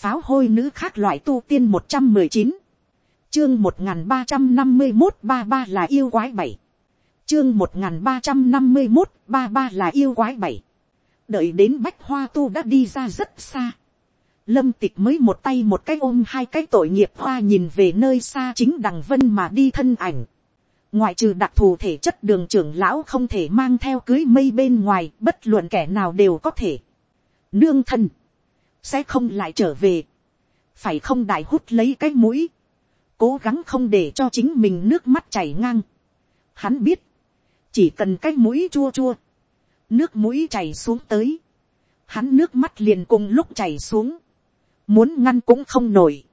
pháo hôi nữ khác loại tu tiên một trăm mười chín, chương một n g h n ba trăm năm mươi một ba ba là yêu quái bảy, chương một n g h n ba trăm năm mươi một ba ba là yêu quái bảy, đợi đến bách hoa tu đã đi ra rất xa, lâm tịch mới một tay một cái ôm hai cái tội nghiệp hoa nhìn về nơi xa chính đằng vân mà đi thân ảnh, ngoại trừ đặc thù thể chất đường trưởng lão không thể mang theo cưới mây bên ngoài bất luận kẻ nào đều có thể. Nương thân, sẽ không lại trở về, phải không đại hút lấy cái mũi, cố gắng không để cho chính mình nước mắt chảy ngang. Hắn biết, chỉ cần cái mũi chua chua, nước mũi chảy xuống tới, hắn nước mắt liền cùng lúc chảy xuống, muốn ngăn cũng không nổi.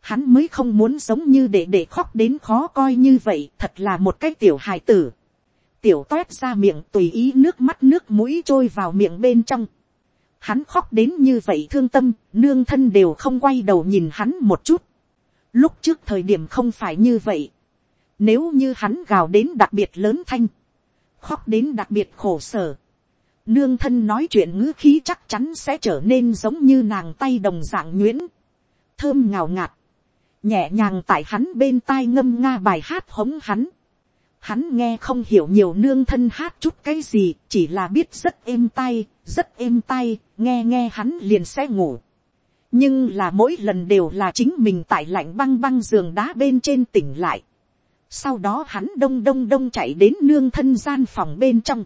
Hắn mới không muốn giống như để để khóc đến khó coi như vậy, thật là một cái tiểu hài tử. Tiểu toét ra miệng tùy ý nước mắt nước mũi trôi vào miệng bên trong. Hắn khóc đến như vậy thương tâm, nương thân đều không quay đầu nhìn hắn một chút. Lúc trước thời điểm không phải như vậy. Nếu như hắn gào đến đặc biệt lớn thanh, khóc đến đặc biệt khổ sở. Nương thân nói chuyện ngữ khí chắc chắn sẽ trở nên giống như nàng tay đồng dạng nhuyễn. Thơm ngào ngạt. Nhẹ nhàng tại hắn bên tai ngâm nga bài hát hống hắn. Hắn nghe không hiểu nhiều nương thân hát chút cái gì, chỉ là biết rất êm tay, rất êm tay, nghe nghe hắn liền sẽ ngủ. nhưng là mỗi lần đều là chính mình tại lạnh băng băng giường đá bên trên tỉnh lại. sau đó hắn đông đông đông chạy đến nương thân gian phòng bên trong.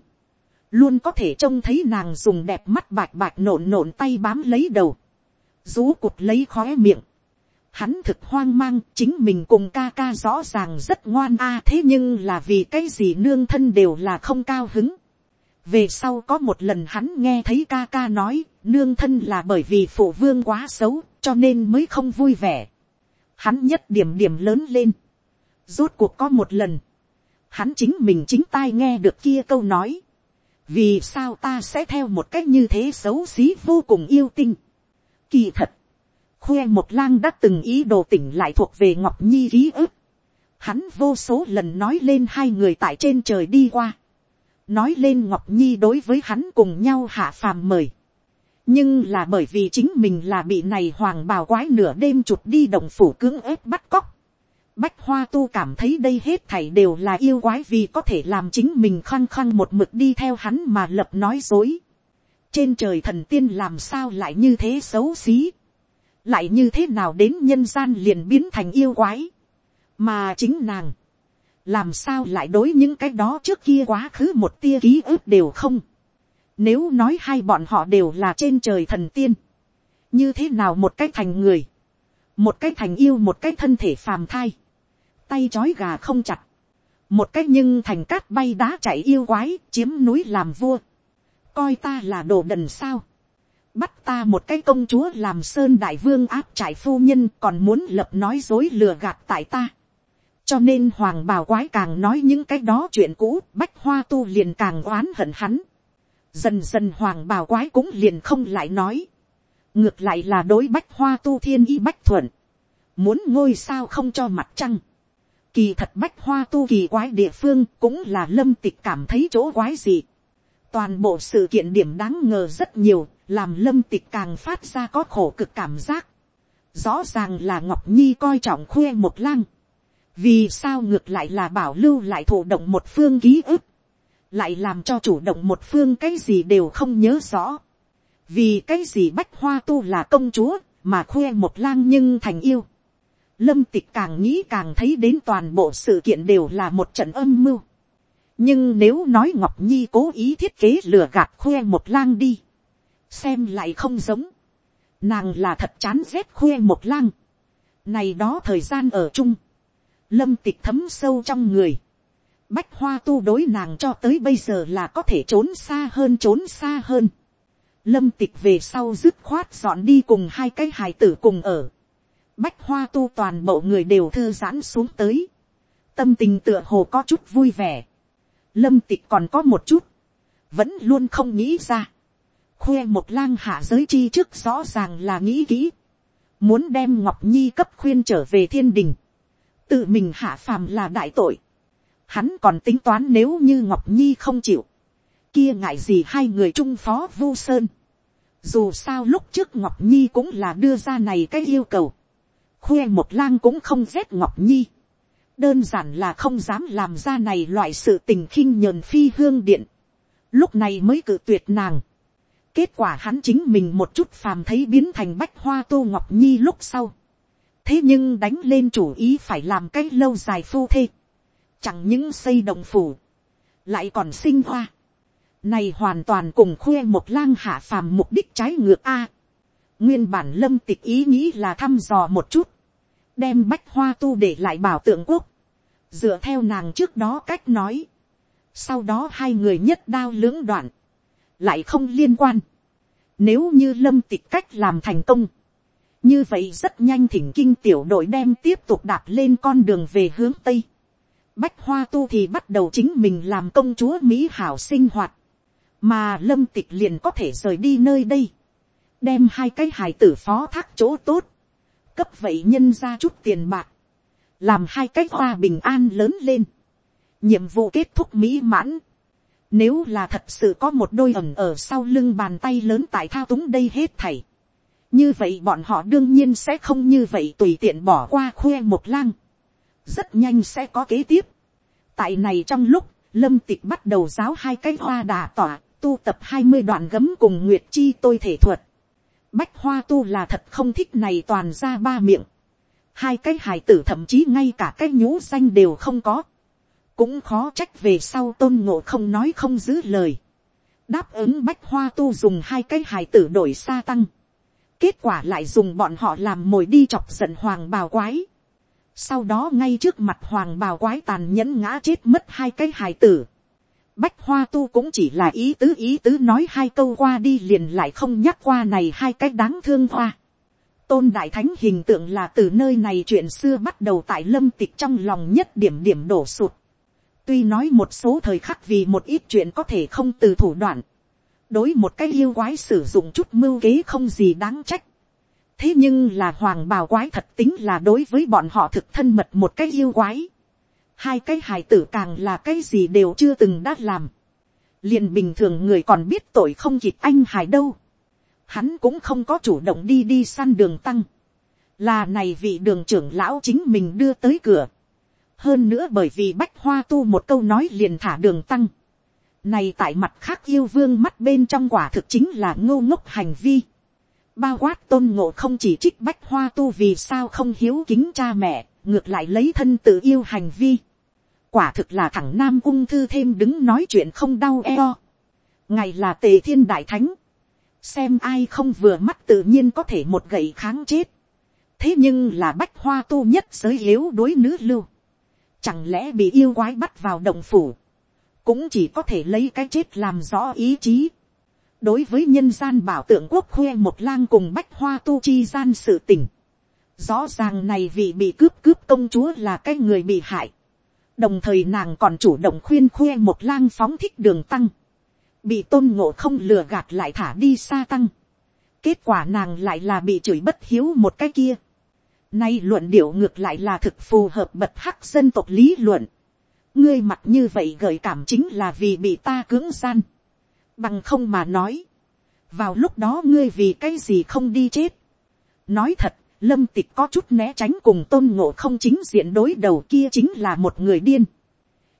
luôn có thể trông thấy nàng dùng đẹp mắt bạch bạch nộn nộn tay bám lấy đầu. rú cụt lấy khóe miệng. Hắn thực hoang mang, chính mình cùng ca ca rõ ràng rất ngoan a thế nhưng là vì cái gì nương thân đều là không cao hứng về sau có một lần hắn nghe thấy ca ca nói, nương thân là bởi vì phụ vương quá xấu, cho nên mới không vui vẻ. Hắn nhất điểm điểm lớn lên. Rốt cuộc có một lần, hắn chính mình chính tai nghe được kia câu nói. vì sao ta sẽ theo một cách như thế xấu xí vô cùng yêu tinh. Kỳ thật, khoe một lang đã từng ý đồ tỉnh lại thuộc về ngọc nhi ký ức. Hắn vô số lần nói lên hai người tại trên trời đi qua nói lên ngọc nhi đối với hắn cùng nhau hạ phàm mời. nhưng là bởi vì chính mình là bị này hoàng bào quái nửa đêm chụp đi đồng phủ cưỡng ép bắt cóc. bách hoa tu cảm thấy đây hết thảy đều là yêu quái vì có thể làm chính mình khăng khăng một mực đi theo hắn mà lập nói dối. trên trời thần tiên làm sao lại như thế xấu xí lại như thế nào đến nhân gian liền biến thành yêu quái. mà chính nàng làm sao lại đối những cái đó trước kia quá khứ một tia ký ức đều không. Nếu nói hai bọn họ đều là trên trời thần tiên, như thế nào một cái thành người, một cái thành yêu một cái thân thể phàm thai, tay c h ó i gà không chặt, một cái nhưng thành cát bay đá chạy yêu quái chiếm núi làm vua, coi ta là đồ đần sao, bắt ta một cái công chúa làm sơn đại vương áp trải phu nhân còn muốn lập nói dối lừa gạt tại ta. Cho nên hoàng bào quái càng nói những cái đó chuyện cũ, bách hoa tu liền càng oán hận hắn. Dần dần hoàng bào quái cũng liền không lại nói. Ngược lại là đối bách hoa tu thiên y bách thuận. Muốn ngôi sao không cho mặt trăng. Kỳ thật bách hoa tu kỳ quái địa phương cũng là lâm tịch cảm thấy chỗ quái gì. Toàn bộ sự kiện điểm đáng ngờ rất nhiều làm lâm tịch càng phát ra có khổ cực cảm giác rõ ràng là ngọc nhi coi trọng khuê một lang vì sao ngược lại là bảo lưu lại thụ động một phương ký ức, lại làm cho chủ động một phương cái gì đều không nhớ rõ, vì cái gì bách hoa tu là công chúa, mà khoe một lang nhưng thành yêu. Lâm tịch càng nghĩ càng thấy đến toàn bộ sự kiện đều là một trận âm mưu. nhưng nếu nói ngọc nhi cố ý thiết kế lừa gạt khoe một lang đi, xem lại không giống, nàng là thật chán rét khuê một lang, này đó thời gian ở chung, lâm tịch thấm sâu trong người. Bách hoa tu đối nàng cho tới bây giờ là có thể trốn xa hơn trốn xa hơn. Lâm tịch về sau dứt khoát dọn đi cùng hai cái hài tử cùng ở. Bách hoa tu toàn bộ người đều thư giãn xuống tới. Tâm tình tựa hồ có chút vui vẻ. Lâm tịch còn có một chút. Vẫn luôn không nghĩ ra. Khoe một lang hạ giới chi trước rõ ràng là nghĩ kỹ. Muốn đem Ngọc Nhi cấp khuyên trở về thiên đình tự mình hạ phàm là đại tội. Hắn còn tính toán nếu như Ngọc Nhi không chịu. Kia ngại gì hai người trung phó vu sơn. Dù sao lúc trước Ngọc Nhi cũng là đưa ra này cái yêu cầu. Khuê một lang cũng không rét Ngọc Nhi. Đơn giản là không dám làm ra này loại sự tình khinh nhờn phi hương điện. Lúc này mới cự tuyệt nàng. Kết quả hắn chính mình một chút phàm thấy biến thành bách hoa tô Ngọc Nhi lúc sau. Thế nhưng đánh lên chủ ý phải làm cái lâu dài phu thê. Chẳng những xây đồng phủ. Lại còn sinh hoa này hoàn toàn cùng khuê một lang hạ phàm mục đích trái ngược A. Nguyên bản lâm tịch ý nghĩ là thăm dò một chút. Đem bách hoa tu để lại bảo tượng quốc. Dựa theo nàng trước đó cách nói. Sau đó hai người nhất đao lưỡng đoạn. Lại không liên quan. Nếu như lâm tịch cách làm thành công. Như vậy rất nhanh thỉnh kinh tiểu đội đem tiếp tục đạp lên con đường về hướng Tây. Bách hoa tu thì bắt đầu chính mình làm công chúa Mỹ hảo sinh hoạt mà lâm tịch liền có thể rời đi nơi đây, đem hai cái hài tử phó thác chỗ tốt, cấp vậy nhân ra chút tiền bạc, làm hai cái hoa bình an lớn lên, nhiệm vụ kết thúc mỹ mãn, nếu là thật sự có một đôi ẩm ở sau lưng bàn tay lớn tại thao túng đây hết thảy, như vậy bọn họ đương nhiên sẽ không như vậy tùy tiện bỏ qua khoe một lang, rất nhanh sẽ có kế tiếp. tại này trong lúc, lâm tịch bắt đầu giáo hai cái hoa đà tỏa, tu tập hai mươi đoạn gấm cùng nguyệt chi tôi thể thuật. Bách hoa tu là thật không thích này toàn ra ba miệng. Hai cái hài tử thậm chí ngay cả cái nhũ danh đều không có. Cũng khó trách về sau tôn ngộ không nói không giữ lời. Đáp ứng bách hoa tu dùng hai cái hài tử đổi xa tăng. Kết quả lại dùng bọn họ làm mồi đi chọc giận hoàng bào quái. Sau đó ngay trước mặt hoàng bào quái tàn nhẫn ngã chết mất hai cái hài tử Bách Hoa Tu cũng chỉ là ý tứ ý tứ nói hai câu qua đi liền lại không nhắc qua này hai cái đáng thương hoa. Tôn Đại Thánh hình tượng là từ nơi này chuyện xưa bắt đầu tại lâm tịch trong lòng nhất điểm điểm đổ sụt. Tuy nói một số thời khắc vì một ít chuyện có thể không từ thủ đoạn. Đối một cái yêu quái sử dụng chút mưu kế không gì đáng trách. Thế nhưng là hoàng bào quái thật tính là đối với bọn họ thực thân mật một cái yêu quái hai cái hài tử càng là cái gì đều chưa từng đã làm. liền bình thường người còn biết tội không kịp anh hài đâu. hắn cũng không có chủ động đi đi săn đường tăng. là này vị đường trưởng lão chính mình đưa tới cửa hơn nữa bởi vì bách hoa tu một câu nói liền thả đường tăng. này tại mặt khác yêu vương mắt bên trong quả thực chính là ngô ngốc hành vi bao quát tôn ngộ không chỉ trích bách hoa tu vì sao không hiếu kính cha mẹ, ngược lại lấy thân tự yêu hành vi quả thực là thằng nam ung thư thêm đứng nói chuyện không đau eo. ngày là tề thiên đại thánh, xem ai không vừa mắt tự nhiên có thể một gậy kháng chết. thế nhưng là bách hoa tu nhất giới yếu đối nữ lưu, chẳng lẽ bị yêu quái bắt vào động phủ, cũng chỉ có thể lấy cái chết làm rõ ý chí. đối với nhân gian bảo tượng quốc khoe một lang cùng bách hoa tu chi gian sự tình, rõ ràng này vì bị cướp cướp công chúa là cái người bị hại. Đồng thời nàng còn chủ động khuyên khoe một lang phóng thích đường tăng, bị tôn ngộ không lừa gạt lại thả đi xa tăng, kết quả nàng lại là bị chửi bất hiếu một cái kia, nay luận điệu ngược lại là thực phù hợp bật hắc dân tộc lý luận, ngươi mặt như vậy gợi cảm chính là vì bị ta cưỡng gian, bằng không mà nói, vào lúc đó ngươi vì cái gì không đi chết, nói thật, lâm tịch có chút né tránh cùng tôn ngộ không chính diện đối đầu kia chính là một người điên.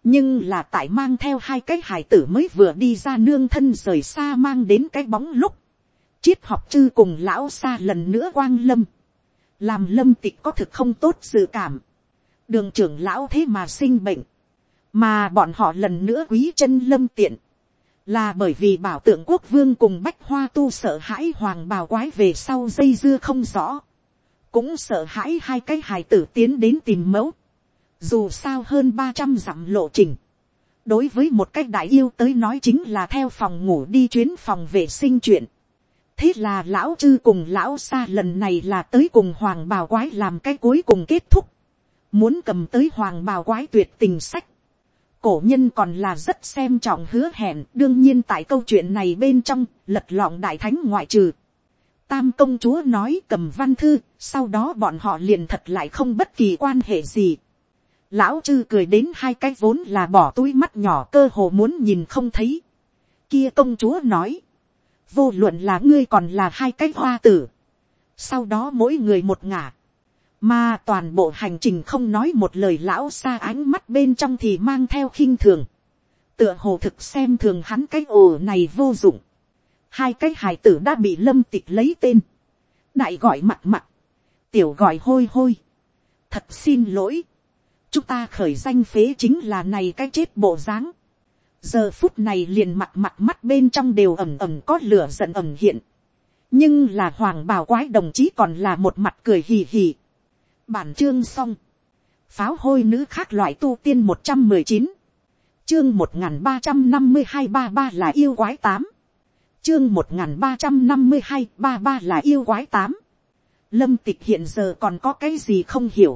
nhưng là tại mang theo hai cái hải tử mới vừa đi ra nương thân rời xa mang đến cái bóng lúc. triết học chư cùng lão xa lần nữa quang lâm làm lâm tịch có thực không tốt dự cảm. đường trưởng lão thế mà sinh bệnh. mà bọn họ lần nữa quý chân lâm tiện là bởi vì bảo tượng quốc vương cùng bách hoa tu sợ hãi hoàng bào quái về sau dây dưa không rõ cũng sợ hãi hai cái hài tử tiến đến tìm mẫu, dù sao hơn ba trăm dặm lộ trình, đối với một cách đại yêu tới nói chính là theo phòng ngủ đi chuyến phòng vệ sinh chuyện thế là lão chư cùng lão xa lần này là tới cùng hoàng bào quái làm cái cuối cùng kết thúc, muốn cầm tới hoàng bào quái tuyệt tình sách. cổ nhân còn là rất xem trọng hứa hẹn đương nhiên tại câu chuyện này bên trong lật lọng đại thánh ngoại trừ Tam công chúa nói cầm văn thư, sau đó bọn họ liền thật lại không bất kỳ quan hệ gì. Lão chư cười đến hai cái vốn là bỏ túi mắt nhỏ cơ hồ muốn nhìn không thấy. Kia công chúa nói vô luận là ngươi còn là hai cái hoa tử, sau đó mỗi người một ngả, mà toàn bộ hành trình không nói một lời lão xa ánh mắt bên trong thì mang theo khinh thường, tựa hồ thực xem thường hắn cái ồ này vô dụng, hai cái hài tử đã bị lâm tịch lấy tên, đại gọi mặt mặt, tiểu gọi hôi hôi, thật xin lỗi, chúng ta khởi danh phế chính là này cái chết bộ dáng, giờ phút này liền mặt mặt mắt bên trong đều ẩm ẩm có lửa giận ẩm hiện, nhưng là hoàng bào quái đồng chí còn là một mặt cười hì hì. bản chương xong, pháo hôi nữ khác loại tu tiên một trăm mười chín, chương một n g h n ba trăm năm mươi hai ba ba là yêu quái tám, chương một n g h n ba trăm năm mươi hai ba ba là yêu quái tám, lâm tịch hiện giờ còn có cái gì không hiểu,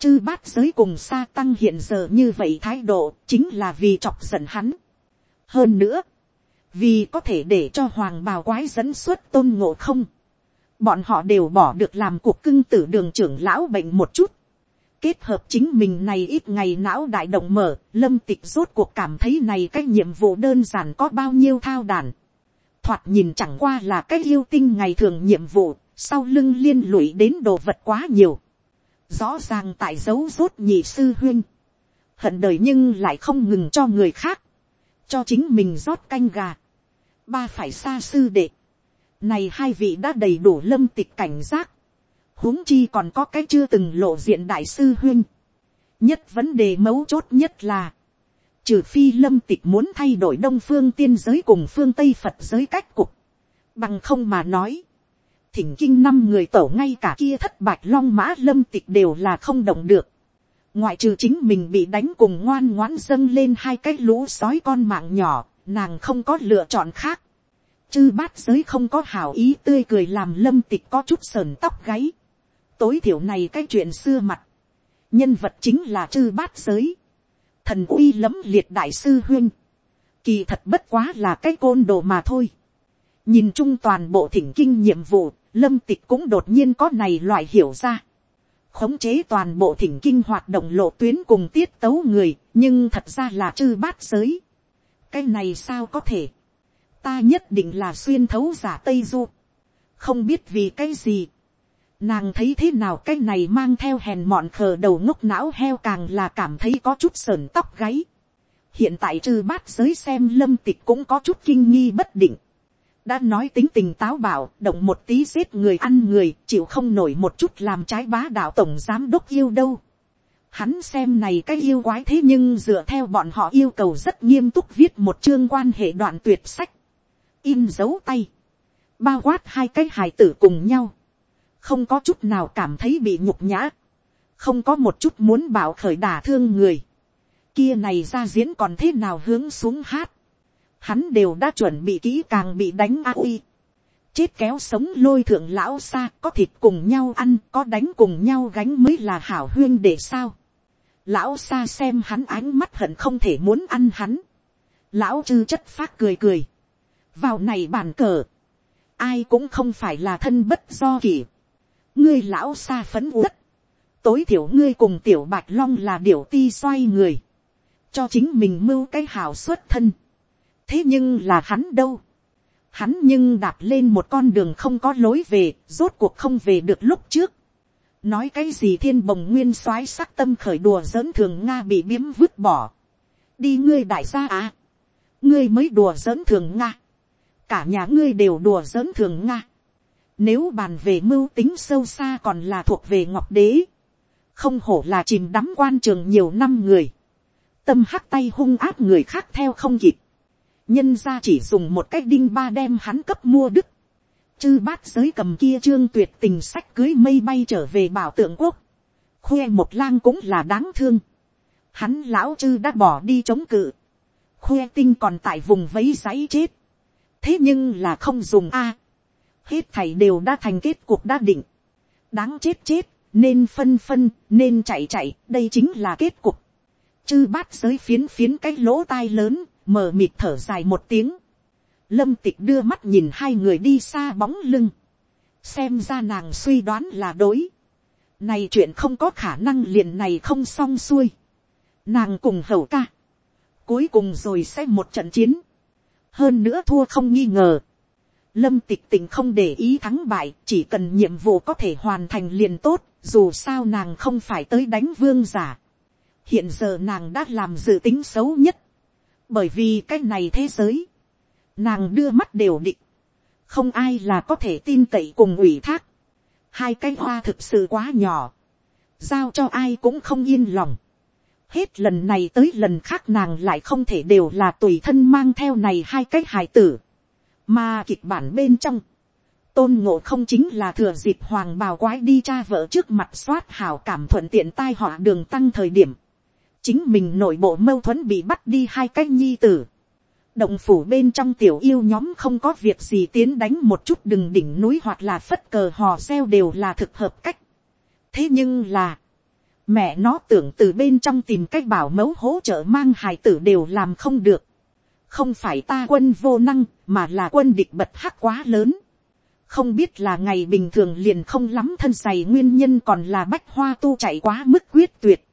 chư bát giới cùng xa tăng hiện giờ như vậy thái độ chính là vì chọc giận hắn. hơn nữa, vì có thể để cho hoàng bào quái dẫn xuất tôn ngộ không, bọn họ đều bỏ được làm cuộc cưng tử đường trưởng lão bệnh một chút, kết hợp chính mình này ít ngày não đại động mở, lâm tịch rốt cuộc cảm thấy này cái nhiệm vụ đơn giản có bao nhiêu thao đàn. Thoạt nhìn chẳng qua là cái yêu tinh ngày thường nhiệm vụ, sau lưng liên lụy đến đồ vật quá nhiều. Rõ ràng tại dấu rốt nhị sư huyên. Hận đời nhưng lại không ngừng cho người khác. Cho chính mình rót canh gà ba phải xa sư đệ. Này hai vị đã đầy đủ lâm tịch cảnh giác. huống chi còn có cái chưa từng lộ diện đại sư huyên. Nhất vấn đề mấu chốt nhất là. Trừ phi lâm tịch muốn thay đổi đông phương tiên giới cùng phương tây Phật giới cách cục. Bằng không mà nói. Thỉnh kinh năm người tổ ngay cả kia thất bạch long mã lâm tịch đều là không động được ngoại trừ chính mình bị đánh cùng ngoan ngoãn dâng lên hai cái lũ sói con mạng nhỏ, nàng không có lựa chọn khác. chư bát giới không có hảo ý tươi cười làm lâm tịch có chút sờn tóc gáy. tối thiểu này cái chuyện xưa mặt. nhân vật chính là chư bát giới. thần uy lấm liệt đại sư huyên. kỳ thật bất quá là cái côn đồ mà thôi. nhìn chung toàn bộ thỉnh kinh nhiệm vụ, lâm tịch cũng đột nhiên có này loại hiểu ra. Khống chế toàn bộ thỉnh kinh hoạt động lộ tuyến cùng tiết tấu người, nhưng thật ra là chư bát giới. Cái này sao có thể, ta nhất định là xuyên thấu giả tây du, không biết vì cái gì, nàng thấy thế nào cái này mang theo hèn mọn khờ đầu ngốc não heo càng là cảm thấy có chút sờn tóc gáy. hiện tại chư bát giới xem lâm tịch cũng có chút kinh nghi bất định đã nói tính tình táo bảo động một tí giết người ăn người, chịu không nổi một chút làm trái bá đạo tổng giám đốc yêu đâu. Hắn xem này cái yêu quái thế nhưng dựa theo bọn họ yêu cầu rất nghiêm túc viết một chương quan hệ đoạn tuyệt sách. In dấu tay. Bao quát hai cái hài tử cùng nhau. Không có chút nào cảm thấy bị nhục nhã. Không có một chút muốn bảo khởi đả thương người. Kia này ra diễn còn thế nào hướng xuống hát. Hắn đều đã chuẩn bị kỹ càng bị đánh a uy chết kéo sống lôi thượng lão xa, có thịt cùng nhau ăn, có đánh cùng nhau gánh mới là hảo huyên để sao Lão xa xem hắn ánh mắt hận không thể muốn ăn hắn. Lão chư chất phát cười cười. Vào này bàn cờ. Ai cũng không phải là thân bất do kỷ. Ngươi lão xa phấn uất. Tối thiểu ngươi cùng tiểu bạch long là điểu ti xoay người. Cho chính mình mưu cái hảo xuất thân. Thế nhưng là hắn đâu hắn nhưng đạp lên một con đường không có lối về, rốt cuộc không về được lúc trước nói cái gì thiên bồng nguyên soái sắc tâm khởi đùa giỡn thường nga bị biếm vứt bỏ. đi ngươi đại gia à. ngươi mới đùa giỡn thường nga. cả nhà ngươi đều đùa giỡn thường nga. nếu bàn về mưu tính sâu xa còn là thuộc về ngọc đế. không hổ là chìm đắm quan trường nhiều năm người. tâm hắc tay hung áp người khác theo không kịp nhân ra chỉ dùng một cách đinh ba đem hắn cấp mua đức chư bát giới cầm kia trương tuyệt tình sách cưới mây bay trở về bảo tượng quốc. Khoe một lang cũng là đáng thương. Hắn lão chư đã bỏ đi chống cự. Khoe tinh còn tại vùng vấy giấy chết. Thế nhưng là không dùng a. Hết thầy đều đã thành kết cuộc đã định. Đáng chết chết, nên phân phân, nên chạy chạy, đây chính là kết cục. Chư bát giới phiến phiến cái lỗ tai lớn, mờ mịt thở dài một tiếng Lâm tịch đưa mắt nhìn hai người đi xa bóng lưng. Xem ra nàng suy đoán là đối. Này chuyện không có khả năng liền này không xong xuôi. Nàng cùng hầu ca. Cuối cùng rồi sẽ một trận chiến. Hơn nữa thua không nghi ngờ. lâm tịch tình không để ý thắng bại, chỉ cần nhiệm vụ có thể hoàn thành liền tốt, dù sao nàng không phải tới đánh vương giả. hiện giờ nàng đã làm dự tính xấu nhất, bởi vì cái này thế giới, nàng đưa mắt đều định, không ai là có thể tin cậy cùng ủy thác, hai cái hoa thực sự quá nhỏ, giao cho ai cũng không yên lòng. Hết lần này tới lần khác nàng lại không thể đều là tùy thân mang theo này hai cái hài tử. Mà kịch bản bên trong, tôn ngộ không chính là thừa dịp hoàng bào quái đi cha vợ trước mặt soát hảo cảm thuận tiện tai họa đường tăng thời điểm. Chính mình nội bộ mâu thuẫn bị bắt đi hai cái nhi tử. Động phủ bên trong tiểu yêu nhóm không có việc gì tiến đánh một chút đừng đỉnh núi hoặc là phất cờ hò reo đều là thực hợp cách. Thế nhưng là, mẹ nó tưởng từ bên trong tìm cách bảo mẫu hỗ trợ mang hài tử đều làm không được. Không phải ta quân vô năng, mà là quân địch bật hắc quá lớn. Không biết là ngày bình thường liền không lắm thân dày nguyên nhân còn là bách hoa tu chạy quá mức quyết tuyệt.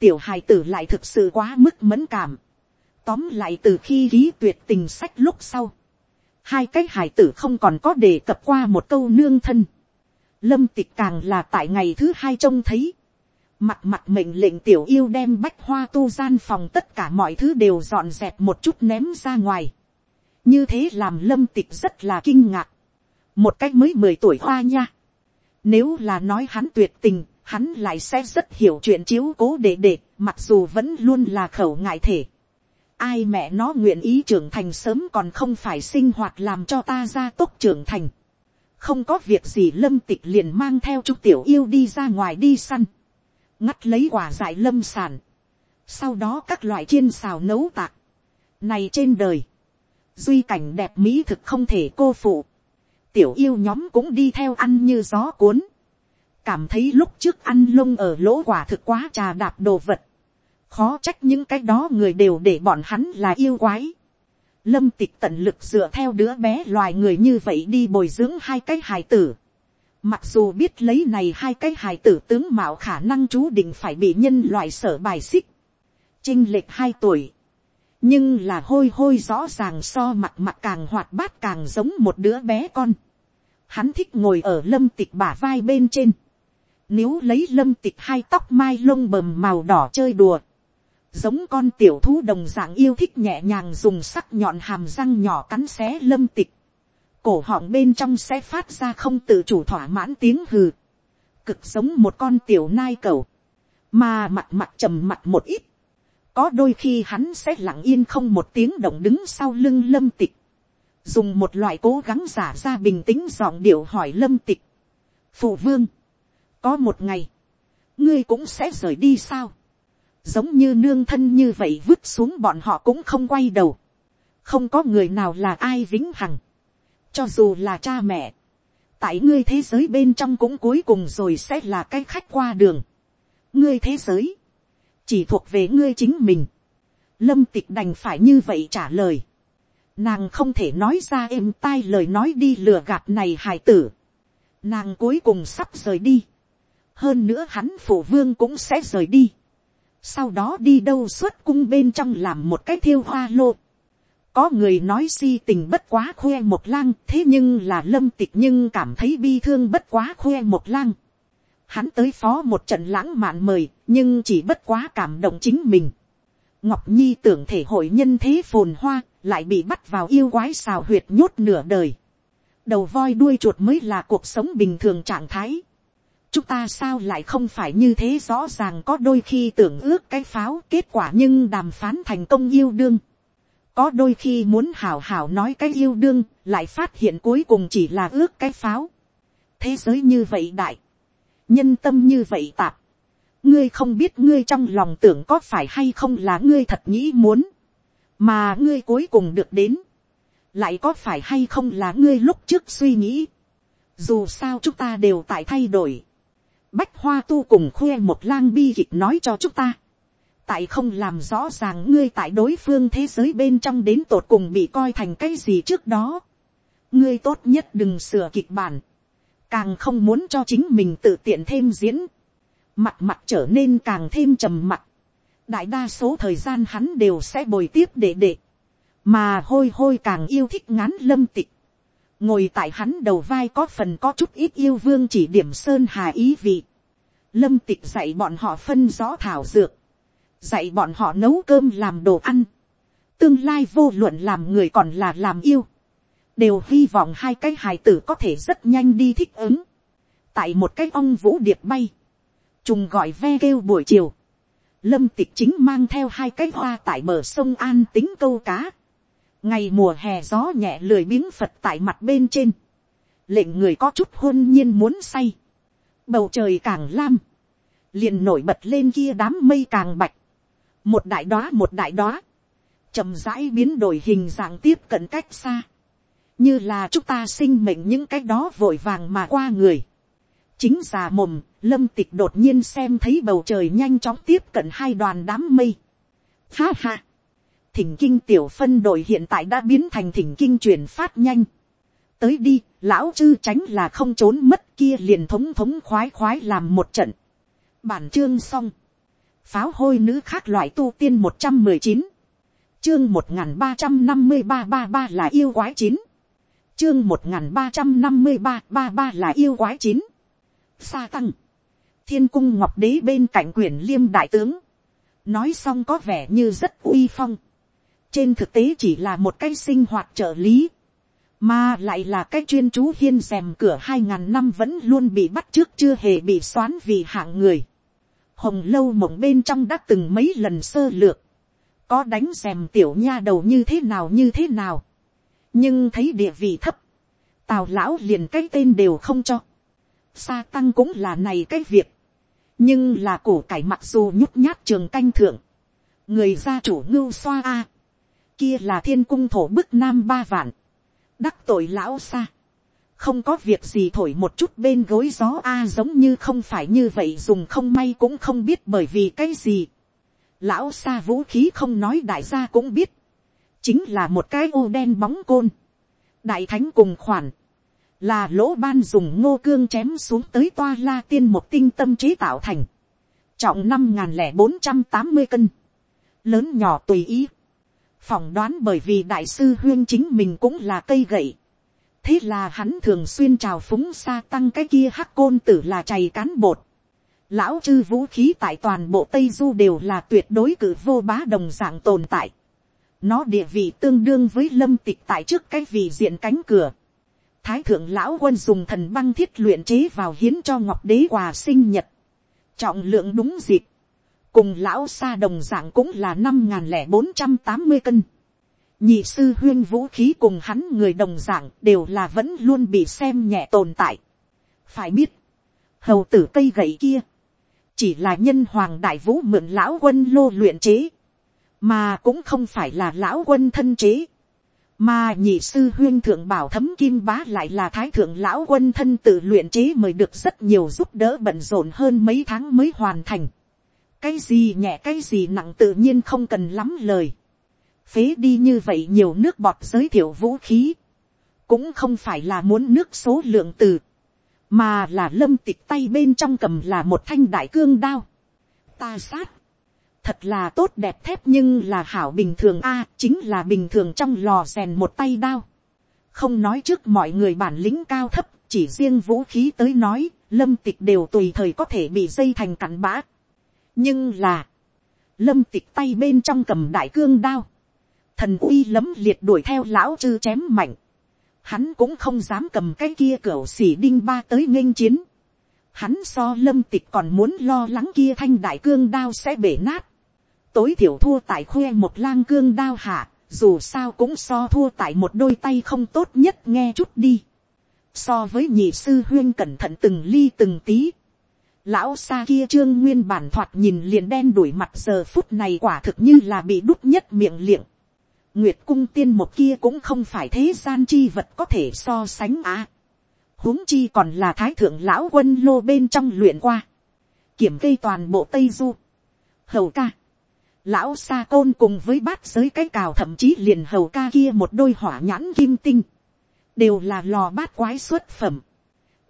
Tiểu hài tử lại thực sự quá mức mẫn cảm Tóm lại từ khi ký tuyệt tình sách lúc sau. Hai cái hải tử không còn có đề cập qua một câu nương thân. Lâm tịch càng là tại ngày thứ hai trông thấy. Mặt mặt mệnh lệnh tiểu yêu đem bách hoa tu gian phòng tất cả mọi thứ đều dọn dẹp một chút ném ra ngoài. Như thế làm lâm tịch rất là kinh ngạc. Một cách mới mười tuổi hoa nha. Nếu là nói hắn tuyệt tình, hắn lại sẽ rất hiểu chuyện chiếu cố để để, mặc dù vẫn luôn là khẩu ngại thể ai mẹ nó nguyện ý trưởng thành sớm còn không phải sinh hoạt làm cho ta ra tốt trưởng thành. không có việc gì lâm tịch liền mang theo chú tiểu yêu đi ra ngoài đi săn. ngắt lấy quả dại lâm sản. sau đó các loại chiên xào nấu tạc. này trên đời, duy cảnh đẹp mỹ thực không thể cô phụ. tiểu yêu nhóm cũng đi theo ăn như gió cuốn cảm thấy lúc trước ăn lông ở lỗ quả thực quá trà đạp đồ vật khó trách những cái đó người đều để bọn hắn là yêu quái. Lâm tịch tận lực dựa theo đứa bé loài người như vậy đi bồi dưỡng hai cái hài tử. Mặc dù biết lấy này hai cái hài tử tướng mạo khả năng chú định phải bị nhân loại sở bài xích. Trinh lệch hai tuổi. Nhưng là hôi hôi rõ ràng so mặt mặt càng hoạt bát càng giống một đứa bé con. Hắn thích ngồi ở lâm tịch bả vai bên trên. Nếu lấy lâm tịch hai tóc mai lông bầm màu đỏ chơi đùa. Giống con tiểu thú đồng dạng yêu thích nhẹ nhàng dùng sắc nhọn hàm răng nhỏ cắn xé lâm tịch, cổ họng bên trong sẽ phát ra không tự chủ thỏa mãn tiếng hừ, cực giống một con tiểu nai cầu, mà mặt mặt trầm mặt một ít, có đôi khi hắn sẽ lặng yên không một tiếng động đứng sau lưng lâm tịch, dùng một loại cố gắng giả ra bình tĩnh giọng điệu hỏi lâm tịch, phụ vương, có một ngày, ngươi cũng sẽ rời đi sao, giống như nương thân như vậy vứt xuống bọn họ cũng không quay đầu, không có người nào là ai vĩnh hằng, cho dù là cha mẹ, tại ngươi thế giới bên trong cũng cuối cùng rồi sẽ là cái khách qua đường, ngươi thế giới, chỉ thuộc về ngươi chính mình, lâm tịch đành phải như vậy trả lời, nàng không thể nói ra êm tai lời nói đi lừa gạt này hài tử, nàng cuối cùng sắp rời đi, hơn nữa hắn phụ vương cũng sẽ rời đi, sau đó đi đâu xuất cung bên trong làm một cái thiêu hoa lô. có người nói si tình bất quá khoe một lang thế nhưng là lâm tịch nhưng cảm thấy bi thương bất quá khoe một lang. hắn tới phó một trận lãng mạn mời nhưng chỉ bất quá cảm động chính mình. ngọc nhi tưởng thể hội nhân thế phồn hoa lại bị bắt vào yêu quái xào huyệt nhốt nửa đời. đầu voi đuôi chuột mới là cuộc sống bình thường trạng thái chúng ta sao lại không phải như thế rõ ràng có đôi khi tưởng ước cái pháo kết quả nhưng đàm phán thành công yêu đương. có đôi khi muốn hảo hảo nói cái yêu đương lại phát hiện cuối cùng chỉ là ước cái pháo. thế giới như vậy đại, nhân tâm như vậy tạp, ngươi không biết ngươi trong lòng tưởng có phải hay không là ngươi thật nghĩ muốn, mà ngươi cuối cùng được đến, lại có phải hay không là ngươi lúc trước suy nghĩ. dù sao chúng ta đều tại thay đổi Bách hoa tu cùng khoe một lang bi kịch nói cho chúng ta. Tại không làm rõ ràng ngươi tại đối phương thế giới bên trong đến tột cùng bị coi thành cái gì trước đó. Ngươi tốt nhất đừng sửa kịch bản. Càng không muốn cho chính mình tự tiện thêm diễn. Mặt mặt trở nên càng thêm trầm mặt. Đại đa số thời gian hắn đều sẽ bồi tiếp để để. Mà hôi hôi càng yêu thích ngán lâm tịch ngồi tại hắn đầu vai có phần có chút ít yêu vương chỉ điểm sơn hà ý vị, lâm tịch dạy bọn họ phân rõ thảo dược, dạy bọn họ nấu cơm làm đồ ăn, tương lai vô luận làm người còn là làm yêu, đều hy vọng hai cái hài tử có thể rất nhanh đi thích ứng, tại một cái ong vũ điệp bay, trùng gọi ve kêu buổi chiều, lâm tịch chính mang theo hai cái hoa tại bờ sông an tính câu cá, ngày mùa hè gió nhẹ lười biếng phật tại mặt bên trên, lệnh người có chút hôn nhiên muốn say, bầu trời càng lam, liền nổi bật lên kia đám mây càng bạch, một đại đoá một đại đoá, chậm rãi biến đổi hình dạng tiếp cận cách xa, như là chúng ta sinh mệnh những cái đó vội vàng mà qua người. chính già mồm, lâm tịch đột nhiên xem thấy bầu trời nhanh chóng tiếp cận hai đoàn đám mây. Ha ha, thỉnh kinh tiểu phân đội hiện tại đã biến thành thỉnh kinh truyền phát nhanh. tới đi, lão chư tránh là không trốn mất kia liền thống thống khoái khoái làm một trận. bản chương xong, pháo hôi nữ khác loại tu tiên một trăm mười chín, chương một nghìn ba trăm năm mươi ba ba ba là yêu quái chín. Chương một nghìn ba trăm năm mươi ba ba ba là yêu quái chín. Sa tăng. Thiên cung ngọc đế bên cạnh quyển liêm đại tướng. Nói xong có vẻ như rất uy phong trên thực tế chỉ là một cái sinh hoạt trợ lý mà lại là cái chuyên chú hiên rèm cửa hai ngàn năm vẫn luôn bị bắt trước chưa hề bị xoán vì hạng người. Hồng lâu mộng bên trong đã từng mấy lần sơ lược có đánh rèm tiểu nha đầu như thế nào như thế nào. Nhưng thấy địa vị thấp, tào lão liền cái tên đều không cho. sa tăng cũng là này cái việc, nhưng là cổ cải mặc dù nhút nhát trường canh thượng, người gia chủ ngưu xoa a, kia là thiên cung thổ bức nam ba vạn, đắc tội lão xa, không có việc gì thổi một chút bên gối gió a giống như không phải như vậy dùng không may cũng không biết bởi vì cái gì. Lão xa vũ khí không nói đại gia cũng biết. Chính là một cái ô đen bóng côn, đại thánh cùng khoản, là lỗ ban dùng ngô cương chém xuống tới toa la tiên một tinh tâm trí tạo thành, trọng năm n g h n lẻ bốn trăm tám mươi cân, lớn nhỏ tùy ý, phỏng đoán bởi vì đại sư huyên chính mình cũng là cây gậy, thế là hắn thường xuyên trào phúng xa tăng cái kia hắc côn tử là chày cán bột, lão chư vũ khí tại toàn bộ tây du đều là tuyệt đối cử vô bá đồng dạng tồn tại, nó địa vị tương đương với lâm tịch tại trước cái vị diện cánh cửa. Thái thượng lão quân dùng thần băng thiết luyện chế vào hiến cho ngọc đế quà sinh nhật. Trọng lượng đúng dịp. Cùng lão xa đồng dạng cũng là năm lẻ bốn trăm tám mươi cân. Nhị sư huyên vũ khí cùng hắn người đồng dạng đều là vẫn luôn bị xem nhẹ tồn tại. Phải biết. Hầu tử cây gậy kia. Chỉ là nhân hoàng đại vũ mượn lão quân lô luyện chế mà cũng không phải là lão quân thân chế, mà nhị sư huyên thượng bảo thấm kim bá lại là thái thượng lão quân thân tự luyện chế mời được rất nhiều giúp đỡ bận rộn hơn mấy tháng mới hoàn thành cái gì nhẹ cái gì nặng tự nhiên không cần lắm lời. phế đi như vậy nhiều nước bọt giới thiệu vũ khí, cũng không phải là muốn nước số lượng từ, mà là lâm tịch tay bên trong cầm là một thanh đại cương đao. ta sát, thật là tốt đẹp thép nhưng là hảo bình thường a chính là bình thường trong lò rèn một tay đao không nói trước mọi người bản lĩnh cao thấp chỉ riêng vũ khí tới nói lâm tịch đều tùy thời có thể bị dây thành cặn bã nhưng là lâm tịch tay bên trong cầm đại cương đao thần uy lấm liệt đuổi theo lão chư chém mạnh hắn cũng không dám cầm cái kia cửa xỉ đinh ba tới nghênh chiến hắn so lâm tịch còn muốn lo lắng kia thanh đại cương đao sẽ bể nát tối thiểu thua tại khoe một lang cương đao hạ, dù sao cũng so thua tại một đôi tay không tốt nhất nghe chút đi. So với nhị sư huyên cẩn thận từng ly từng tí. Lão xa kia trương nguyên bản thoạt nhìn liền đen đuổi mặt giờ phút này quả thực như là bị đút nhất miệng liệng. Nguyệt cung tiên một kia cũng không phải thế gian chi vật có thể so sánh á. huống chi còn là thái thượng lão quân lô bên trong luyện qua. Kiểm cây toàn bộ Tây Du. Hầu ca lão xa côn cùng với bát giới cái cào thậm chí liền hầu ca kia một đôi hỏa nhãn kim tinh, đều là lò bát quái xuất phẩm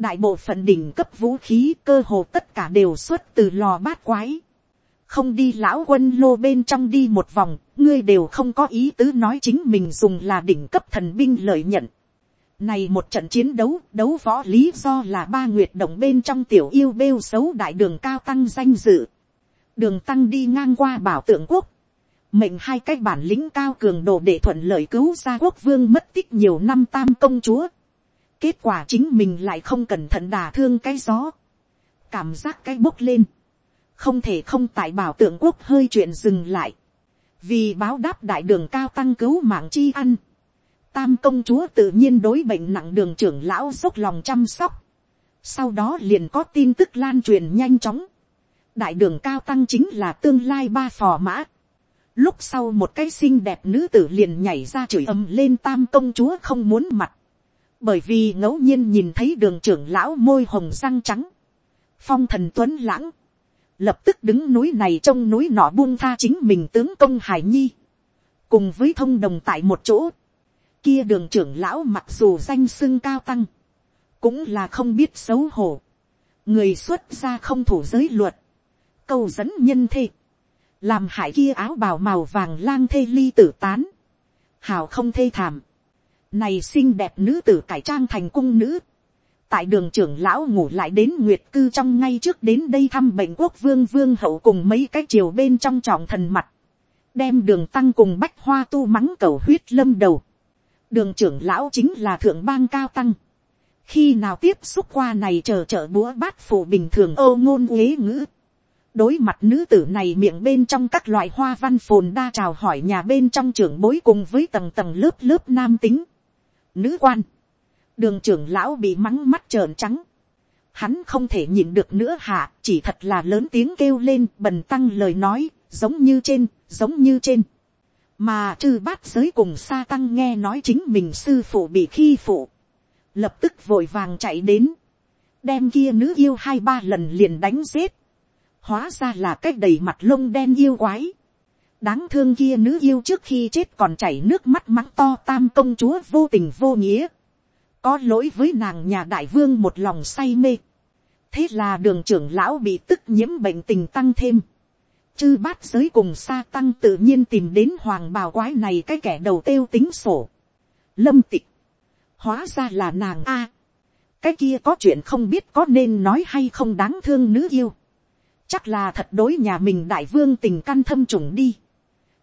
đại bộ phận đỉnh cấp vũ khí cơ hồ tất cả đều xuất từ lò bát quái. không đi lão quân lô bên trong đi một vòng, ngươi đều không có ý tứ nói chính mình dùng là đỉnh cấp thần binh lợi nhận. Này một trận chiến đấu, đấu võ lý do là ba nguyệt động bên trong tiểu yêu bêu xấu đại đường cao tăng danh dự. Đường tăng đi ngang qua bảo tượng quốc. Mệnh hai cái bản lĩnh cao cường đồ để thuận lợi cứu ra quốc vương mất tích nhiều năm tam công chúa. Kết quả chính mình lại không cẩn thận đả thương cái gió. Cảm giác cái bốc lên. Không thể không tại bảo tượng quốc hơi chuyện dừng lại. Vì báo đáp đại đường cao tăng cứu mạng chi ăn Tam công chúa tự nhiên đối bệnh nặng đường trưởng lão dốc lòng chăm sóc. Sau đó liền có tin tức lan truyền nhanh chóng. Đại đường cao tăng chính là tương lai ba phò mã. Lúc sau một cái xinh đẹp nữ tử liền nhảy ra chửi ầm lên tam công chúa không muốn mặt. Bởi vì ngẫu nhiên nhìn thấy đường trưởng lão môi hồng răng trắng. Phong thần tuấn lãng. Lập tức đứng núi này trong núi nọ buông tha chính mình tướng công hải nhi. Cùng với thông đồng tại một chỗ Kia đường trưởng lão mặc dù danh sưng cao tăng. Cũng là không biết xấu hổ. Người xuất gia không thủ giới luật. Câu dẫn nhân thê. Làm hại kia áo bào màu vàng lang thê ly tử tán. Hào không thê thảm. Này xinh đẹp nữ tử cải trang thành cung nữ. Tại đường trưởng lão ngủ lại đến nguyệt cư trong ngay trước đến đây thăm bệnh quốc vương vương hậu cùng mấy cái chiều bên trong trọng thần mặt. Đem đường tăng cùng bách hoa tu mắng cầu huyết lâm đầu đường trưởng lão chính là thượng bang cao tăng. khi nào tiếp xúc qua này chờ trợ búa bát phủ bình thường âu ngôn uế ngữ. đối mặt nữ tử này miệng bên trong các loại hoa văn phồn đa chào hỏi nhà bên trong trưởng bối cùng với tầng tầng lớp lớp nam tính nữ quan. đường trưởng lão bị mắng mắt trợn trắng. hắn không thể nhìn được nữa hả, chỉ thật là lớn tiếng kêu lên bần tăng lời nói giống như trên giống như trên. Mà chư bát giới cùng sa tăng nghe nói chính mình sư phụ bị khi phụ, lập tức vội vàng chạy đến, đem kia nữ yêu hai ba lần liền đánh giết, hóa ra là cách đầy mặt lông đen yêu quái, đáng thương kia nữ yêu trước khi chết còn chảy nước mắt mắng to tam công chúa vô tình vô nghĩa, có lỗi với nàng nhà đại vương một lòng say mê, thế là đường trưởng lão bị tức nhiễm bệnh tình tăng thêm, chư bát giới cùng sa tăng tự nhiên tìm đến hoàng bào quái này cái kẻ đầu tiêu tính sổ. Lâm tịch. Hóa ra là nàng A. cái kia có chuyện không biết có nên nói hay không đáng thương nữ yêu. Chắc là thật đối nhà mình đại vương tình căn thâm trùng đi.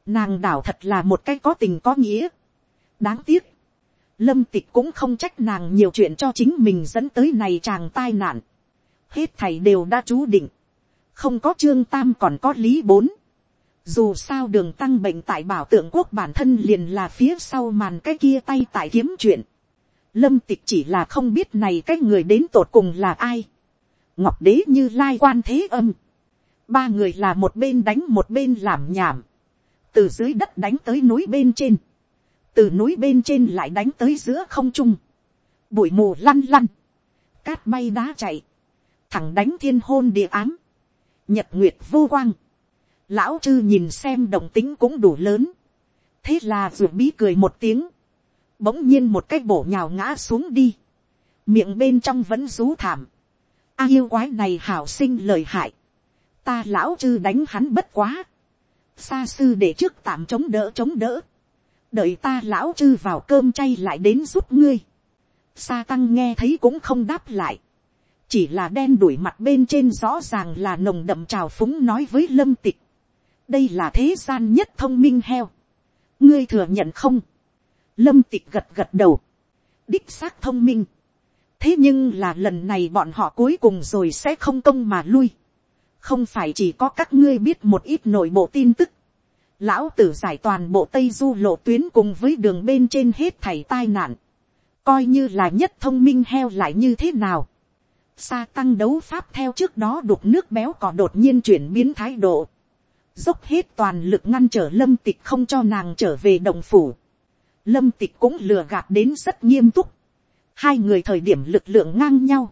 Nàng đảo thật là một cái có tình có nghĩa. Đáng tiếc. Lâm tịch cũng không trách nàng nhiều chuyện cho chính mình dẫn tới này chàng tai nạn. Hết thầy đều đã chú định không có trương tam còn có lý bốn. dù sao đường tăng bệnh tại bảo tượng quốc bản thân liền là phía sau màn cái kia tay tại kiếm chuyện. lâm tịch chỉ là không biết này cái người đến tột cùng là ai. ngọc đế như lai quan thế âm. ba người là một bên đánh một bên làm nhảm từ dưới đất đánh tới núi bên trên. từ núi bên trên lại đánh tới giữa không trung. bụi mù lăn lăn. cát bay đá chạy. thẳng đánh thiên hôn địa ám nhật nguyệt vô quang, lão chư nhìn xem động tính cũng đủ lớn, thế là ruột bí cười một tiếng, bỗng nhiên một cái bổ nhào ngã xuống đi, miệng bên trong vẫn rú thảm, a yêu quái này hảo sinh lời hại, ta lão chư đánh hắn bất quá, xa sư để trước tạm chống đỡ chống đỡ, đợi ta lão chư vào cơm chay lại đến giúp ngươi, sa tăng nghe thấy cũng không đáp lại, chỉ là đen đuổi mặt bên trên rõ ràng là nồng đậm trào phúng nói với lâm tịch. đây là thế gian nhất thông minh heo. ngươi thừa nhận không. lâm tịch gật gật đầu. đích xác thông minh. thế nhưng là lần này bọn họ cuối cùng rồi sẽ không công mà lui không phải chỉ có các ngươi biết một ít nội bộ tin tức. lão tử giải toàn bộ tây du lộ tuyến cùng với đường bên trên hết thảy tai nạn. coi như là nhất thông minh heo lại như thế nào Sa tăng đấu pháp theo trước đó đục nước béo cỏ đột nhiên chuyển biến thái độ. Dốc hết toàn lực ngăn trở lâm tịch không cho nàng trở về đồng phủ. Lâm tịch cũng lừa gạt đến rất nghiêm túc. Hai người thời điểm lực lượng ngang nhau.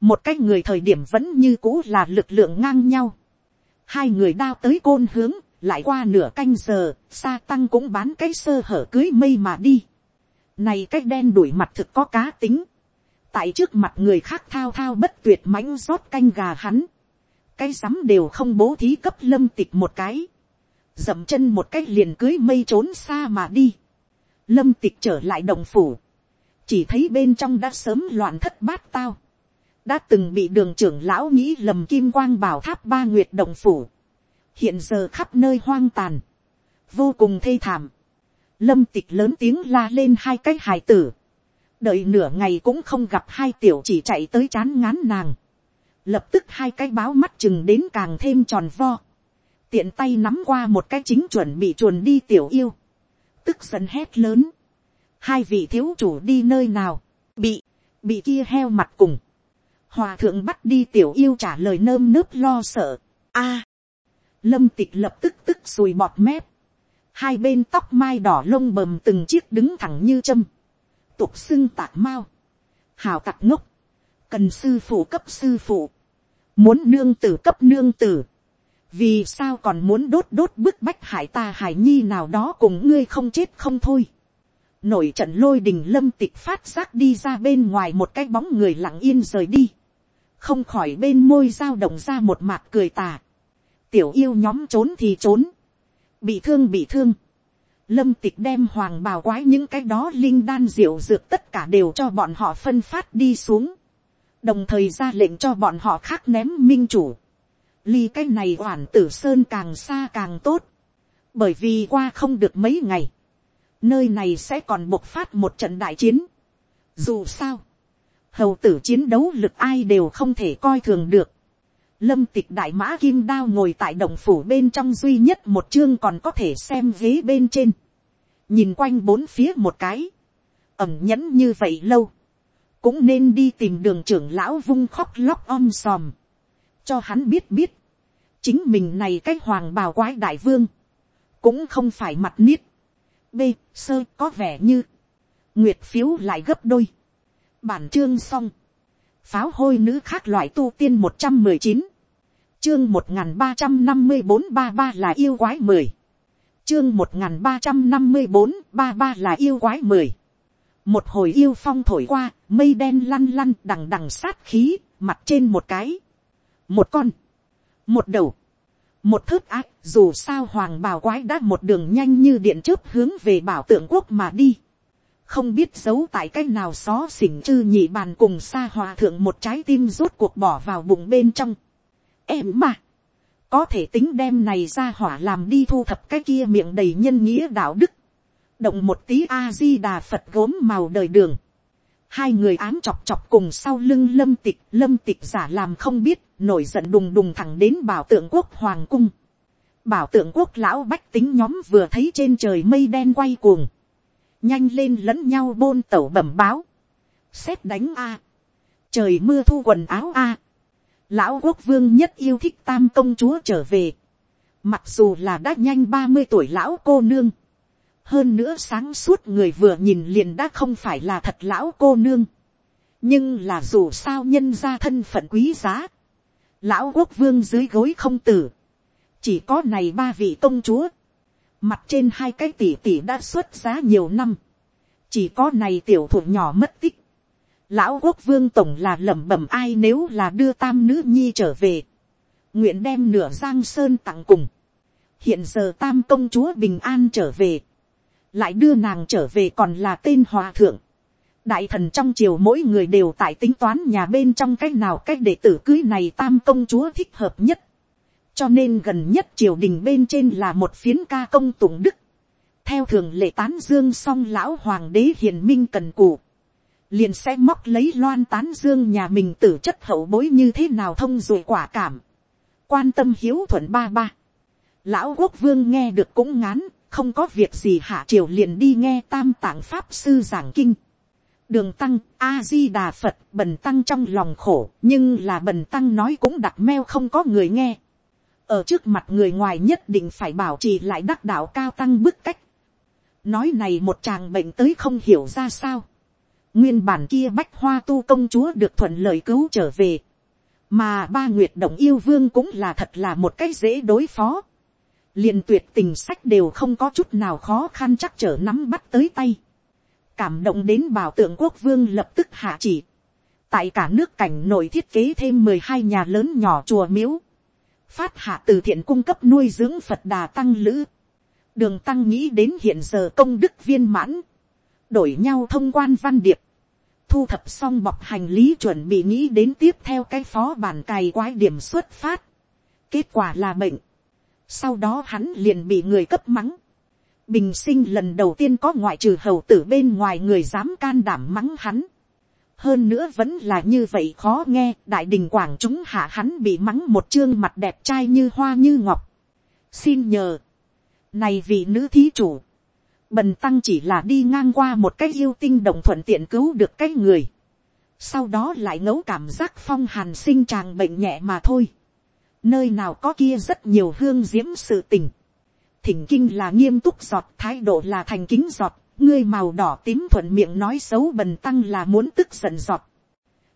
Một cái người thời điểm vẫn như cũ là lực lượng ngang nhau. Hai người đao tới côn hướng, lại qua nửa canh giờ, sa tăng cũng bán cái sơ hở cưới mây mà đi. Này cái đen đuổi mặt thực có cá tính. Tại trước mặt người khác thao thao bất tuyệt mãnh rót canh gà hắn, cái rắm đều không bố thí cấp lâm tịch một cái, dậm chân một cái liền cưới mây trốn xa mà đi, lâm tịch trở lại đồng phủ, chỉ thấy bên trong đã sớm loạn thất bát tao, đã từng bị đường trưởng lão nghĩ lầm kim quang bảo tháp ba nguyệt động phủ, hiện giờ khắp nơi hoang tàn, vô cùng thê thảm, lâm tịch lớn tiếng la lên hai cái hài tử, đợi nửa ngày cũng không gặp hai tiểu chỉ chạy tới chán ngán nàng, lập tức hai cái báo mắt chừng đến càng thêm tròn vo, tiện tay nắm qua một cái chính chuẩn bị chuồn đi tiểu yêu, tức giận hét lớn, hai vị thiếu chủ đi nơi nào, bị, bị kia heo mặt cùng, hòa thượng bắt đi tiểu yêu trả lời nơm nớp lo sợ, a, lâm tịch lập tức tức sùi bọt mép, hai bên tóc mai đỏ lông bầm từng chiếc đứng thẳng như châm, tục xưng tạc mao, hào tạc ngốc, cần sư phụ cấp sư phụ, muốn nương tử cấp nương tử, vì sao còn muốn đốt đốt bức bách hải ta hải nhi nào đó cùng ngươi không chết không thôi. nổi trận lôi đình lâm tịch phát giác đi ra bên ngoài một cái bóng người lặng yên rời đi, không khỏi bên môi dao động ra một mặt cười tà. tiểu yêu nhóm trốn thì trốn, bị thương bị thương. lâm tịch đem hoàng bào quái những cái đó linh đan diệu dược tất cả đều cho bọn họ phân phát đi xuống đồng thời ra lệnh cho bọn họ khác ném minh chủ. ly cái này oản tử sơn càng xa càng tốt, bởi vì qua không được mấy ngày, nơi này sẽ còn bộc phát một trận đại chiến. dù sao, hầu tử chiến đấu lực ai đều không thể coi thường được. Lâm tịch đại mã kim đao ngồi tại động phủ bên trong duy nhất một chương còn có thể xem ghế bên trên. Nhìn quanh bốn phía một cái. Ẩm nhẫn như vậy lâu. Cũng nên đi tìm đường trưởng lão vung khóc lóc om sòm, cho hắn biết biết, chính mình này cái hoàng bào quái đại vương, cũng không phải mặt niết, b, sơ có vẻ như, nguyệt phiếu lại gấp đôi, bản chương xong, pháo hôi nữ khác loại tu tiên một trăm mười chín, chương một n g h n ba trăm năm mươi bốn ba ba là yêu quái mười, chương một n g h n ba trăm năm mươi bốn ba ba là yêu quái mười, một hồi yêu phong thổi qua, mây đen lăn lăn đằng đằng sát khí, mặt trên một cái, một con, một đầu, một thước ác, dù sao hoàng bào quái đã một đường nhanh như điện chớp hướng về bảo tượng quốc mà đi không biết giấu tại cái nào xó xỉnh chư nhị bàn cùng xa hòa thượng một trái tim rút cuộc bỏ vào bụng bên trong. em mà, có thể tính đem này ra hỏa làm đi thu thập cái kia miệng đầy nhân nghĩa đạo đức động một tí a di đà phật gốm màu đời đường, hai người ám chọc chọc cùng sau lưng lâm tịch, lâm tịch giả làm không biết, nổi giận đùng đùng thẳng đến bảo tượng quốc hoàng cung. bảo tượng quốc lão bách tính nhóm vừa thấy trên trời mây đen quay cuồng, nhanh lên lẫn nhau bôn tẩu bẩm báo, xét đánh a, trời mưa thu quần áo a, lão quốc vương nhất yêu thích tam công chúa trở về, mặc dù là đã nhanh ba mươi tuổi lão cô nương, hơn nữa sáng suốt người vừa nhìn liền đã không phải là thật lão cô nương. nhưng là dù sao nhân ra thân phận quý giá. lão quốc vương dưới gối không tử. chỉ có này ba vị công chúa mặt trên hai cái tỷ tỷ đã xuất giá nhiều năm. chỉ có này tiểu thủ nhỏ mất tích. lão quốc vương tổng là lẩm bẩm ai nếu là đưa tam nữ nhi trở về. nguyện đem nửa giang sơn tặng cùng. hiện giờ tam công chúa bình an trở về lại đưa nàng trở về còn là tên hòa thượng. đại thần trong triều mỗi người đều tại tính toán nhà bên trong cách nào cách để tử cưới này tam công chúa thích hợp nhất cho nên gần nhất triều đình bên trên là một phiến ca công tụng đức. theo thường lệ tán dương song lão hoàng đế hiền minh cần cù liền sẽ móc lấy loan tán dương nhà mình tử chất hậu bối như thế nào thông rồi quả cảm. quan tâm hiếu thuận ba ba. lão quốc vương nghe được cũng ngán không có việc gì hạ triều liền đi nghe tam tạng pháp sư giảng kinh. đường tăng, a di đà phật, bần tăng trong lòng khổ, nhưng là bần tăng nói cũng đặt meo không có người nghe ở trước mặt người ngoài nhất định phải bảo trì lại đắc đạo cao tăng bức cách. nói này một chàng bệnh tới không hiểu ra sao. nguyên bản kia bách hoa tu công chúa được thuận lợi cứu trở về. mà ba nguyệt động yêu vương cũng là thật là một cách dễ đối phó liền tuyệt tình sách đều không có chút nào khó khăn chắc trở nắm bắt tới tay. cảm động đến bảo tượng quốc vương lập tức hạ chỉ. tại cả nước cảnh nội thiết kế thêm mười hai nhà lớn nhỏ chùa miếu phát hạ từ thiện cung cấp nuôi dưỡng phật đà tăng lữ. đường tăng nghĩ đến hiện giờ công đức viên mãn. đổi nhau thông quan văn điệp. thu thập xong bọc hành lý chuẩn bị nghĩ đến tiếp theo cái phó bản cày quái điểm xuất phát. Kết quả là bệnh. Sau đó hắn liền bị người cấp mắng. Bình sinh lần đầu tiên có ngoại trừ hầu tử bên ngoài người dám can đảm mắng hắn. Hơn nữa vẫn là như vậy khó nghe, đại đình quảng chúng hạ hắn bị mắng một chương mặt đẹp trai như hoa như ngọc. Xin nhờ. Này vị nữ thí chủ Bần tăng chỉ là đi ngang qua một cái yêu tinh đồng thuận tiện cứu được cái người. Sau đó lại ngấu cảm giác phong hàn sinh tràng bệnh nhẹ mà thôi. Nơi nào có kia rất nhiều hương diễm sự tình. Thỉnh kinh là nghiêm túc giọt, thái độ là thành kính giọt, ngươi màu đỏ tím thuận miệng nói xấu bần tăng là muốn tức giận giọt.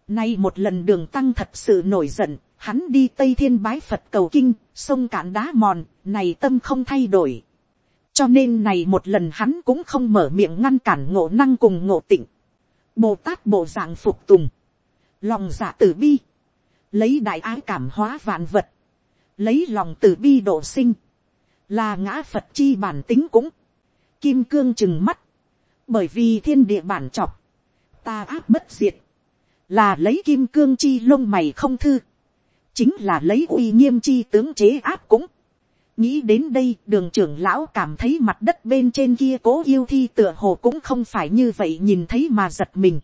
Nay một lần đường tăng thật sự nổi giận, hắn đi Tây Thiên bái Phật cầu kinh, sông cạn đá mòn, này tâm không thay đổi. Cho nên này một lần hắn cũng không mở miệng ngăn cản ngộ năng cùng ngộ tịnh. bồ tát bộ dạng phục tùng, lòng dạ tử bi, lấy đại ái cảm hóa vạn vật, lấy lòng tử bi độ sinh, là ngã phật chi bản tính cũng, kim cương chừng mắt, bởi vì thiên địa bản chọc, ta áp bất diệt, là lấy kim cương chi lông mày không thư, chính là lấy uy nghiêm chi tướng chế áp cũng, nghĩ đến đây đường trưởng lão cảm thấy mặt đất bên trên kia cố yêu thi tựa hồ cũng không phải như vậy nhìn thấy mà giật mình.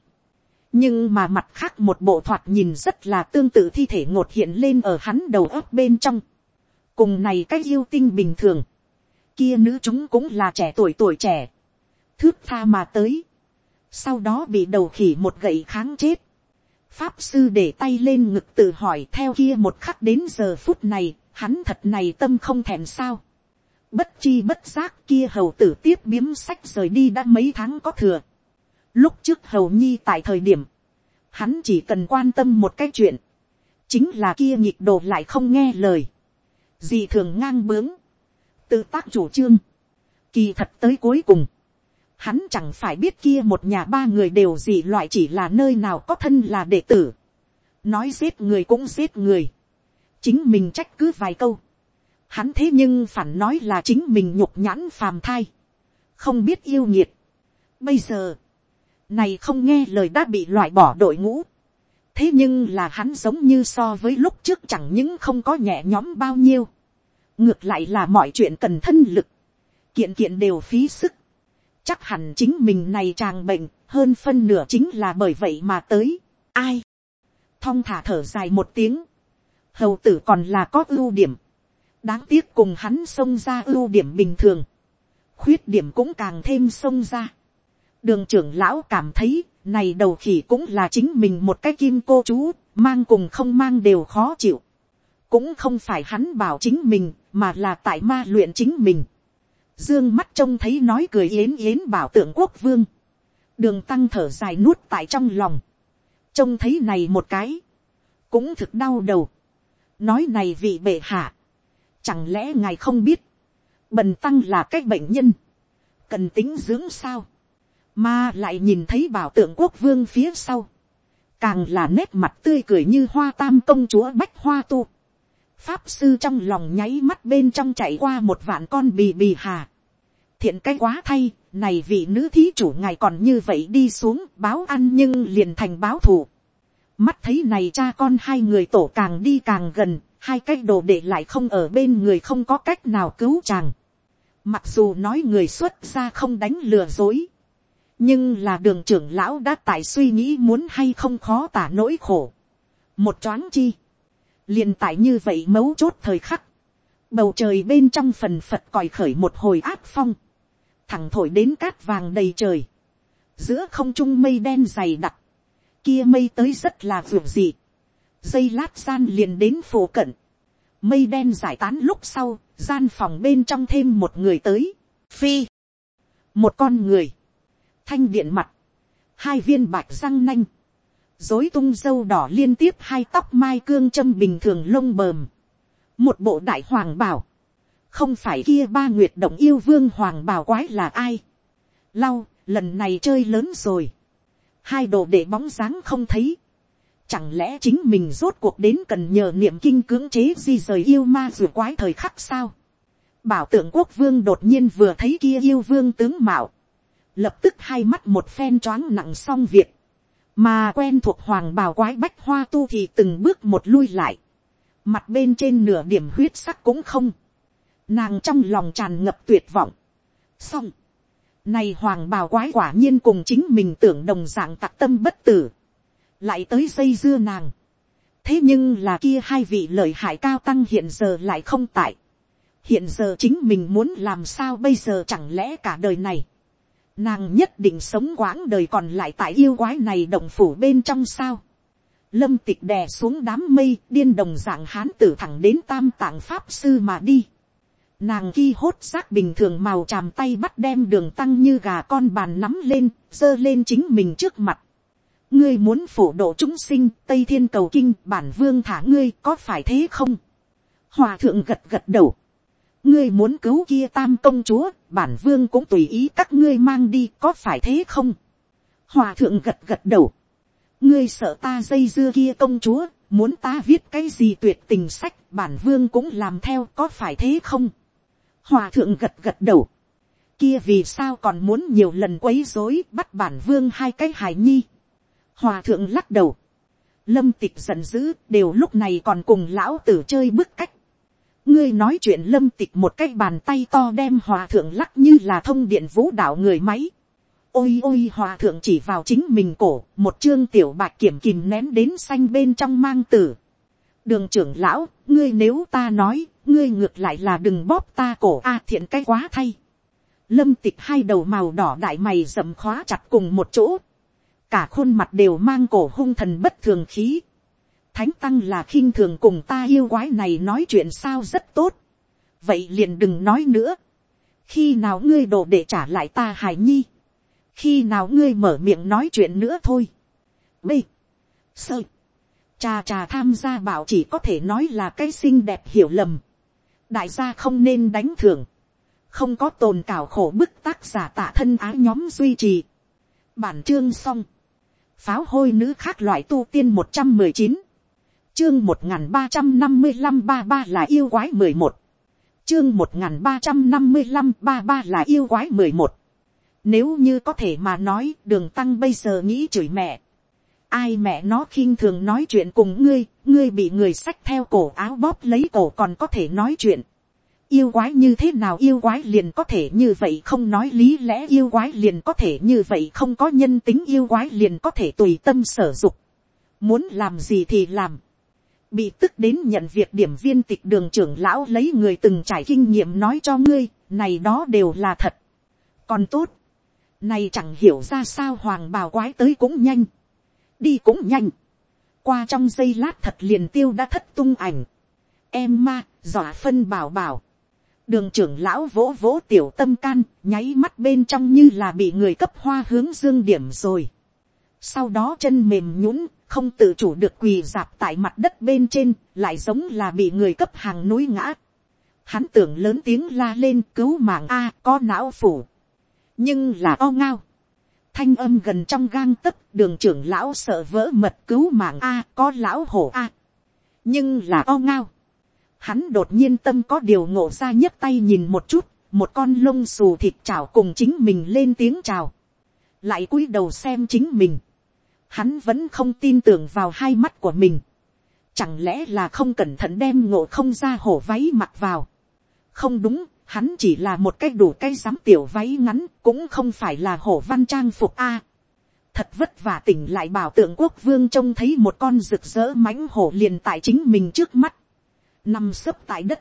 nhưng mà mặt khác một bộ thoạt nhìn rất là tương tự thi thể ngột hiện lên ở hắn đầu ấp bên trong. cùng này cái yêu tinh bình thường. kia nữ chúng cũng là trẻ tuổi tuổi trẻ thước tha mà tới. sau đó bị đầu khỉ một gậy kháng chết. pháp sư để tay lên ngực tự hỏi theo kia một khắc đến giờ phút này hắn thật này tâm không thèm sao. bất chi bất giác kia hầu tử tiếp biếm sách rời đi đã mấy tháng có thừa. lúc trước hầu nhi tại thời điểm, hắn chỉ cần quan tâm một cái chuyện, chính là kia nhịp đồ lại không nghe lời, gì thường ngang bướng, tự tác chủ trương, kỳ thật tới cuối cùng, hắn chẳng phải biết kia một nhà ba người đều gì loại chỉ là nơi nào có thân là đệ tử, nói giết người cũng giết người, chính mình trách cứ vài câu. Hắn thế nhưng phản nói là chính mình nhục nhãn phàm thai. Không biết yêu nhiệt. Bây giờ, này không nghe lời đã bị loại bỏ đội ngũ. Thế nhưng là hắn giống như so với lúc trước chẳng những không có nhẹ nhóm bao nhiêu. Ngược lại là mọi chuyện cần thân lực. Kiện kiện đều phí sức. Chắc hẳn chính mình này chàng bệnh, hơn phân nửa chính là bởi vậy mà tới. Ai? Thong thả thở dài một tiếng hầu tử còn là có ưu điểm, đáng tiếc cùng hắn xông ra ưu điểm bình thường, khuyết điểm cũng càng thêm xông ra. đường trưởng lão cảm thấy, này đầu khỉ cũng là chính mình một cái kim cô chú, mang cùng không mang đều khó chịu. cũng không phải hắn bảo chính mình, mà là tại ma luyện chính mình dương mắt trông thấy nói cười yến yến bảo tượng quốc vương. đường tăng thở dài nuốt tại trong lòng. trông thấy này một cái, cũng thực đau đầu. Nói này vị bệ hạ, chẳng lẽ ngài không biết, bần tăng là cái bệnh nhân, cần tính dưỡng sao, mà lại nhìn thấy bảo tượng quốc vương phía sau, càng là nét mặt tươi cười như hoa tam công chúa bách hoa tu, pháp sư trong lòng nháy mắt bên trong chạy qua một vạn con bì bì hà, thiện cái quá thay, này vị nữ thí chủ ngài còn như vậy đi xuống báo ăn nhưng liền thành báo thù. Mắt thấy này cha con hai người tổ càng đi càng gần, hai cái đồ để lại không ở bên người không có cách nào cứu chàng. Mặc dù nói người xuất ra không đánh lừa dối. Nhưng là đường trưởng lão đã tại suy nghĩ muốn hay không khó tả nỗi khổ. Một choáng chi liền tại như vậy mấu chốt thời khắc. Bầu trời bên trong phần phật còi khởi một hồi áp phong. Thẳng thổi đến cát vàng đầy trời. Giữa không trung mây đen dày đặc kia mây tới rất là vượt dị. Dây lát gian liền đến phổ cận. Mây đen giải tán lúc sau, gian phòng bên trong thêm một người tới. Phi. Một con người. Thanh điện mặt. Hai viên bạch răng nanh. Dối tung dâu đỏ liên tiếp hai tóc mai cương châm bình thường lông bờm. Một bộ đại hoàng bảo. Không phải kia ba nguyệt động yêu vương hoàng bảo quái là ai. Lau, lần này chơi lớn rồi hai đồ để bóng dáng không thấy. Chẳng lẽ chính mình rốt cuộc đến cần nhờ niệm kinh cưỡng chế di rời yêu ma rùa quái thời khắc sao? Bảo tượng quốc vương đột nhiên vừa thấy kia yêu vương tướng mạo. Lập tức hai mắt một phen choáng nặng xong việc mà quen thuộc hoàng bào quái bách hoa tu thì từng bước một lui lại, mặt bên trên nửa điểm huyết sắc cũng không, nàng trong lòng tràn ngập tuyệt vọng, xong, này hoàng bào quái quả nhiên cùng chính mình tưởng đồng dạng tặc tâm bất tử, lại tới dây dưa nàng, thế nhưng là kia hai vị lợi hại cao tăng hiện giờ lại không tại, hiện giờ chính mình muốn làm sao bây giờ chẳng lẽ cả đời này, nàng nhất định sống quãng đời còn lại tại yêu quái này động phủ bên trong sao. lâm tịch đè xuống đám mây điên đồng dạng hán tử thẳng đến tam tạng pháp sư mà đi. nàng ghi hốt xác bình thường màu tràm tay bắt đem đường tăng như gà con bàn nắm lên, giơ lên chính mình trước mặt. ngươi muốn phổ độ chúng sinh tây thiên cầu kinh bản vương thả ngươi có phải thế không. hòa thượng gật gật đầu ngươi muốn cứu kia tam công chúa, bản vương cũng tùy ý các ngươi mang đi có phải thế không. hòa thượng gật gật đầu. ngươi sợ ta dây dưa kia công chúa, muốn ta viết cái gì tuyệt tình sách bản vương cũng làm theo có phải thế không. hòa thượng gật gật đầu. kia vì sao còn muốn nhiều lần quấy rối, bắt bản vương hai cái hài nhi. hòa thượng lắc đầu. lâm tịch giận dữ đều lúc này còn cùng lão tử chơi bước cách ngươi nói chuyện lâm tịch một cái bàn tay to đem hòa thượng lắc như là thông điện vũ đạo người máy. ôi ôi hòa thượng chỉ vào chính mình cổ, một chương tiểu bạc kiểm kìm ném đến xanh bên trong mang tử. đường trưởng lão, ngươi nếu ta nói, ngươi ngược lại là đừng bóp ta cổ a thiện cái quá thay. lâm tịch hai đầu màu đỏ đại mày rậm khóa chặt cùng một chỗ. cả khuôn mặt đều mang cổ hung thần bất thường khí thánh tăng là khinh thường cùng ta yêu quái này nói chuyện sao rất tốt. vậy liền đừng nói nữa. khi nào ngươi đổ để trả lại ta hài nhi. khi nào ngươi mở miệng nói chuyện nữa thôi. b. sơ. trà trà tham gia bảo chỉ có thể nói là cái xinh đẹp hiểu lầm. đại gia không nên đánh thưởng. không có tồn cảo khổ bức tác giả tạ thân á nhóm duy trì. bản chương xong. pháo hôi nữ khác loại tu tiên một trăm mười chín chương một nghìn ba trăm năm mươi năm ba ba là yêu quái mười một. Chương một nghìn ba trăm năm mươi năm ba ba là yêu quái mười một. Nếu như có thể mà nói, đường tăng bây giờ nghĩ chửi mẹ. Ai mẹ nó khinh thường nói chuyện cùng ngươi ngươi bị người sách theo cổ áo bóp lấy cổ còn có thể nói chuyện. Yêu quái như thế nào yêu quái liền có thể như vậy không nói lý lẽ yêu quái liền có thể như vậy không có nhân tính yêu quái liền có thể tùy tâm sở dục. Muốn làm gì thì làm bị tức đến nhận việc điểm viên tịch đường trưởng lão lấy người từng trải kinh nghiệm nói cho ngươi, này đó đều là thật. còn tốt, này chẳng hiểu ra sao hoàng bào quái tới cũng nhanh, đi cũng nhanh, qua trong giây lát thật liền tiêu đã thất tung ảnh, em ma, dọa phân bảo bảo, đường trưởng lão vỗ vỗ tiểu tâm can, nháy mắt bên trong như là bị người cấp hoa hướng dương điểm rồi. sau đó chân mềm nhũng, không tự chủ được quỳ dạp tại mặt đất bên trên, lại giống là bị người cấp hàng núi ngã. Hắn tưởng lớn tiếng la lên cứu mạng A có não phủ. Nhưng là o ngao. Thanh âm gần trong gang tấc đường trưởng lão sợ vỡ mật cứu mạng A có lão hổ A. Nhưng là o ngao. Hắn đột nhiên tâm có điều ngộ ra nhấc tay nhìn một chút, một con lông xù thịt chảo cùng chính mình lên tiếng chào. Lại cúi đầu xem chính mình hắn vẫn không tin tưởng vào hai mắt của mình. Chẳng lẽ là không cẩn thận đem ngộ không ra hổ váy mặc vào. Không đúng, hắn chỉ là một cái đủ cây sắm tiểu váy ngắn, cũng không phải là hổ văn trang phục a. thật vất vả tỉnh lại bảo tượng quốc vương trông thấy một con rực rỡ mãnh hổ liền tại chính mình trước mắt. Nằm sấp tại đất.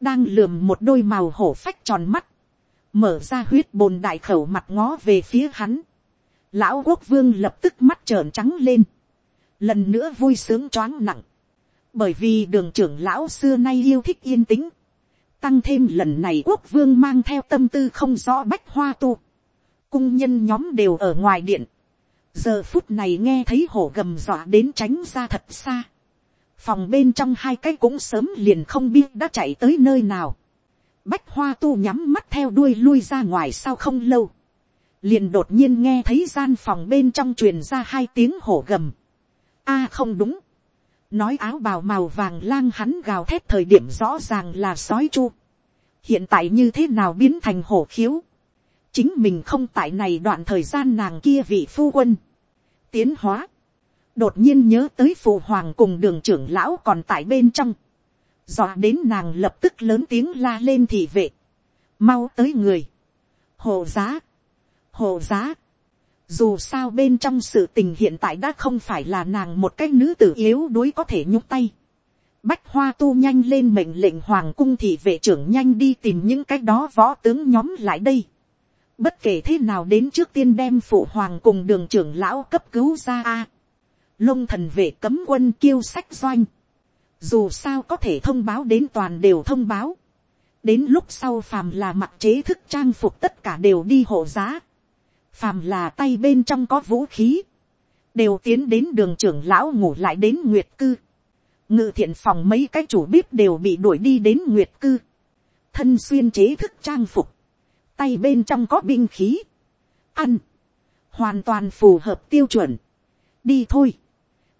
Đang lườm một đôi màu hổ phách tròn mắt. Mở ra huyết bồn đại khẩu mặt ngó về phía hắn lão quốc vương lập tức mắt trợn trắng lên, lần nữa vui sướng choáng nặng, bởi vì đường trưởng lão xưa nay yêu thích yên tĩnh, tăng thêm lần này quốc vương mang theo tâm tư không rõ bách hoa tu, cung nhân nhóm đều ở ngoài điện, giờ phút này nghe thấy hổ gầm dọa đến tránh ra thật xa, phòng bên trong hai cái cũng sớm liền không biết đã chạy tới nơi nào, bách hoa tu nhắm mắt theo đuôi lui ra ngoài sau không lâu, liền đột nhiên nghe thấy gian phòng bên trong truyền ra hai tiếng hổ gầm. a không đúng. nói áo bào màu vàng lang hắn gào thét thời điểm rõ ràng là sói chu. hiện tại như thế nào biến thành hổ khiếu. chính mình không tại này đoạn thời gian nàng kia vị phu quân. tiến hóa, đột nhiên nhớ tới phụ hoàng cùng đường trưởng lão còn tại bên trong, dọa đến nàng lập tức lớn tiếng la lên thị vệ, mau tới người, hồ giá, hộ giá, dù sao bên trong sự tình hiện tại đã không phải là nàng một cái nữ tử yếu đuối có thể nhúc tay, bách hoa tu nhanh lên mệnh lệnh hoàng cung thị vệ trưởng nhanh đi tìm những cái đó võ tướng nhóm lại đây. Bất kể thế nào đến trước tiên đem phụ hoàng cùng đường trưởng lão cấp cứu ra a. Lông thần vệ cấm quân kiêu sách doanh. Dù sao có thể thông báo đến toàn đều thông báo. Đến lúc sau phàm là mặc chế thức trang phục tất cả đều đi hộ giá. Phàm là tay bên trong có vũ khí. Đều tiến đến đường trưởng lão ngủ lại đến nguyệt cư. Ngự thiện phòng mấy cái chủ bếp đều bị đuổi đi đến nguyệt cư, thân xuyên chế thức trang phục, tay bên trong có binh khí, ăn, hoàn toàn phù hợp tiêu chuẩn, đi thôi,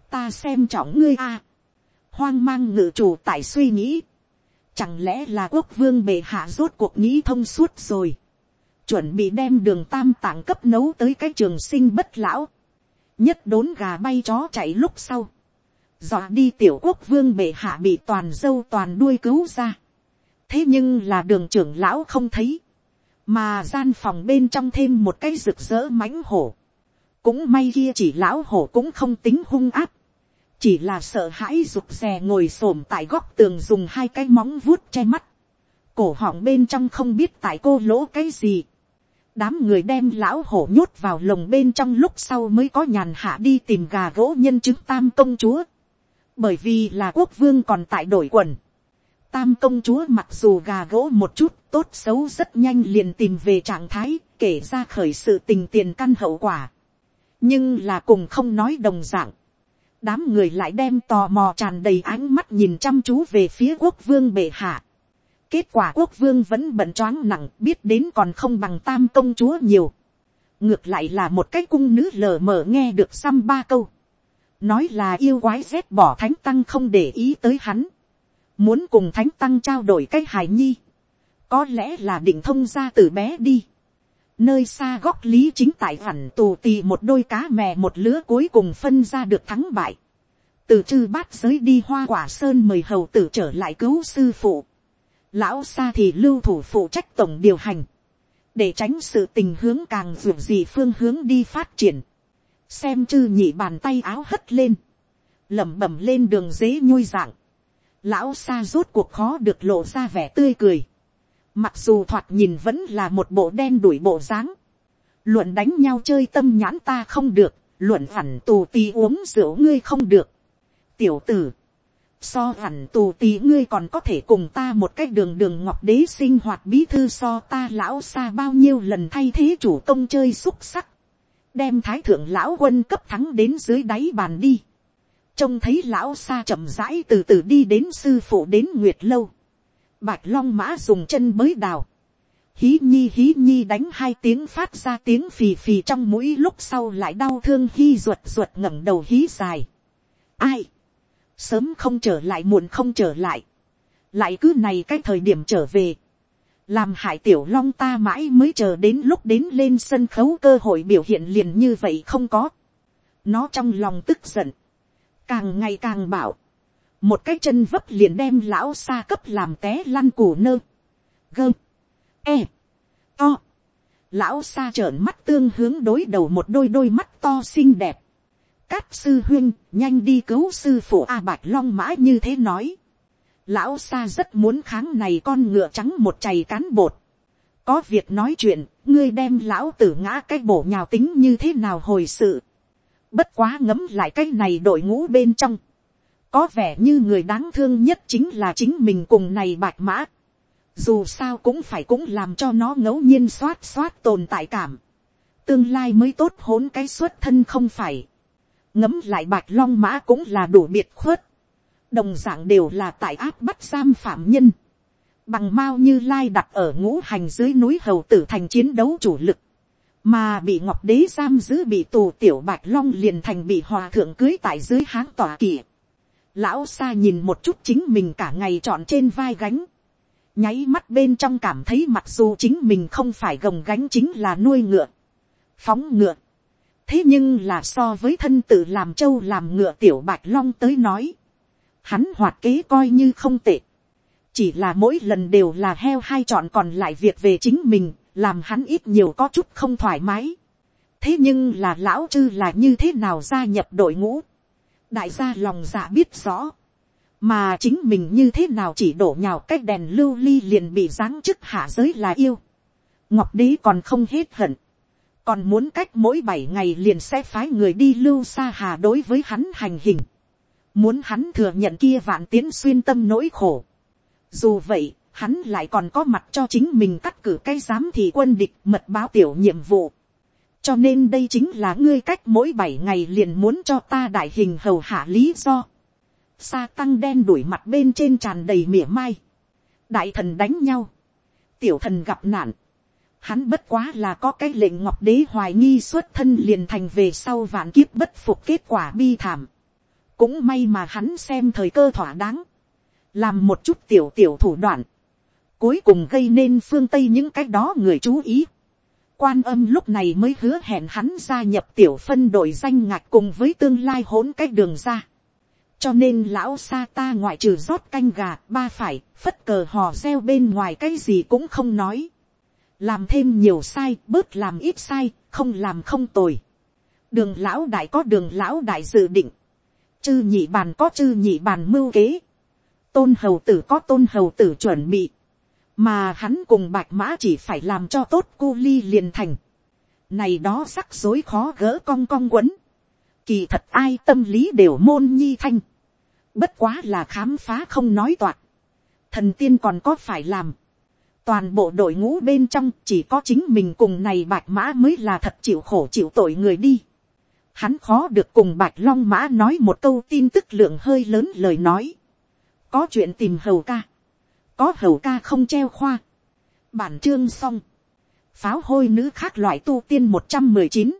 ta xem trọng ngươi a, hoang mang ngự chủ tại suy nghĩ, chẳng lẽ là quốc vương bệ hạ rốt cuộc nghĩ thông suốt rồi, chuẩn bị đem đường tam tạng cấp nấu tới cái trường sinh bất lão, nhất đốn gà bay chó chạy lúc sau, dọa đi tiểu quốc vương bệ hạ bị toàn dâu toàn đuôi cứu ra. thế nhưng là đường trưởng lão không thấy, mà gian phòng bên trong thêm một cái rực rỡ mãnh hổ. cũng may kia chỉ lão hổ cũng không tính hung áp, chỉ là sợ hãi rụt rè ngồi s ổ m tại góc tường dùng hai cái móng vuốt che mắt, cổ họng bên trong không biết tại cô lỗ cái gì đám người đem lão hổ nhốt vào lồng bên trong lúc sau mới có nhàn hạ đi tìm gà gỗ nhân chứng tam công chúa bởi vì là quốc vương còn tại đổi quần. Tam công chúa mặc dù gà gỗ một chút, tốt xấu rất nhanh liền tìm về trạng thái, kể ra khởi sự tình tiền căn hậu quả. nhưng là cùng không nói đồng dạng. đám người lại đem tò mò tràn đầy ánh mắt nhìn chăm chú về phía quốc vương bệ hạ kết quả quốc vương vẫn bận choáng nặng biết đến còn không bằng tam công chúa nhiều. ngược lại là một cái cung nữ lờ mờ nghe được xăm ba câu. Nói là yêu quái rét bỏ thánh tăng không để ý tới hắn, muốn cùng thánh tăng trao đổi cái hài nhi, có lẽ là định thông ra từ bé đi, nơi xa góc lý chính tại hẳn tù tì một đôi cá mè một lứa cuối cùng phân ra được thắng bại, từ chư bát giới đi hoa quả sơn mời hầu tử trở lại cứu sư phụ, lão xa thì lưu thủ phụ trách tổng điều hành, để tránh sự tình hướng càng d gì phương hướng đi phát triển, xem chư nhị bàn tay áo hất lên, lẩm bẩm lên đường dế nhôi dạng, lão xa rốt cuộc khó được lộ ra vẻ tươi cười, mặc dù thoạt nhìn vẫn là một bộ đen đuổi bộ dáng, luận đánh nhau chơi tâm nhãn ta không được, luận phản tù tì uống rượu ngươi không được. tiểu tử, so hẳn tù tì ngươi còn có thể cùng ta một cách đường đường ngọc đế sinh hoạt bí thư so ta lão xa bao nhiêu lần thay thế chủ công chơi xúc sắc đem thái thượng lão quân cấp thắng đến dưới đáy bàn đi. trông thấy lão xa chậm rãi từ từ đi đến sư phụ đến nguyệt lâu. bạch long mã dùng chân mới đào. hí nhi hí nhi đánh hai tiếng phát ra tiếng phì phì trong mũi lúc sau lại đau thương hy ruột ruột ngẩng đầu hí dài. ai, sớm không trở lại muộn không trở lại, lại cứ này cái thời điểm trở về. Làm hại tiểu long ta mãi mới chờ đến lúc đến lên sân khấu cơ hội biểu hiện liền như vậy không có. nó trong lòng tức giận, càng ngày càng bảo, một cái chân vấp liền đem lão xa cấp làm té lăn củ nơ, gơm, e, to, lão xa trợn mắt tương hướng đối đầu một đôi đôi mắt to xinh đẹp, cát sư huyên nhanh đi cứu sư phụ a bạch long mã như thế nói, lão xa rất muốn kháng này con ngựa trắng một chày cán bột. có việc nói chuyện, ngươi đem lão tử ngã cái bổ nhào tính như thế nào hồi sự. bất quá ngấm lại cái này đội ngũ bên trong. có vẻ như người đáng thương nhất chính là chính mình cùng này bạch mã. dù sao cũng phải cũng làm cho nó ngẫu nhiên xoát xoát tồn tại cảm. tương lai mới tốt hỗn cái xuất thân không phải ngấm lại bạch long mã cũng là đủ biệt khuất. Đồng dạng đều là tại áp bắt giam phạm nhân, bằng mao như lai đặt ở ngũ hành dưới núi hầu tử thành chiến đấu chủ lực, mà bị ngọc đế giam giữ bị tù tiểu bạch long liền thành bị hòa thượng cưới tại dưới háng tòa kỳ. lão xa nhìn một chút chính mình cả ngày trọn trên vai gánh, nháy mắt bên trong cảm thấy mặc dù chính mình không phải gồng gánh chính là nuôi ngựa, phóng ngựa, thế nhưng là so với thân tự làm trâu làm ngựa tiểu bạch long tới nói, hắn hoạt kế coi như không tệ, chỉ là mỗi lần đều là heo hai chọn còn lại việc về chính mình, làm hắn ít nhiều có chút không thoải mái. thế nhưng là lão chư là như thế nào gia nhập đội ngũ, đại gia lòng dạ biết rõ, mà chính mình như thế nào chỉ đổ nhào cách đèn lưu ly liền bị giáng chức hạ giới là yêu, ngọc đế còn không hết hận, còn muốn cách mỗi bảy ngày liền sẽ phái người đi lưu xa hà đối với hắn hành hình, muốn hắn thừa nhận kia vạn tiến xuyên tâm nỗi khổ. Dù vậy, hắn lại còn có mặt cho chính mình cắt cử cái giám thị quân địch mật báo tiểu nhiệm vụ. cho nên đây chính là ngươi cách mỗi bảy ngày liền muốn cho ta đại hình hầu hạ lý do. sa tăng đen đuổi mặt bên trên tràn đầy mỉa mai. đại thần đánh nhau. tiểu thần gặp nạn Hắn bất quá là có cái lệnh ngọc đế hoài nghi xuất thân liền thành về sau vạn kiếp bất phục kết quả bi thảm. Cũng may mà hắn xem thời cơ thỏa đáng. Làm một chút tiểu tiểu thủ đoạn. Cuối cùng gây nên phương Tây những cái đó người chú ý. Quan âm lúc này mới hứa hẹn hắn gia nhập tiểu phân đội danh ngạch cùng với tương lai hỗn cách đường ra. Cho nên lão sa ta ngoại trừ rót canh gà ba phải, phất cờ hò reo bên ngoài cái gì cũng không nói làm thêm nhiều sai, bớt làm ít sai, không làm không tồi. đường lão đại có đường lão đại dự định, chư nhị bàn có chư nhị bàn mưu kế, tôn hầu tử có tôn hầu tử chuẩn bị, mà hắn cùng bạch mã chỉ phải làm cho tốt cu ly liền thành. này đó sắc dối khó gỡ cong cong quấn, kỳ thật ai tâm lý đều môn nhi thanh, bất quá là khám phá không nói toạc, thần tiên còn có phải làm, toàn bộ đội ngũ bên trong chỉ có chính mình cùng này bạch mã mới là thật chịu khổ chịu tội người đi. Hắn khó được cùng bạch long mã nói một câu tin tức lượng hơi lớn lời nói. Có chuyện tìm hầu ca. Có hầu ca không treo khoa. Bản chương xong. Pháo hôi nữ khác loại tu tiên một trăm mười chín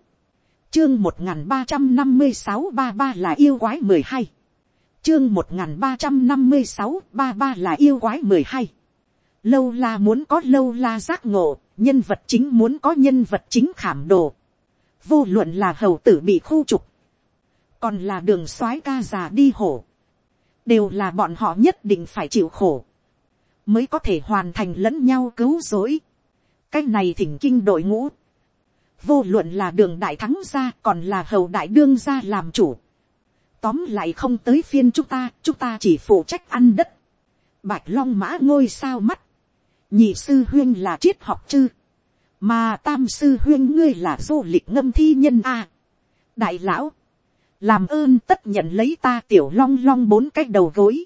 Chương một ba trăm năm mươi sáu ba ba là yêu quái mười hai Chương một ba trăm năm mươi sáu ba ba là yêu quái mười hai lâu la muốn có lâu la giác ngộ, nhân vật chính muốn có nhân vật chính khảm đồ. vô luận là hầu tử bị khu trục, còn là đường soái ca già đi hổ, đều là bọn họ nhất định phải chịu khổ, mới có thể hoàn thành lẫn nhau cứu rỗi. cái này thỉnh kinh đội ngũ, vô luận là đường đại thắng gia còn là hầu đại đương gia làm chủ. tóm lại không tới phiên chúng ta, chúng ta chỉ phụ trách ăn đất. bạch long mã ngôi sao mắt, nhị sư huyên là triết học chư, mà tam sư huyên ngươi là du lịch ngâm thi nhân a. đại lão, làm ơn tất nhận lấy ta tiểu long long bốn cái đầu gối,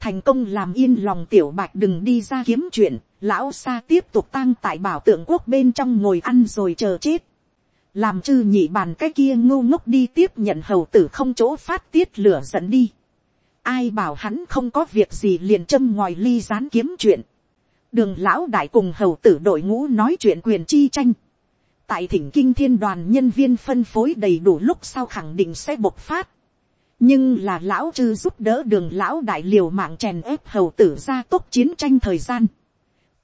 thành công làm yên lòng tiểu bạch đừng đi ra kiếm chuyện, lão xa tiếp tục tăng tại bảo tượng quốc bên trong ngồi ăn rồi chờ chết, làm chư nhị bàn cái kia ngô ngốc đi tiếp nhận hầu tử không chỗ phát tiết lửa giận đi. Ai bảo hắn không có việc gì liền châm ngoài ly rán kiếm chuyện đường lão đại cùng hầu tử đội ngũ nói chuyện quyền chi tranh. tại thỉnh kinh thiên đoàn nhân viên phân phối đầy đủ lúc sau khẳng định sẽ bộc phát. nhưng là lão chư giúp đỡ đường lão đại liều mạng chèn ép hầu tử ra tốt chiến tranh thời gian.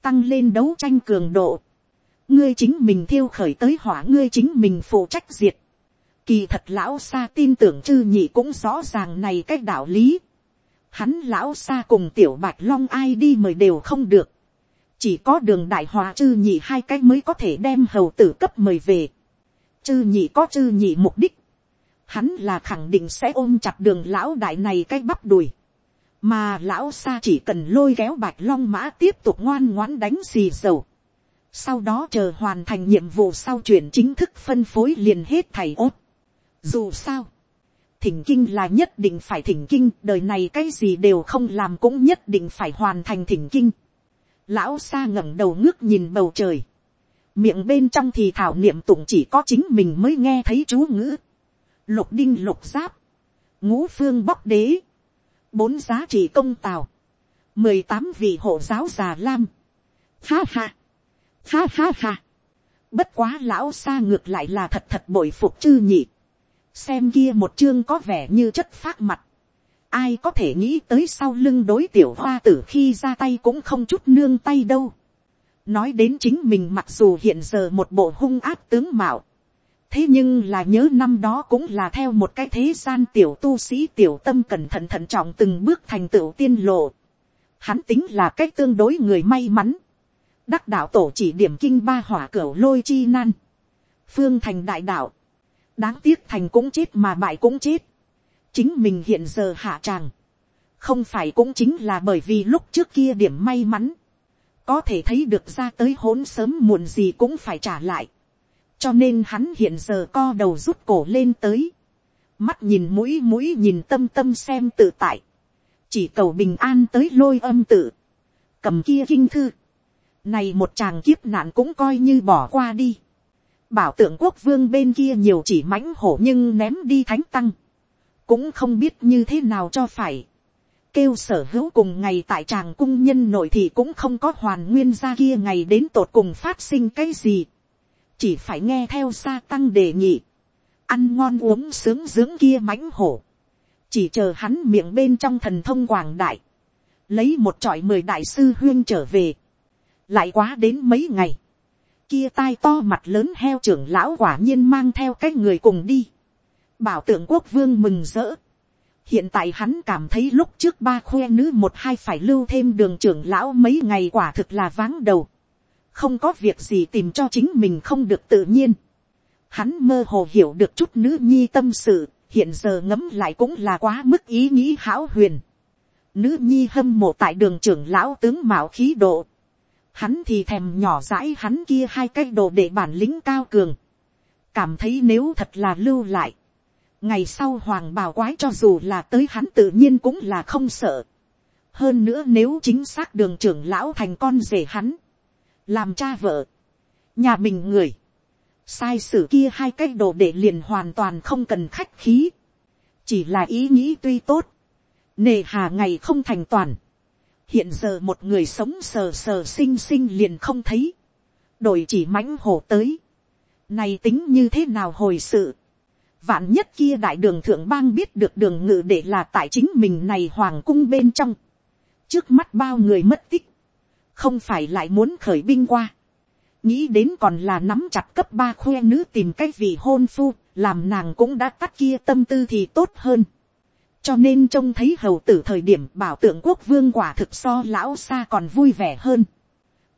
tăng lên đấu tranh cường độ. ngươi chính mình thiêu khởi tới hỏa ngươi chính mình phụ trách diệt. kỳ thật lão xa tin tưởng chư nhị cũng rõ ràng này cách đạo lý. hắn lão xa cùng tiểu bạch long ai đi mời đều không được chỉ có đường đại hòa chư nhị hai cái mới có thể đem hầu tử cấp mời về. chư nhị có chư nhị mục đích. hắn là khẳng định sẽ ôm chặt đường lão đại này cái bắp đùi. mà lão xa chỉ cần lôi kéo bạch long mã tiếp tục ngoan ngoãn đánh xì dầu. sau đó chờ hoàn thành nhiệm vụ sau chuyển chính thức phân phối liền hết thầy ốt. dù sao, thỉnh kinh là nhất định phải thỉnh kinh, đời này cái gì đều không làm cũng nhất định phải hoàn thành thỉnh kinh Lão xa ngẩng đầu ngước nhìn bầu trời. Miệng bên trong thì thảo niệm tụng chỉ có chính mình mới nghe thấy chú ngữ. Lục đinh lục giáp. Ngũ phương bóc đế. Bốn giá trị công tào. Mười tám vị hộ giáo già lam. Ha ha. Ha ha ha. Bất quá lão xa ngược lại là thật thật bội phục chư nhị. Xem kia một chương có vẻ như chất phát mặt ai có thể nghĩ tới sau lưng đối tiểu hoa tử khi ra tay cũng không chút nương tay đâu. nói đến chính mình mặc dù hiện giờ một bộ hung áp tướng mạo, thế nhưng là nhớ năm đó cũng là theo một cái thế gian tiểu tu sĩ tiểu tâm cẩn thận thận trọng từng bước thành tựu tiên lộ. Hắn tính là cách tương đối người may mắn. Đắc đạo tổ chỉ điểm kinh ba hỏa cửa lôi chi nan. Phương thành đại đạo. Đáng tiếc thành cũng chết mà bại cũng chết. Chính mình hiện giờ hạ tràng. Không phải cũng chính là bởi vì lúc trước kia điểm may mắn. Có thể thấy được ra tới hỗn sớm muộn gì cũng phải trả lại. Cho nên hắn hiện giờ co đầu rút cổ lên tới, mắt nhìn mũi mũi nhìn tâm tâm xem tự tại, chỉ cầu bình an tới lôi âm tự, cầm kia kinh thư, này một chàng kiếp nạn cũng coi như bỏ qua đi, bảo tượng quốc vương bên kia nhiều chỉ mãnh hổ nhưng ném đi thánh tăng, cũng không biết như thế nào cho phải, kêu sở hữu cùng ngày tại tràng cung nhân nội thì cũng không có hoàn nguyên ra kia ngày đến tột cùng phát sinh cái gì. Chỉ phải nghe theo sa tăng đề nghị, ăn ngon uống sướng dưỡng kia mãnh hổ, chỉ chờ hắn miệng bên trong thần thông quảng đại, lấy một trọi mười đại sư huyên trở về, lại quá đến mấy ngày, kia tai to mặt lớn heo trưởng lão quả nhiên mang theo cái người cùng đi, bảo tượng quốc vương mừng rỡ, hiện tại hắn cảm thấy lúc trước ba khoe nữ một hai phải lưu thêm đường trưởng lão mấy ngày quả thực là váng đầu, không có việc gì tìm cho chính mình không được tự nhiên. Hắn mơ hồ hiểu được chút nữ nhi tâm sự, hiện giờ ngấm lại cũng là quá mức ý nghĩ hão huyền. Nữ nhi hâm mộ tại đường trưởng lão tướng mạo khí độ. Hắn thì thèm nhỏ dãi hắn kia hai cái đồ để bản lĩnh cao cường. Cảm thấy nếu thật là lưu lại. Ngày sau hoàng bào quái cho dù là tới hắn tự nhiên cũng là không sợ. Hơn nữa nếu chính xác đường trưởng lão thành con rể hắn làm cha vợ, nhà mình người, sai sử kia hai cái đồ để liền hoàn toàn không cần khách khí, chỉ là ý nghĩ tuy tốt, nề hà ngày không thành toàn, hiện giờ một người sống sờ sờ sinh sinh liền không thấy, đổi chỉ mãnh hổ tới, này tính như thế nào hồi sự, vạn nhất kia đại đường thượng bang biết được đường ngự để là tại chính mình này hoàng cung bên trong, trước mắt bao người mất tích, không phải lại muốn khởi binh qua. nghĩ đến còn là nắm chặt cấp ba khoe nữ tìm cách vì hôn phu, làm nàng cũng đã tắt kia tâm tư thì tốt hơn. cho nên trông thấy hầu tử thời điểm bảo tượng quốc vương quả thực so lão xa còn vui vẻ hơn.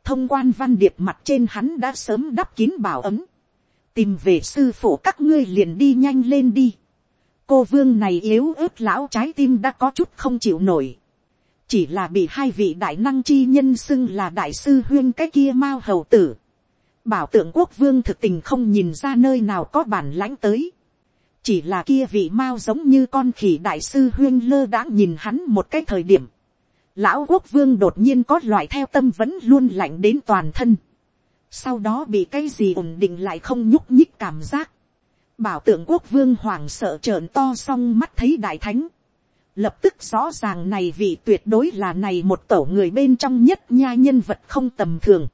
thông quan văn điệp mặt trên hắn đã sớm đắp kín bảo ấm tìm về sư phụ các ngươi liền đi nhanh lên đi. cô vương này yếu ớt lão trái tim đã có chút không chịu nổi chỉ là bị hai vị đại năng chi nhân xưng là đại sư huyên cái kia mao hầu tử. bảo tượng quốc vương thực tình không nhìn ra nơi nào có bản lãnh tới. chỉ là kia vị mao giống như con khỉ đại sư huyên lơ đãng nhìn hắn một cái thời điểm. lão quốc vương đột nhiên có loại theo tâm vẫn luôn lạnh đến toàn thân sau đó bị cái gì ổn định lại không nhúc nhích cảm giác. bảo tượng quốc vương hoàng sợ trợn to xong mắt thấy đại thánh lập tức rõ ràng này vị tuyệt đối là này một tổ người bên trong nhất nha nhân vật không tầm thường.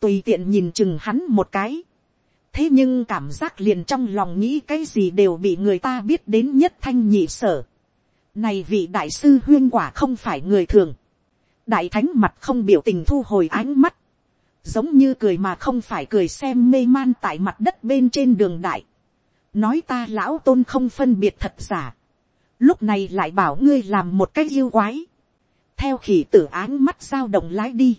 Tùy tiện nhìn chừng hắn một cái. Thế nhưng cảm giác liền trong lòng nghĩ cái gì đều bị người ta biết đến nhất thanh nhị sở. Này vị đại sư huyên quả không phải người thường. Đại thánh mặt không biểu tình thu hồi ánh mắt. Giống như cười mà không phải cười xem mê man tại mặt đất bên trên đường đại. Nói ta lão tôn không phân biệt thật giả. Lúc này lại bảo ngươi làm một cái yêu quái, theo khỉ tử áng mắt sao động lái đi,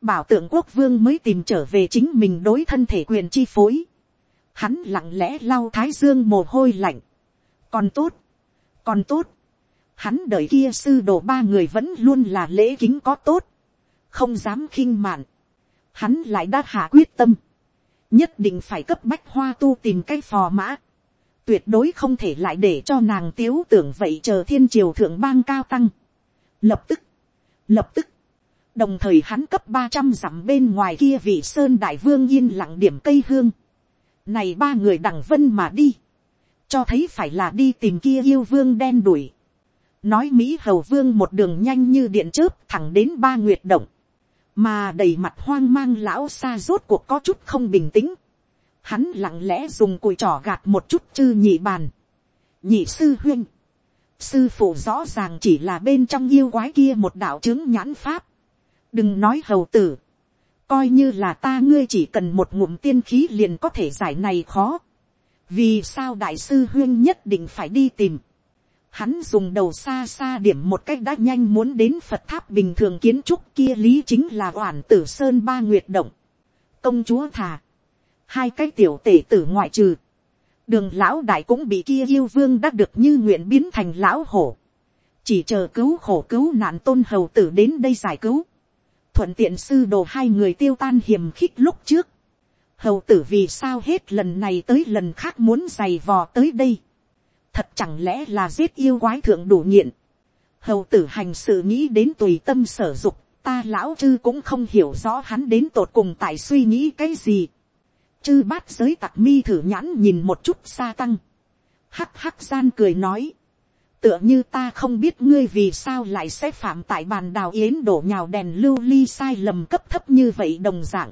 bảo tượng quốc vương mới tìm trở về chính mình đối thân thể quyền chi phối, hắn lặng lẽ lau thái dương mồ hôi lạnh, còn tốt, còn tốt, hắn đợi kia sư đồ ba người vẫn luôn là lễ kính có tốt, không dám khinh mạn, hắn lại đã hạ quyết tâm, nhất định phải cấp bách hoa tu tìm cái phò mã, tuyệt đối không thể lại để cho nàng tiếu tưởng vậy chờ thiên triều thượng bang cao tăng. Lập tức, lập tức, đồng thời hắn cấp ba trăm dặm bên ngoài kia vị sơn đại vương yên lặng điểm cây hương. Này ba người đằng vân mà đi, cho thấy phải là đi tìm kia yêu vương đen đuổi. Nói Mỹ hầu vương một đường nhanh như điện chớp thẳng đến ba nguyệt động. Mà đầy mặt hoang mang lão xa rốt cuộc có chút không bình tĩnh hắn lặng lẽ dùng cùi trỏ gạt một chút chư nhị bàn. nhị sư huyên, sư phụ rõ ràng chỉ là bên trong yêu quái kia một đạo chứng nhãn pháp. đừng nói hầu tử, coi như là ta ngươi chỉ cần một ngụm tiên khí liền có thể giải này khó. vì sao đại sư huyên nhất định phải đi tìm, hắn dùng đầu xa xa điểm một cách đã nhanh muốn đến phật tháp bình thường kiến trúc kia lý chính là oản tử sơn ba nguyệt động, công chúa thà, hai cái tiểu tể tử ngoại trừ, đường lão đại cũng bị kia yêu vương đã được như nguyện biến thành lão hổ, chỉ chờ cứu khổ cứu nạn tôn hầu tử đến đây giải cứu, thuận tiện sư đồ hai người tiêu tan hiềm khích lúc trước, hầu tử vì sao hết lần này tới lần khác muốn giày vò tới đây, thật chẳng lẽ là giết yêu quái thượng đủ nghiện, hầu tử hành sự nghĩ đến tùy tâm sở dục, ta lão chư cũng không hiểu rõ hắn đến tột cùng tại suy nghĩ cái gì. chư bát giới tặc mi thử nhãn nhìn một chút xa tăng, hắc hắc gian cười nói, tựa như ta không biết ngươi vì sao lại sẽ phạm tại bàn đào yến đổ nhào đèn lưu ly sai lầm cấp thấp như vậy đồng dạng.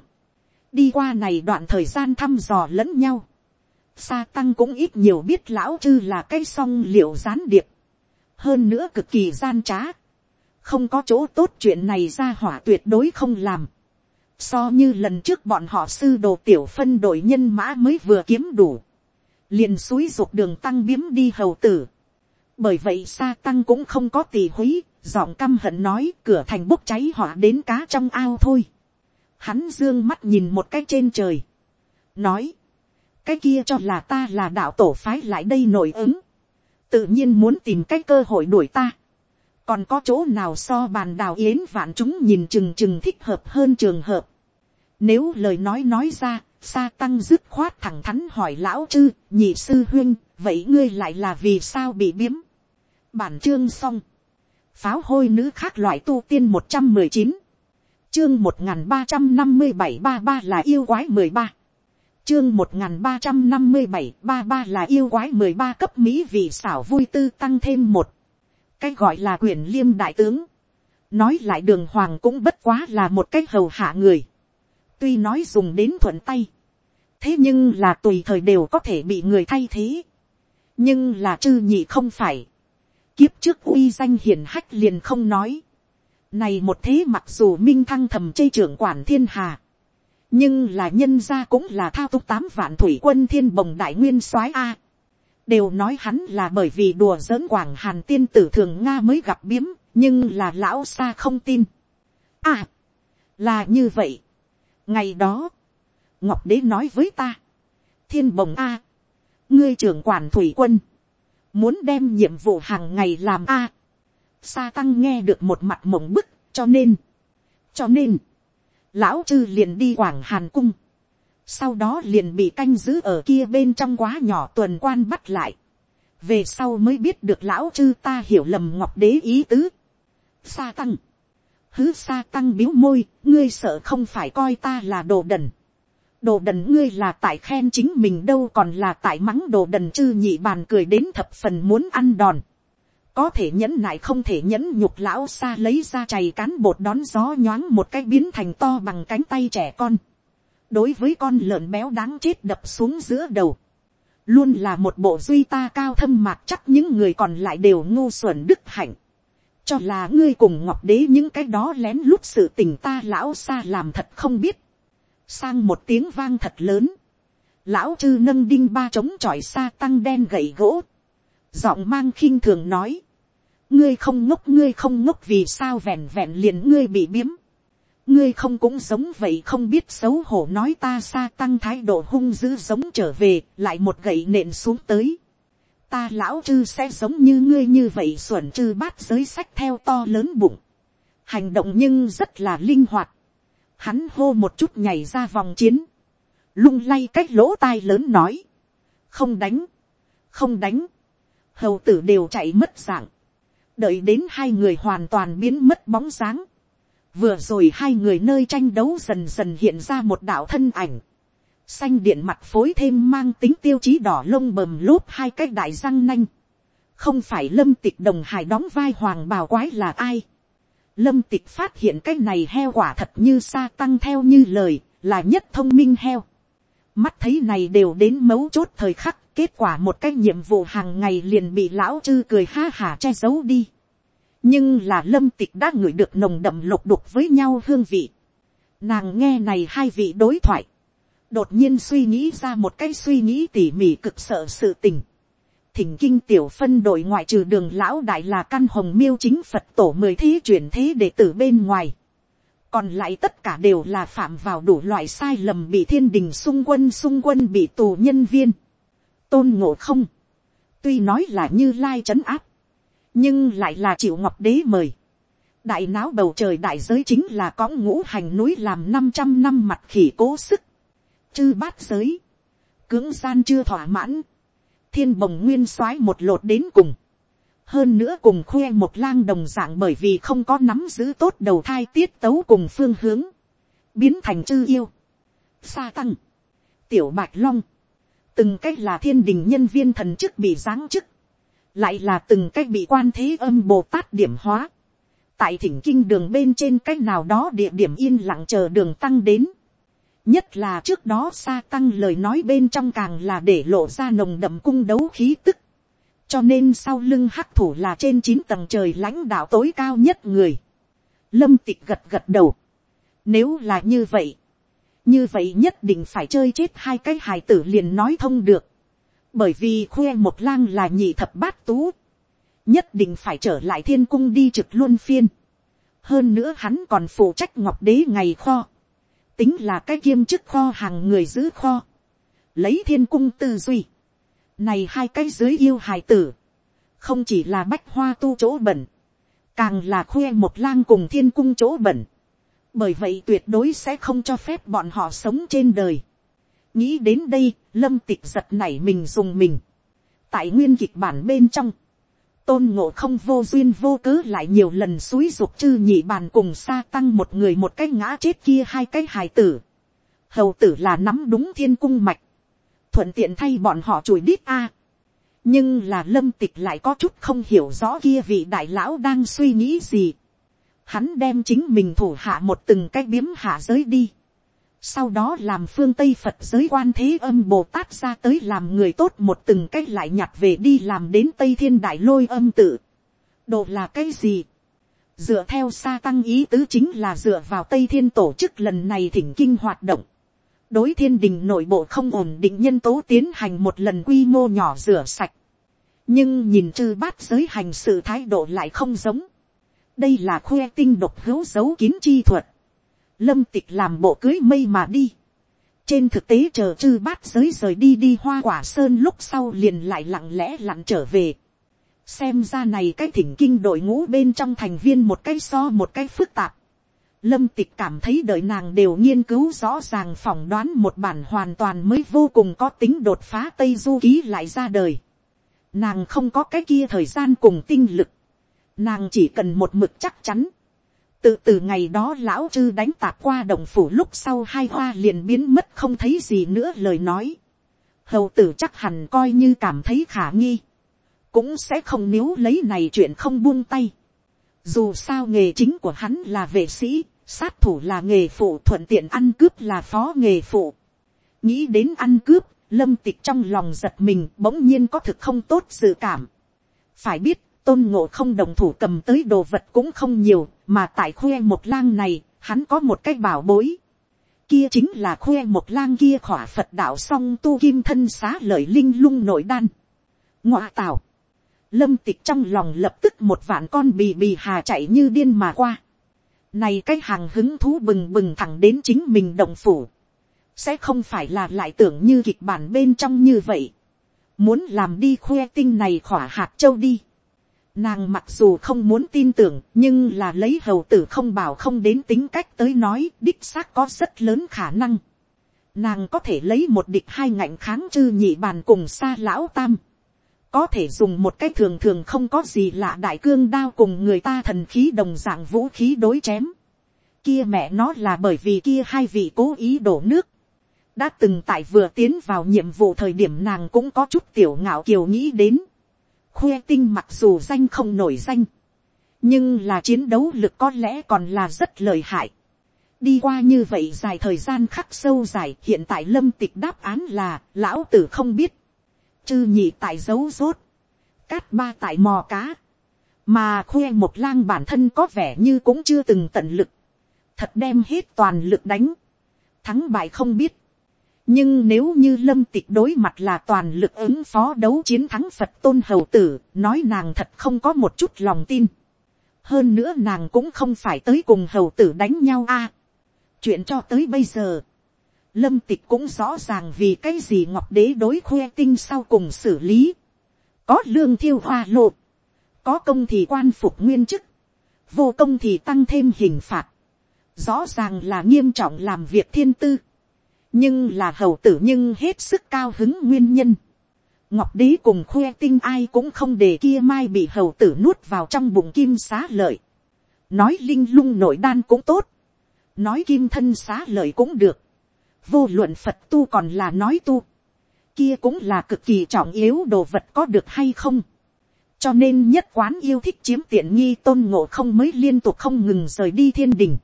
đi qua này đoạn thời gian thăm dò lẫn nhau sa tăng cũng ít nhiều biết lão chư là cái song liệu gián điệp. hơn nữa cực kỳ gian trá. không có chỗ tốt chuyện này ra hỏa tuyệt đối không làm. so như lần trước bọn họ sư đồ tiểu phân đội nhân mã mới vừa kiếm đủ. liền suối ruột đường tăng biếm đi hầu tử bởi vậy sa tăng cũng không có tỳ húy, giọng căm hận nói cửa thành bốc cháy hỏa đến cá trong ao thôi. Hắn dương mắt nhìn một cái trên trời, nói, cái kia cho là ta là đạo tổ phái lại đây nổi ứng, tự nhiên muốn tìm cái cơ hội đuổi ta. còn có chỗ nào so bàn đào yến vạn chúng nhìn chừng chừng thích hợp hơn trường hợp. nếu lời nói nói ra, sa tăng dứt khoát thẳng thắn hỏi lão chư, nhị sư huyên, vậy ngươi lại là vì sao bị biếm. Bản chương xong. Pháo hôi nữ khác loại tu tiên một trăm mười chín Chương một ba trăm năm mươi bảy ba ba là yêu quái mười ba Chương một ba trăm năm mươi bảy, ba ba là yêu quái mười ba cấp Mỹ vì xảo vui tư tăng thêm một. Cái gọi là quyền liêm đại tướng. Nói lại đường hoàng cũng bất quá là một cách hầu hạ người. Tuy nói dùng đến thuận tay. Thế nhưng là tùy thời đều có thể bị người thay thế. Nhưng là chư nhị không phải kiếp trước uy danh hiển hách liền không nói. Này một thế mặc dù minh thăng thầm chây trưởng quản thiên hà. Nhưng là nhân gia cũng là thao túc tám vạn thủy quân thiên bồng đại nguyên soái A. Đều nói hắn là bởi vì đùa giỡn quảng hàn tiên tử thường Nga mới gặp biếm. Nhưng là lão xa không tin. À. Là như vậy. Ngày đó. Ngọc đế nói với ta. Thiên bồng A. Ngươi trưởng quản thủy quân muốn đem nhiệm vụ hàng ngày làm a. sa tăng nghe được một mặt mộng bức, cho nên, cho nên, lão chư liền đi quảng hàn cung, sau đó liền bị canh giữ ở kia bên trong quá nhỏ tuần quan bắt lại, về sau mới biết được lão chư ta hiểu lầm ngọc đế ý tứ, sa tăng, hứ sa tăng biếu môi, ngươi sợ không phải coi ta là đồ đần, đồ đần ngươi là tại khen chính mình đâu còn là tại mắng đồ đần chư nhị bàn cười đến thập phần muốn ăn đòn có thể nhẫn nại không thể nhẫn nhục lão xa lấy ra chày cán bột đón gió nhoáng một cái biến thành to bằng cánh tay trẻ con. đối với con lợn béo đáng chết đập xuống giữa đầu. luôn là một bộ duy ta cao thâm mạc chắc những người còn lại đều ngu xuẩn đức hạnh. cho là ngươi cùng ngọc đế những cái đó lén lút sự tình ta lão xa làm thật không biết sang một tiếng vang thật lớn, lão chư nâng đinh ba chống trọi xa tăng đen gậy gỗ, giọng mang khinh thường nói, ngươi không ngốc ngươi không ngốc vì sao vẹn vẹn liền ngươi bị biếm, ngươi không cũng giống vậy không biết xấu hổ nói ta xa tăng thái độ hung dữ giống trở về lại một gậy nện xuống tới, ta lão chư sẽ giống như ngươi như vậy xuẩn chư bát giới sách theo to lớn bụng, hành động nhưng rất là linh hoạt, hắn hô một chút nhảy ra vòng chiến, lung lay cách lỗ tai lớn nói, không đánh, không đánh, hầu tử đều chạy mất dạng, đợi đến hai người hoàn toàn biến mất bóng dáng, vừa rồi hai người nơi tranh đấu dần dần hiện ra một đạo thân ảnh, xanh điện mặt phối thêm mang tính tiêu chí đỏ lông bầm lốp hai cái đại răng nanh, không phải lâm tịch đồng hải đóng vai hoàng bào quái là ai, lâm tịch phát hiện cái này heo quả thật như sa tăng theo như lời, là nhất thông minh heo mắt thấy này đều đến mấu chốt thời khắc, kết quả một cái nhiệm vụ hàng ngày liền bị lão chư cười ha hả che giấu đi. nhưng là lâm tịch đã ngửi được nồng đậm lục đục với nhau hương vị. nàng nghe này hai vị đối thoại, đột nhiên suy nghĩ ra một cái suy nghĩ tỉ mỉ cực sợ sự tình. thỉnh kinh tiểu phân đội ngoại trừ đường lão đại là căn hồng miêu chính phật tổ mười thế chuyển thế đệ tử bên ngoài còn lại tất cả đều là phạm vào đủ loại sai lầm bị thiên đình xung quân xung quân bị tù nhân viên. tôn ngộ không. tuy nói là như lai trấn áp. nhưng lại là chịu ngọc đế mời. đại não bầu trời đại giới chính là có ngũ hành núi làm năm trăm năm mặt khỉ cố sức chư bát giới, cưỡng gian chưa thỏa mãn, thiên bồng nguyên soái một lột đến cùng, hơn nữa cùng khoe một lang đồng dạng bởi vì không có nắm giữ tốt đầu thai tiết tấu cùng phương hướng, biến thành chư yêu, sa tăng, tiểu bạch long, từng cách là thiên đình nhân viên thần chức bị giáng chức, lại là từng cách bị quan thế âm bồ tát điểm hóa, tại thỉnh kinh đường bên trên cách nào đó địa điểm yên lặng chờ đường tăng đến, nhất là trước đó xa tăng lời nói bên trong càng là để lộ ra nồng đậm cung đấu khí tức cho nên sau lưng hắc thủ là trên chín tầng trời lãnh đạo tối cao nhất người. lâm tịch gật gật đầu. nếu là như vậy, như vậy nhất định phải chơi chết hai cái hài tử liền nói thông được. bởi vì khoe một lang là nhị thập bát tú. nhất định phải trở lại thiên cung đi trực luôn phiên. hơn nữa hắn còn phụ trách ngọc đế ngày kho tính là cái kiêm chức kho hàng người giữ kho, lấy thiên cung tư duy, này hai cái dưới yêu hài tử, không chỉ là bách hoa tu chỗ bẩn, càng là khoe một lang cùng thiên cung chỗ bẩn, bởi vậy tuyệt đối sẽ không cho phép bọn họ sống trên đời. nghĩ đến đây, lâm tịch giật nảy mình dùng mình, tại nguyên kịch bản bên trong, tôn ngộ không vô duyên vô cớ lại nhiều lần suối ruột chư nhị bàn cùng xa tăng một người một cái ngã chết kia hai cái hài tử. Hầu tử là nắm đúng thiên cung mạch. Thuận tiện thay bọn họ chùi đít a. Nhưng là lâm tịch lại có chút không hiểu rõ kia vị đại lão đang suy nghĩ gì. Hắn đem chính mình thủ hạ một từng cái biếm hạ giới đi sau đó làm phương tây phật giới quan thế âm bồ tát ra tới làm người tốt một từng cái lại nhặt về đi làm đến tây thiên đại lôi âm tự. đồ là cái gì. dựa theo sa tăng ý tứ chính là dựa vào tây thiên tổ chức lần này thỉnh kinh hoạt động đối thiên đình nội bộ không ổn định nhân tố tiến hành một lần quy mô nhỏ rửa sạch. nhưng nhìn chư bát giới hành sự thái độ lại không giống. đây là khoe tinh độc hữu dấu kín chi thuật lâm tịch làm bộ cưới mây mà đi. trên thực tế chờ chư bát giới rời đi đi hoa quả sơn lúc sau liền lại lặng lẽ lặn trở về. xem ra này cái thỉnh kinh đội ngũ bên trong thành viên một cái so một cái phức tạp lâm tịch cảm thấy đời nàng đều nghiên cứu rõ ràng phỏng đoán một bản hoàn toàn mới vô cùng có tính đột phá tây du ký lại ra đời. nàng không có cái kia thời gian cùng tinh lực. nàng chỉ cần một mực chắc chắn từ từ ngày đó lão chư đánh tạp qua đồng phủ lúc sau hai hoa liền biến mất không thấy gì nữa lời nói. hầu tử chắc hẳn coi như cảm thấy khả nghi. cũng sẽ không nếu lấy này chuyện không buông tay dù sao nghề chính của hắn là vệ sĩ, sát thủ là nghề phụ thuận tiện ăn cướp là phó nghề phụ. nghĩ đến ăn cướp, lâm tịch trong lòng giật mình bỗng nhiên có thực không tốt dự cảm. phải biết tôn ngộ không đồng thủ cầm tới đồ vật cũng không nhiều, mà tại khoe một lang này, hắn có một cái bảo bối. Kia chính là khoe một lang kia khỏa Phật đạo song tu kim thân xá lợi linh lung nội đan. Ngoạ tạo Lâm tịch trong lòng lập tức một vạn con bì bì hà chạy như điên mà qua. Này cái hàng hứng thú bừng bừng thẳng đến chính mình đồng phủ. Sẽ không phải là lại tưởng như kịch bản bên trong như vậy. Muốn làm đi khoe tinh này khỏa hạt châu đi Nàng mặc dù không muốn tin tưởng, nhưng là lấy hầu tử không bảo không đến tính cách tới nói, đích xác có rất lớn khả năng. Nàng có thể lấy một địch hai ngạnh kháng chư nhị bàn cùng xa lão tam. Có thể dùng một cái thường thường không có gì lạ đại cương đao cùng người ta thần khí đồng dạng vũ khí đối chém. Kia mẹ nó là bởi vì kia hai vị cố ý đổ nước. Đã từng tại vừa tiến vào nhiệm vụ thời điểm nàng cũng có chút tiểu ngạo kiều nghĩ đến Khuê tinh mặc dù danh không nổi danh, nhưng là chiến đấu lực có lẽ còn là rất lợi hại. đi qua như vậy dài thời gian khắc sâu dài hiện tại lâm tịch đáp án là lão tử không biết, chư nhị tại dấu rốt, cát ba tại mò cá, mà khoe một lang bản thân có vẻ như cũng chưa từng tận lực, thật đem hết toàn lực đánh, thắng bại không biết, nhưng nếu như lâm tịch đối mặt là toàn lực ứng phó đấu chiến thắng phật tôn hầu tử nói nàng thật không có một chút lòng tin. Hơn nữa nàng cũng không phải tới cùng hầu tử đánh nhau a. Chuyện cho tới bây giờ lâm tịch cũng rõ ràng vì cái gì ngọc đế đối khoe tinh sau cùng xử lý có lương thiêu hoa lộ có công thì quan phục nguyên chức vô công thì tăng thêm hình phạt rõ ràng là nghiêm trọng làm việc thiên tư nhưng là hầu tử nhưng hết sức cao hứng nguyên nhân. ngọc đế cùng khoe tinh ai cũng không để kia mai bị hầu tử nuốt vào trong bụng kim xá lợi. nói linh lung nội đan cũng tốt. nói kim thân xá lợi cũng được vô luận phật tu còn là nói tu. kia cũng là cực kỳ trọng yếu đồ vật có được hay không. cho nên nhất quán yêu thích chiếm tiện nghi tôn ngộ không mới liên tục không ngừng rời đi thiên đình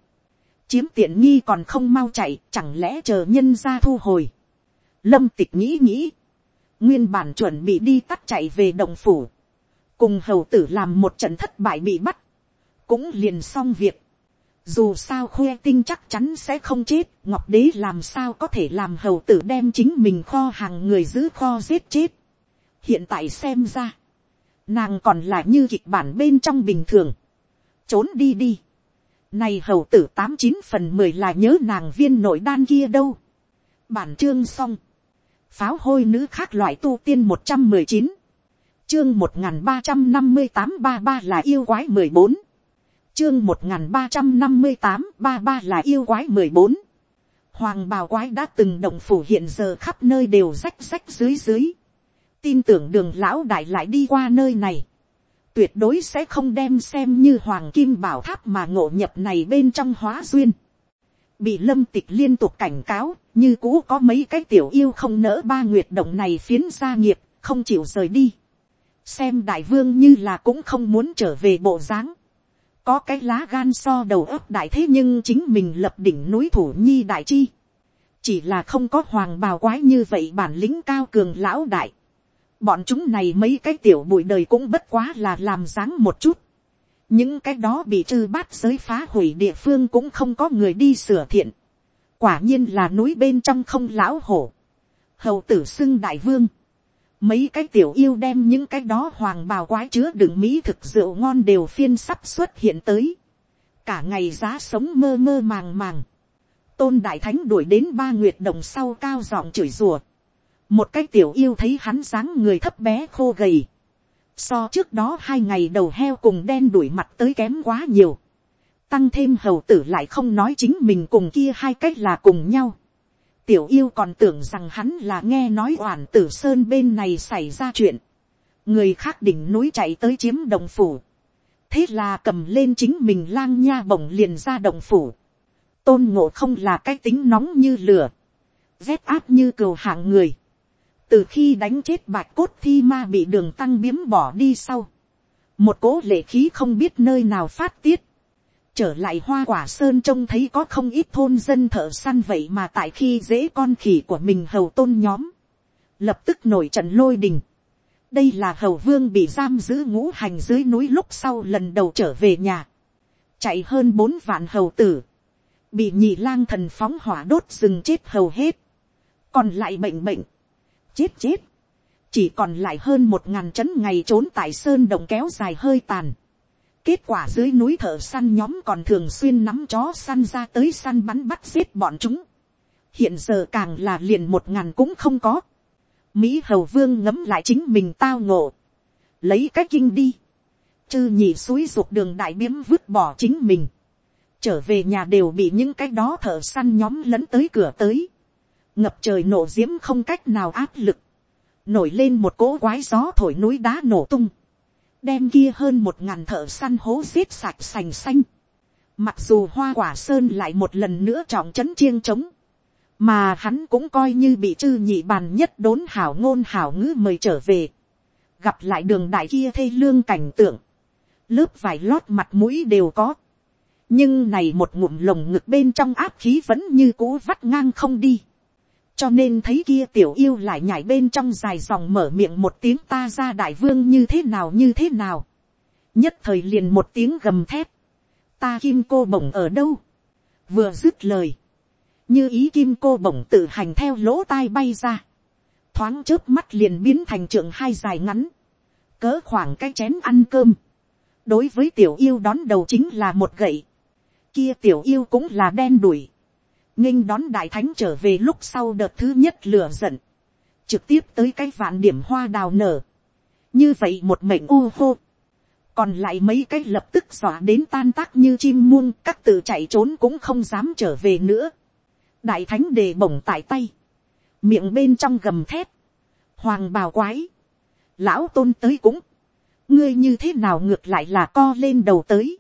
chiếm tiện nghi còn không mau chạy, chẳng lẽ chờ nhân ra thu hồi. Lâm tịch nghĩ nghĩ, nguyên bản chuẩn bị đi tắt chạy về đồng phủ, cùng hầu tử làm một trận thất bại bị bắt, cũng liền xong việc. Dù sao khoe tinh chắc chắn sẽ không chết, ngọc đế làm sao có thể làm hầu tử đem chính mình kho hàng người giữ kho giết chết. hiện tại xem ra, nàng còn là như kịch bản bên trong bình thường, trốn đi đi này hầu tử tám chín phần mười là nhớ nàng viên nội đan kia đâu. Bản chương xong. Pháo hôi nữ khác loại tu tiên một trăm mười chín Chương một ba trăm năm mươi tám ba ba là yêu quái mười bốn Chương một ba trăm năm mươi tám ba ba là yêu quái mười bốn Hoàng bào quái đã từng động phủ hiện giờ khắp nơi đều rách rách dưới dưới. Tin tưởng đường lão đại lại đi qua nơi này tuyệt đối sẽ không đem xem như hoàng kim bảo tháp mà ngộ nhập này bên trong hóa duyên. Bị lâm tịch liên tục cảnh cáo, như cũ có mấy cái tiểu yêu không nỡ ba nguyệt động này phiến gia nghiệp, không chịu rời đi. Xem đại vương như là cũng không muốn trở về bộ dáng. Có cái lá gan so đầu ấp đại thế nhưng chính mình lập đỉnh núi thủ nhi đại chi. Chỉ là không có hoàng bào quái như vậy bản lĩnh cao cường lão đại bọn chúng này mấy cái tiểu bụi đời cũng bất quá là làm dáng một chút. những cái đó bị trừ bát giới phá hủy địa phương cũng không có người đi sửa thiện. quả nhiên là núi bên trong không lão hổ. hầu tử xưng đại vương mấy cái tiểu yêu đem những cái đó hoàng bào quái chứa đựng mỹ thực rượu ngon đều phiên sắp xuất hiện tới. cả ngày giá sống mơ mơ màng màng. tôn đại thánh đuổi đến ba nguyệt đồng sau cao giọng chửi rùa một cái tiểu yêu thấy hắn dáng người thấp bé khô gầy, so trước đó hai ngày đầu heo cùng đen đuổi mặt tới kém quá nhiều, tăng thêm hầu tử lại không nói chính mình cùng kia hai cách là cùng nhau, tiểu yêu còn tưởng rằng hắn là nghe nói oản tử sơn bên này xảy ra chuyện, người khác đỉnh núi chạy tới chiếm đồng phủ, thế là cầm lên chính mình lang nha bổng liền ra đồng phủ, tôn ngộ không là cái tính nóng như lửa, rét áp như cừu hạng người, từ khi đánh chết bạch cốt thi ma bị đường tăng biếm bỏ đi sau, một cố lệ khí không biết nơi nào phát tiết, trở lại hoa quả sơn trông thấy có không ít thôn dân thợ săn vậy mà tại khi dễ con khỉ của mình hầu tôn nhóm, lập tức nổi trận lôi đình. đây là hầu vương bị giam giữ ngũ hành dưới núi lúc sau lần đầu trở về nhà, chạy hơn bốn vạn hầu tử, bị nhị lang thần phóng hỏa đốt rừng chết hầu hết, còn lại bệnh bệnh, chết chết, chỉ còn lại hơn một ngàn chấn ngày trốn tại sơn động kéo dài hơi tàn kết quả dưới núi thợ săn nhóm còn thường xuyên nắm chó săn ra tới săn bắn bắt giết bọn chúng. hiện giờ càng là liền một ngàn cũng không có. mỹ hầu vương ngấm lại chính mình tao ngộ. lấy cái kinh đi. chư nhị suối ruột đường đại biếm vứt bỏ chính mình. trở về nhà đều bị những cái đó thợ săn nhóm lấn tới cửa tới ngập trời nổ diễm không cách nào áp lực, nổi lên một cỗ quái gió thổi núi đá nổ tung, đem kia hơn một ngàn thợ săn hố giết sạch sành xanh, mặc dù hoa quả sơn lại một lần nữa trọng trấn chiêng trống, mà hắn cũng coi như bị chư nhị bàn nhất đốn hảo ngôn hảo ngữ mời trở về, gặp lại đường đại kia thê lương cảnh tượng, lớp vải lót mặt mũi đều có, nhưng này một ngụm lồng ngực bên trong áp khí vẫn như cũ vắt ngang không đi cho nên thấy kia tiểu yêu lại nhảy bên trong dài dòng mở miệng một tiếng ta ra đại vương như thế nào như thế nào. nhất thời liền một tiếng gầm thép. ta kim cô bổng ở đâu. vừa dứt lời. như ý kim cô bổng tự hành theo lỗ tai bay ra, thoáng chớp mắt liền biến thành trượng hai dài ngắn, cỡ khoảng cái chén ăn cơm, đối với tiểu yêu đón đầu chính là một gậy, kia tiểu yêu cũng là đen đuổi, nghênh đón đại thánh trở về lúc sau đợt thứ nhất lửa giận, trực tiếp tới cái vạn điểm hoa đào nở, như vậy một mệnh u hô, còn lại mấy cái lập tức dọa đến tan tác như chim muôn các tự chạy trốn cũng không dám trở về nữa, đại thánh đề bổng tại tay, miệng bên trong gầm thép, hoàng bào quái, lão tôn tới cũng, ngươi như thế nào ngược lại là co lên đầu tới,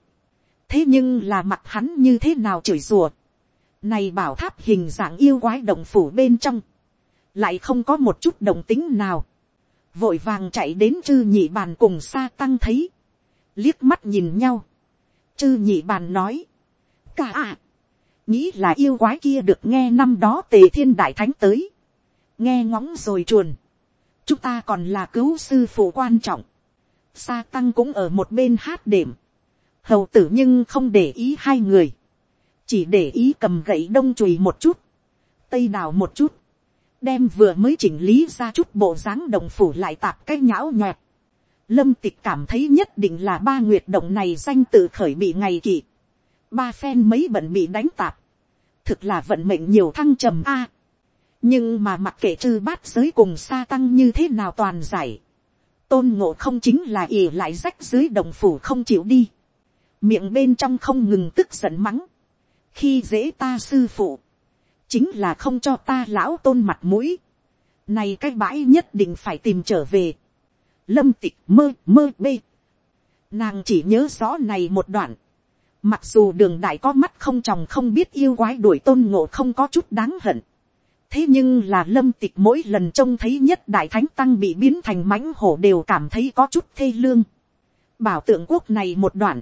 thế nhưng là mặt hắn như thế nào chửi rùa, này bảo tháp hình dạng yêu quái động phủ bên trong, lại không có một chút đồng tính nào, vội vàng chạy đến chư nhị bàn cùng xa tăng thấy, liếc mắt nhìn nhau, chư nhị bàn nói, cả ạ, nghĩ là yêu quái kia được nghe năm đó tề thiên đại thánh tới, nghe ngóng rồi chuồn, chúng ta còn là cứu sư phụ quan trọng, sa tăng cũng ở một bên hát đệm, hầu tử nhưng không để ý hai người, chỉ để ý cầm gậy đông chùi một chút, tây đào một chút, đem vừa mới chỉnh lý ra chút bộ dáng đồng phủ lại tạp cái nhão nhọt. Lâm tịch cảm thấy nhất định là ba nguyệt động này danh tự khởi bị ngày kỵ. Ba phen mấy bận bị đánh tạp. Thực là vận mệnh nhiều thăng trầm a. nhưng mà mặc kệ chư bát giới cùng sa tăng như thế nào toàn giải. Tôn ngộ không chính là ỉ lại rách dưới đồng phủ không chịu đi. Miệng bên trong không ngừng tức giận mắng. Khi dễ ta sư phụ, chính là không cho ta lão tôn mặt mũi. Này cái bãi nhất định phải tìm trở về. Lâm tịch mơ mơ, bê. Nàng chỉ nhớ rõ này một đoạn. Mặc dù đường đại có mắt không chồng không biết yêu quái đuổi tôn ngộ không có chút đáng hận. Thế nhưng là lâm tịch mỗi lần trông thấy nhất đại thánh tăng bị biến thành mãnh hổ đều cảm thấy có chút thê lương. Bảo tượng quốc này một đoạn.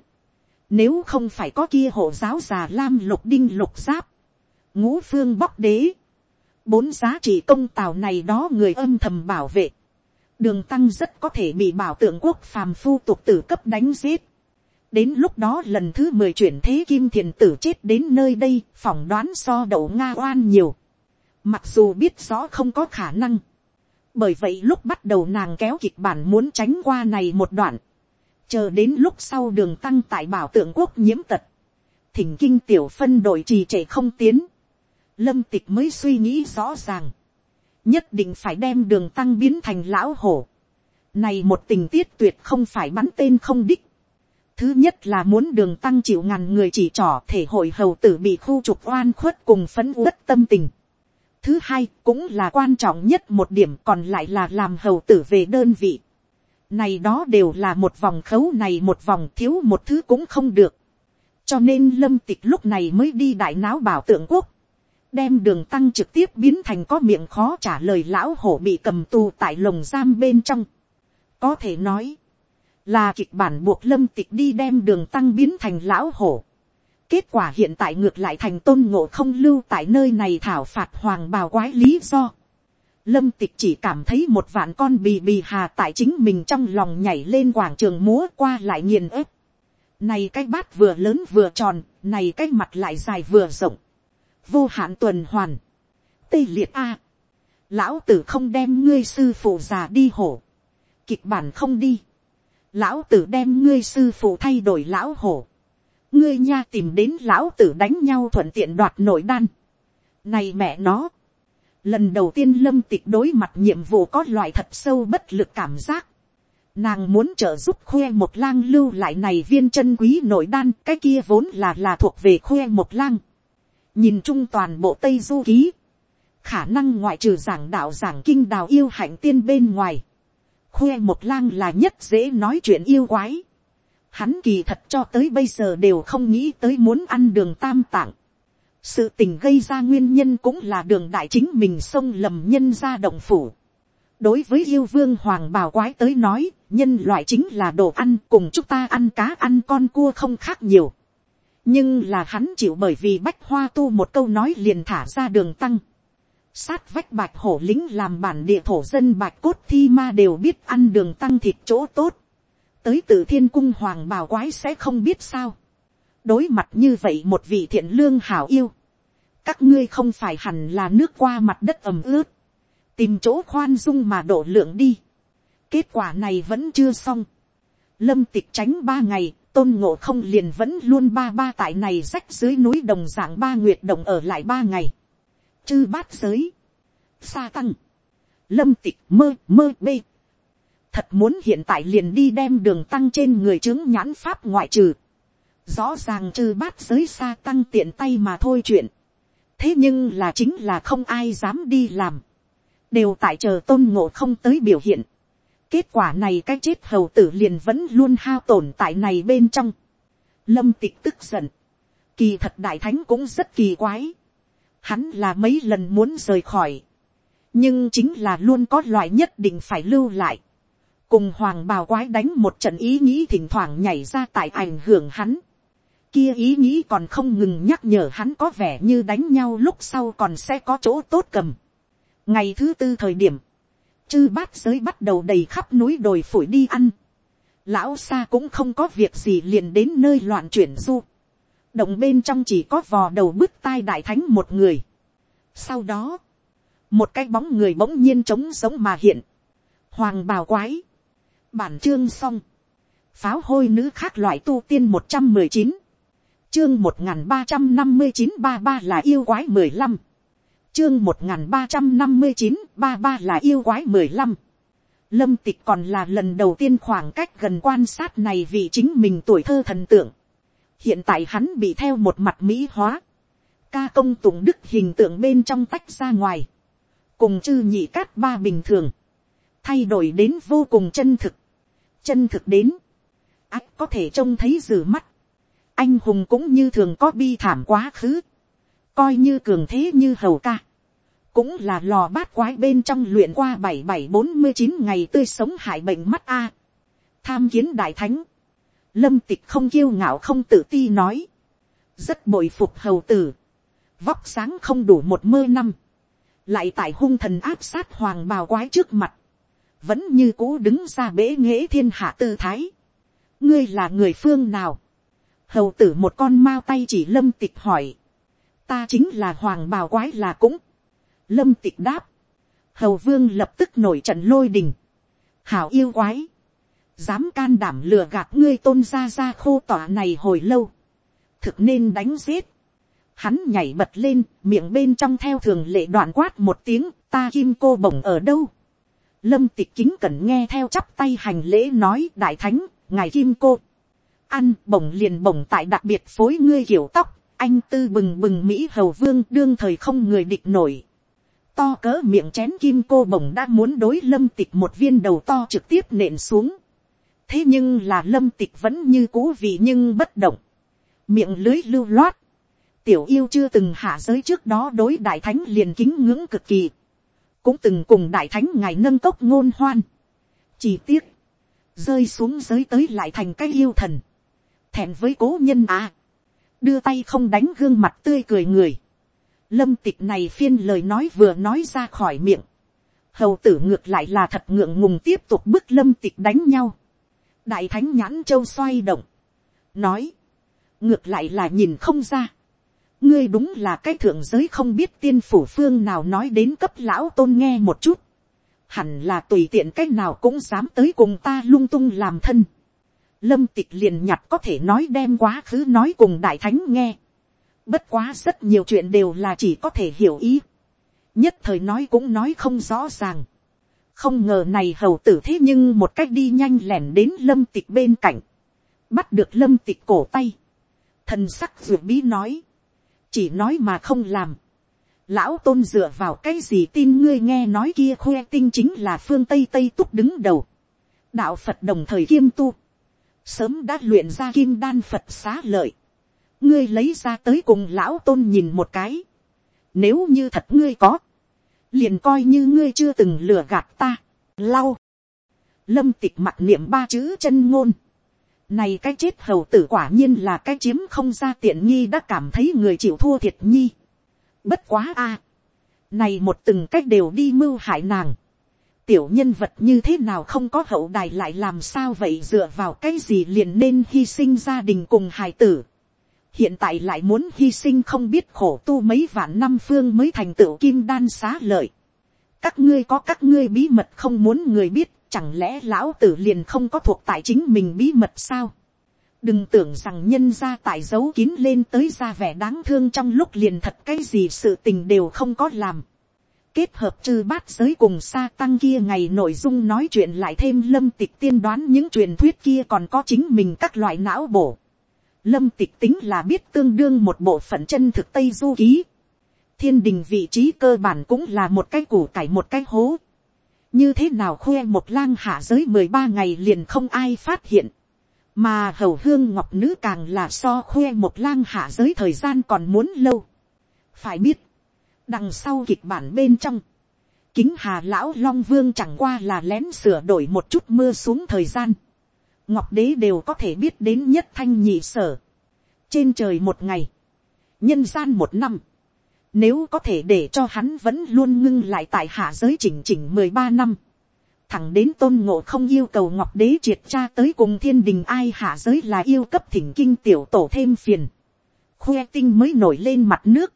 Nếu không phải có kia hộ giáo già lam lục đinh lục giáp ngũ phương bóc đế, bốn giá trị công tào này đó người âm thầm bảo vệ, đường tăng rất có thể bị bảo tượng quốc phàm phu tục tử cấp đánh giết. đến lúc đó lần thứ mười chuyển thế kim thiền tử chết đến nơi đây phỏng đoán so đậu nga oan nhiều. mặc dù biết rõ không có khả năng. bởi vậy lúc bắt đầu nàng kéo kịch bản muốn tránh qua này một đoạn chờ đến lúc sau đường tăng tại bảo tượng quốc nhiễm tật. thỉnh kinh tiểu phân đội trì trệ không tiến lâm tịch mới suy nghĩ rõ ràng, nhất định phải đem đường tăng biến thành lão hổ. Này một tình tiết tuyệt không phải bắn tên không đích. Thứ nhất là muốn đường tăng chịu ngàn người chỉ trỏ thể hội hầu tử bị khu trục oan khuất cùng phấn uất tâm tình. Thứ hai cũng là quan trọng nhất một điểm còn lại là làm hầu tử về đơn vị. Này đó đều là một vòng khấu này một vòng thiếu một thứ cũng không được. Cho nên lâm tịch lúc này mới đi đại náo bảo tượng quốc đem đường tăng trực tiếp biến thành có miệng khó trả lời lão hổ bị cầm tù tại lồng giam bên trong. có thể nói, là kịch bản buộc lâm tịch đi đem đường tăng biến thành lão hổ. kết quả hiện tại ngược lại thành tôn ngộ không lưu tại nơi này thảo phạt hoàng bào quái lý do lâm tịch chỉ cảm thấy một vạn con bì bì hà tại chính mình trong lòng nhảy lên quảng trường múa qua lại nghiền ớp. này cái bát vừa lớn vừa tròn, này cái mặt lại dài vừa rộng. Vô hạn tuần hoàn, tê liệt a, lão tử không đem ngươi sư phụ già đi hổ, kịch bản không đi, lão tử đem ngươi sư phụ thay đổi lão hổ, ngươi nha tìm đến lão tử đánh nhau thuận tiện đoạt nội đan, này mẹ nó, lần đầu tiên lâm tịch đối mặt nhiệm vụ có loại thật sâu bất lực cảm giác, nàng muốn trợ giúp khoe một lang lưu lại này viên chân quý nội đan cái kia vốn là là thuộc về khoe một lang nhìn chung toàn bộ tây du ký, khả năng ngoại trừ giảng đạo giảng kinh đào yêu hạnh tiên bên ngoài, khoe một lang là nhất dễ nói chuyện yêu quái. Hắn kỳ thật cho tới bây giờ đều không nghĩ tới muốn ăn đường tam tạng sự tình gây ra nguyên nhân cũng là đường đại chính mình xông lầm nhân ra động phủ. đối với yêu vương hoàng bào quái tới nói, nhân loại chính là đồ ăn cùng chúng ta ăn cá ăn con cua không khác nhiều nhưng là hắn chịu bởi vì bách hoa tu một câu nói liền thả ra đường tăng. sát vách bạch hổ lính làm bản địa thổ dân bạch cốt thi ma đều biết ăn đường tăng thịt chỗ tốt. tới từ thiên cung hoàng bào quái sẽ không biết sao đối mặt như vậy một vị thiện lương hảo yêu. các ngươi không phải hẳn là nước qua mặt đất ẩm ướt, tìm chỗ khoan dung mà độ lượng đi. kết quả này vẫn chưa xong. lâm tịch tránh ba ngày, tôn ngộ không liền vẫn luôn ba ba tại này rách dưới núi đồng dạng ba nguyệt đồng ở lại ba ngày. chư bát giới, xa tăng, lâm tịch mơ mơ bê. thật muốn hiện tại liền đi đem đường tăng trên người chứng nhãn pháp ngoại trừ rõ ràng trừ bát giới sa tăng tiện tay mà thôi chuyện. thế nhưng là chính là không ai dám đi làm. đều tại chờ tôn ngộ không tới biểu hiện Kết quả này cái chết hầu tử liền vẫn luôn hao tổn tại này bên trong. Lâm tịch tức giận. Kỳ thật đại thánh cũng rất kỳ quái. Hắn là mấy lần muốn rời khỏi. Nhưng chính là luôn có loại nhất định phải lưu lại. Cùng hoàng bào quái đánh một trận ý nghĩ thỉnh thoảng nhảy ra tại ảnh hưởng hắn. Kia ý nghĩ còn không ngừng nhắc nhở hắn có vẻ như đánh nhau lúc sau còn sẽ có chỗ tốt cầm. Ngày thứ tư thời điểm chư bát giới bắt đầu đầy khắp núi đồi phổi đi ăn. Lão xa cũng không có việc gì liền đến nơi loạn chuyển du. Động bên trong chỉ có vò đầu bứt tai đại thánh một người. Sau đó, một cái bóng người bỗng nhiên trống sống mà hiện. Hoàng bào quái. Bản chương xong. Pháo hôi nữ khác loại tu tiên một trăm mười chín Chương một ba trăm năm mươi chín ba ba là yêu quái mười lăm. Chương một nghìn ba trăm năm mươi chín ba ba là yêu quái mười lăm. Lâm tịch còn là lần đầu tiên khoảng cách gần quan sát này vì chính mình tuổi thơ thần tượng. Hiện tại hắn bị theo một mặt mỹ hóa. Ca công tùng đức hình tượng bên trong tách ra ngoài. Cùng chư nhị cát ba bình thường. Thay đổi đến vô cùng chân thực. Chân thực đến. Ác có thể trông thấy rử mắt anh hùng cũng như thường có bi thảm quá khứ. Coi như cường thế như hầu ca, cũng là lò bát quái bên trong luyện qua bảy bảy bốn mươi chín ngày tươi sống hại bệnh mắt a. tham kiến đại thánh, lâm tịch không kiêu ngạo không tự ti nói, rất bội phục hầu tử, vóc sáng không đủ một mơ năm, lại tại hung thần áp sát hoàng bào quái trước mặt, vẫn như cũ đứng ra bể nghễ thiên hạ tư thái. ngươi là người phương nào, hầu tử một con mao tay chỉ lâm tịch hỏi, ta chính là hoàng bào quái là cũng. lâm tịch đáp, hầu vương lập tức nổi trận lôi đình, hảo yêu quái, dám can đảm lừa gạt ngươi tôn ra ra khô tỏa này hồi lâu, thực nên đánh giết. Hắn nhảy bật lên, miệng bên trong theo thường lệ đoạn quát một tiếng, ta kim cô bổng ở đâu. Lâm tịch kính cẩn nghe theo chắp tay hành lễ nói đại thánh, ngài kim cô. Ăn bổng liền bổng tại đặc biệt phối ngươi kiểu tóc, anh tư bừng bừng mỹ hầu vương đương thời không người địch nổi. To cỡ miệng chén kim cô bổng đã muốn đối lâm tịch một viên đầu to trực tiếp nện xuống. thế nhưng là lâm tịch vẫn như cũ vì nhưng bất động. miệng lưới lưu loát. tiểu yêu chưa từng hạ giới trước đó đối đại thánh liền kính ngưỡng cực kỳ. cũng từng cùng đại thánh ngài nâng cốc ngôn hoan. chỉ tiếc, rơi xuống giới tới lại thành cái yêu thần thẹn với cố nhân à đưa tay không đánh gương mặt tươi cười người. Lâm tịch này phiên lời nói vừa nói ra khỏi miệng. Hầu tử ngược lại là thật ngượng ngùng tiếp tục bức lâm tịch đánh nhau. Đại thánh nhãn châu xoay động. Nói. Ngược lại là nhìn không ra. Ngươi đúng là cái thượng giới không biết tiên phủ phương nào nói đến cấp lão tôn nghe một chút. Hẳn là tùy tiện cách nào cũng dám tới cùng ta lung tung làm thân lâm tịch liền nhặt có thể nói đem quá khứ nói cùng đại thánh nghe. bất quá rất nhiều chuyện đều là chỉ có thể hiểu ý. nhất thời nói cũng nói không rõ ràng. không ngờ này hầu tử thế nhưng một cách đi nhanh lẻn đến lâm tịch bên cạnh. bắt được lâm tịch cổ tay. thần sắc ruột bí nói. chỉ nói mà không làm. lão tôn dựa vào cái gì tin ngươi nghe nói kia khoe tinh chính là phương tây tây túc đứng đầu. đạo phật đồng thời kiêm tu sớm đã luyện ra kim đan phật xá lợi, ngươi lấy ra tới cùng lão tôn nhìn một cái, nếu như thật ngươi có, liền coi như ngươi chưa từng lừa gạt ta, lau, lâm tịch mặt niệm ba chữ chân ngôn, này cái chết hầu tử quả nhiên là cái chiếm không ra tiện nghi đã cảm thấy người chịu thua thiệt nhi. Bất quá a. Này một từng cách đều đi mưu hại nàng tiểu nhân vật như thế nào không có hậu đài lại làm sao vậy dựa vào cái gì liền nên hy sinh gia đình cùng hài tử. hiện tại lại muốn hy sinh không biết khổ tu mấy vạn năm phương mới thành tựu kim đan xá lợi. các ngươi có các ngươi bí mật không muốn người biết, chẳng lẽ lão tử liền không có thuộc tại chính mình bí mật sao. đừng tưởng rằng nhân gia tại giấu kín lên tới ra vẻ đáng thương trong lúc liền thật cái gì sự tình đều không có làm kết hợp chư bát giới cùng xa tăng kia ngày nội dung nói chuyện lại thêm lâm tịch tiên đoán những truyền thuyết kia còn có chính mình các loại não bổ lâm tịch tính là biết tương đương một bộ phận chân thực tây du ký. thiên đình vị trí cơ bản cũng là một cái củ cải một cái hố. như thế nào khoe một lang hạ giới mười ba ngày liền không ai phát hiện. mà hầu hương ngọc nữ càng là so khoe một lang hạ giới thời gian còn muốn lâu. phải biết, đằng sau kịch bản bên trong, kính hà lão long vương chẳng qua là lén sửa đổi một chút mưa xuống thời gian. Ngọc đế đều có thể biết đến nhất thanh nhị sở. trên trời một ngày, nhân gian một năm, nếu có thể để cho hắn vẫn luôn ngưng lại tại hạ giới chỉnh chỉnh mười ba năm, thẳng đến tôn ngộ không yêu cầu ngọc đế triệt tra tới cùng thiên đình ai hạ giới là yêu cấp thỉnh kinh tiểu tổ thêm phiền, khoe tinh mới nổi lên mặt nước,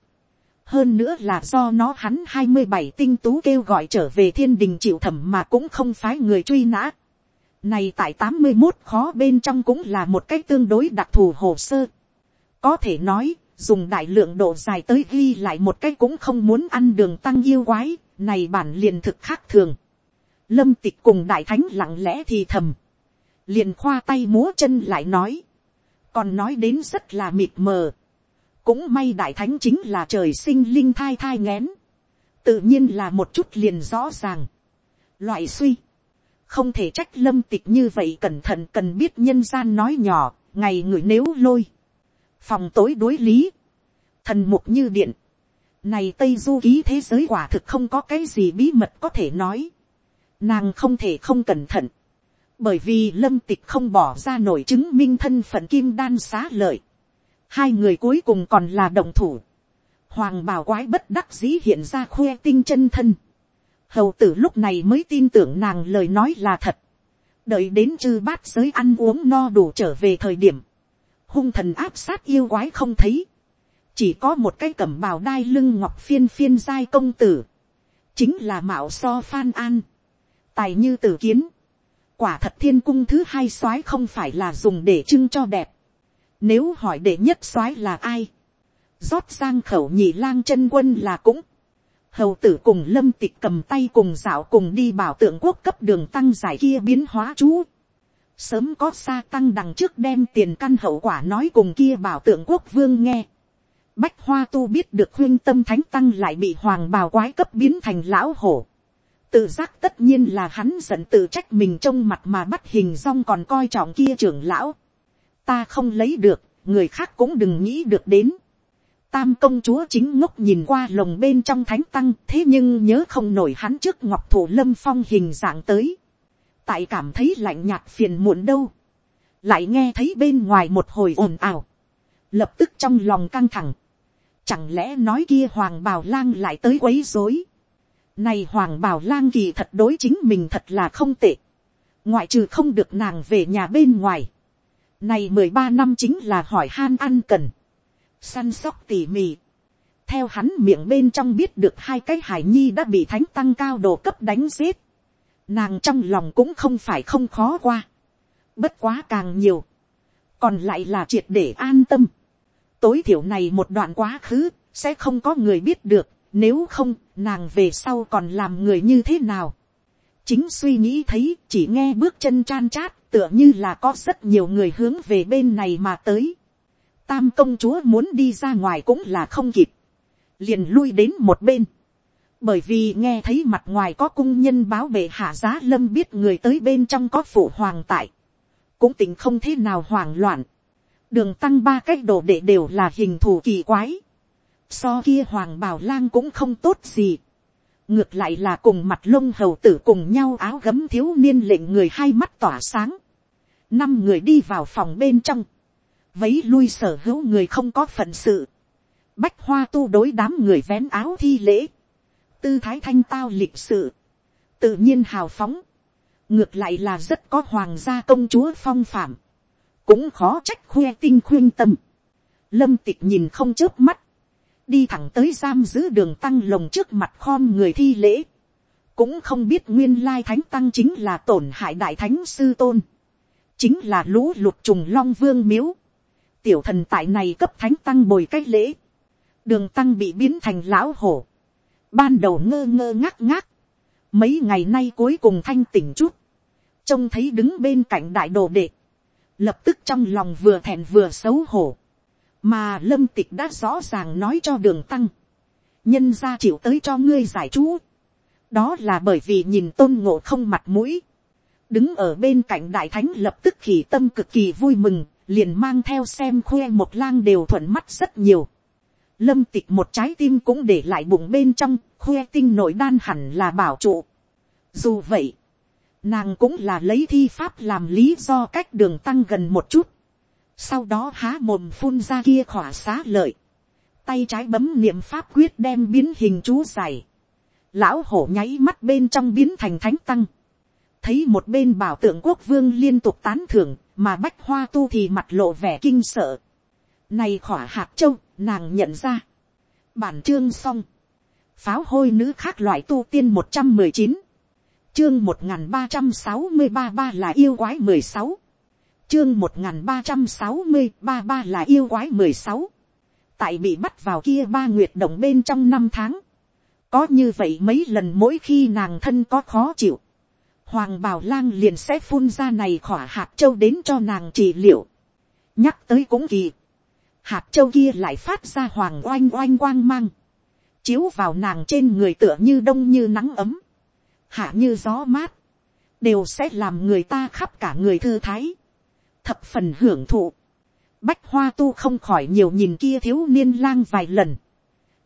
hơn nữa là do nó hắn hai mươi bảy tinh tú kêu gọi trở về thiên đình chịu thẩm mà cũng không phái người truy nã. Này tại tám mươi một khó bên trong cũng là một cách tương đối đặc thù hồ sơ. Có thể nói, dùng đại lượng độ dài tới ghi lại một cách cũng không muốn ăn đường tăng yêu quái, này bản liền thực khác thường. Lâm tịch cùng đại thánh lặng lẽ thì thầm. Liền khoa tay múa chân lại nói. Còn nói đến rất là mịt mờ. Cũng may đại thánh chính là trời sinh linh thai thai nghén Tự nhiên là một chút liền rõ ràng. Loại suy. Không thể trách lâm tịch như vậy cẩn thận cần biết nhân gian nói nhỏ, ngày người nếu lôi, phòng tối đối lý, thần mục như điện, này tây du ký thế giới quả thực không có cái gì bí mật có thể nói, nàng không thể không cẩn thận, bởi vì lâm tịch không bỏ ra nổi chứng minh thân phận kim đan xá lợi, hai người cuối cùng còn là đồng thủ, hoàng bào quái bất đắc dĩ hiện ra khoe tinh chân thân, hầu tử lúc này mới tin tưởng nàng lời nói là thật, đợi đến chư bát giới ăn uống no đủ trở về thời điểm, hung thần áp sát yêu quái không thấy, chỉ có một cái cẩm bào đai lưng ngọc phiên phiên giai công tử, chính là mạo so phan an, tài như tử kiến, quả thật thiên cung thứ hai soái không phải là dùng để trưng cho đẹp, nếu hỏi đệ nhất soái là ai, rót sang khẩu nhị lang chân quân là cũng, hầu tử cùng lâm tịch cầm tay cùng dạo cùng đi bảo tượng quốc cấp đường tăng giải kia biến hóa chú. sớm có xa tăng đằng trước đem tiền căn hậu quả nói cùng kia bảo tượng quốc vương nghe. bách hoa tu biết được huyên tâm thánh tăng lại bị hoàng bào quái cấp biến thành lão hổ. tự giác tất nhiên là hắn giận tự trách mình trong mặt mà bắt hình rong còn coi trọng kia trưởng lão ta không lấy được, người khác cũng đừng nghĩ được đến Tam công chúa chính ngốc nhìn qua lồng bên trong thánh tăng thế nhưng nhớ không nổi hắn trước ngọc thủ lâm phong hình dạng tới. Tại cảm thấy lạnh nhạt phiền muộn đâu. Lại nghe thấy bên ngoài một hồi ồn ào. Lập tức trong lòng căng thẳng. Chẳng lẽ nói kia hoàng bào lang lại tới quấy rối. Này hoàng bào lang kỳ thật đối chính mình thật là không tệ. Ngoại trừ không được nàng về nhà bên ngoài. Này mười ba năm chính là hỏi han ăn cần săn sóc tỉ mỉ. theo hắn miệng bên trong biết được hai cái hải nhi đã bị thánh tăng cao độ cấp đánh giết. nàng trong lòng cũng không phải không khó qua. bất quá càng nhiều. còn lại là triệt để an tâm. tối thiểu này một đoạn quá khứ, sẽ không có người biết được, nếu không, nàng về sau còn làm người như thế nào. chính suy nghĩ thấy, chỉ nghe bước chân chan chát, tựa như là có rất nhiều người hướng về bên này mà tới. Tam công chúa muốn đi ra ngoài cũng là không kịp, liền lui đến một bên, bởi vì nghe thấy mặt ngoài có cung nhân báo bệ hạ giá lâm biết người tới bên trong có phụ hoàng tại, cũng tình không thế nào hoảng loạn, đường tăng ba cách đồ đệ đều là hình thù kỳ quái, so kia hoàng bảo lang cũng không tốt gì, ngược lại là cùng mặt lông hầu tử cùng nhau áo gấm thiếu niên lệnh người hai mắt tỏa sáng, năm người đi vào phòng bên trong, vấy lui sở hữu người không có phận sự, bách hoa tu đối đám người vén áo thi lễ, tư thái thanh tao lịch sự, tự nhiên hào phóng, ngược lại là rất có hoàng gia công chúa phong phạm, cũng khó trách khoe tinh khuyên tâm. lâm tịch nhìn không chớp mắt, đi thẳng tới giam giữ đường tăng lồng trước mặt khom người thi lễ, cũng không biết nguyên lai thánh tăng chính là tổn hại đại thánh sư tôn, chính là lũ lụt trùng long vương miếu, tiểu thần tại này cấp thánh tăng bồi cách lễ, đường tăng bị biến thành lão hổ, ban đầu ngơ ngơ ngác ngác, mấy ngày nay cuối cùng thanh tỉnh chút, trông thấy đứng bên cạnh đại đồ đệ, lập tức trong lòng vừa thẹn vừa xấu hổ, mà lâm tịch đã rõ ràng nói cho đường tăng, nhân ra chịu tới cho ngươi giải chú, đó là bởi vì nhìn tôn ngộ không mặt mũi, đứng ở bên cạnh đại thánh lập tức khỉ tâm cực kỳ vui mừng, liền mang theo xem khoe một lang đều thuận mắt rất nhiều. Lâm tịch một trái tim cũng để lại bụng bên trong, khoe tinh nội đan hẳn là bảo trụ. Dù vậy, nàng cũng là lấy thi pháp làm lý do cách đường tăng gần một chút. Sau đó há mồm phun ra kia khỏa xá lợi. Tay trái bấm niệm pháp quyết đem biến hình chú dày, Lão hổ nháy mắt bên trong biến thành thánh tăng. Thấy một bên bảo tượng quốc vương liên tục tán thưởng, mà bách hoa tu thì mặt lộ vẻ kinh sợ. Này khỏa hạt châu, nàng nhận ra. Bản chương xong. Pháo hôi nữ khác loại tu tiên một trăm mười chín Chương một ba trăm sáu mươi ba ba là yêu quái mười sáu Chương một ba trăm sáu mươi ba ba là yêu quái mười sáu Tại bị bắt vào kia ba nguyệt động bên trong năm tháng. Có như vậy mấy lần mỗi khi nàng thân có khó chịu hoàng bảo lang liền sẽ phun ra này khỏa hạt châu đến cho nàng trị liệu. nhắc tới cũng kỳ. hạt châu kia lại phát ra hoàng oanh oanh quang mang. chiếu vào nàng trên người tựa như đông như nắng ấm. hạ như gió mát. đều sẽ làm người ta khắp cả người thư thái thập phần hưởng thụ. bách hoa tu không khỏi nhiều nhìn kia thiếu niên lang vài lần.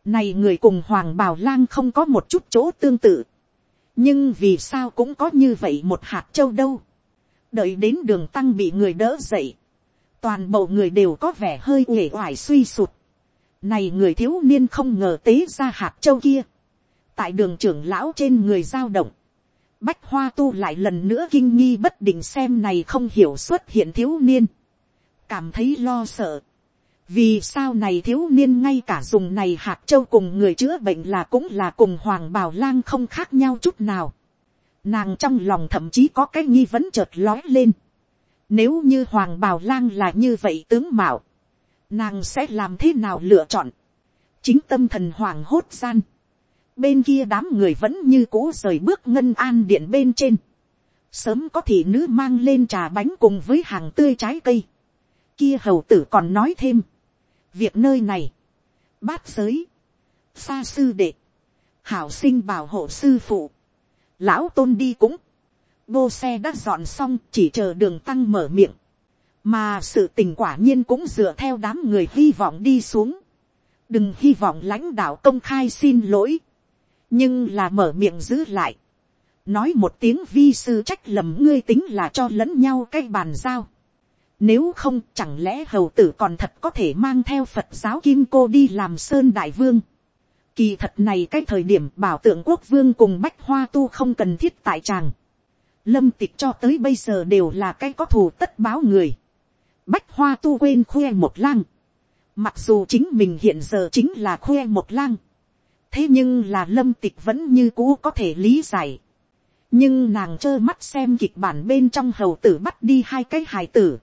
này người cùng hoàng bảo lang không có một chút chỗ tương tự nhưng vì sao cũng có như vậy một hạt châu đâu. đợi đến đường tăng bị người đỡ dậy. toàn bộ người đều có vẻ hơi uể oải suy sụt. này người thiếu niên không ngờ tế ra hạt châu kia. tại đường trưởng lão trên người giao động bách hoa tu lại lần nữa kinh nghi bất định xem này không hiểu xuất hiện thiếu niên. cảm thấy lo sợ vì sao này thiếu niên ngay cả dùng này hạt châu cùng người chữa bệnh là cũng là cùng hoàng bào lang không khác nhau chút nào. Nàng trong lòng thậm chí có cái nghi vấn chợt lói lên. Nếu như hoàng bào lang là như vậy tướng mạo, nàng sẽ làm thế nào lựa chọn. chính tâm thần hoàng hốt gian bên kia đám người vẫn như cũ rời bước ngân an điện bên trên. sớm có thị nữ mang lên trà bánh cùng với hàng tươi trái cây. kia hầu tử còn nói thêm. Việc nơi này, bát giới, xa sư đệ, hảo sinh bảo hộ sư phụ, lão tôn đi cũng, bô xe đã dọn xong chỉ chờ đường tăng mở miệng, mà sự tình quả nhiên cũng dựa theo đám người hy vọng đi xuống, đừng hy vọng lãnh đạo công khai xin lỗi, nhưng là mở miệng giữ lại, nói một tiếng vi sư trách lầm ngươi tính là cho lẫn nhau cái bàn giao, nếu không chẳng lẽ hầu tử còn thật có thể mang theo Phật giáo Kim Cô đi làm Sơn Đại Vương. Kỳ thật này cái thời điểm bảo tượng quốc vương cùng Bách Hoa Tu không cần thiết tại tràng. Lâm tịch cho tới bây giờ đều là cái có thù tất báo người. Bách Hoa Tu quên khoe một lang. Mặc dù chính mình hiện giờ chính là khoe một lang. Thế nhưng là lâm tịch vẫn như cũ có thể lý giải. Nhưng nàng trơ mắt xem kịch bản bên trong hầu tử bắt đi hai cái hài tử.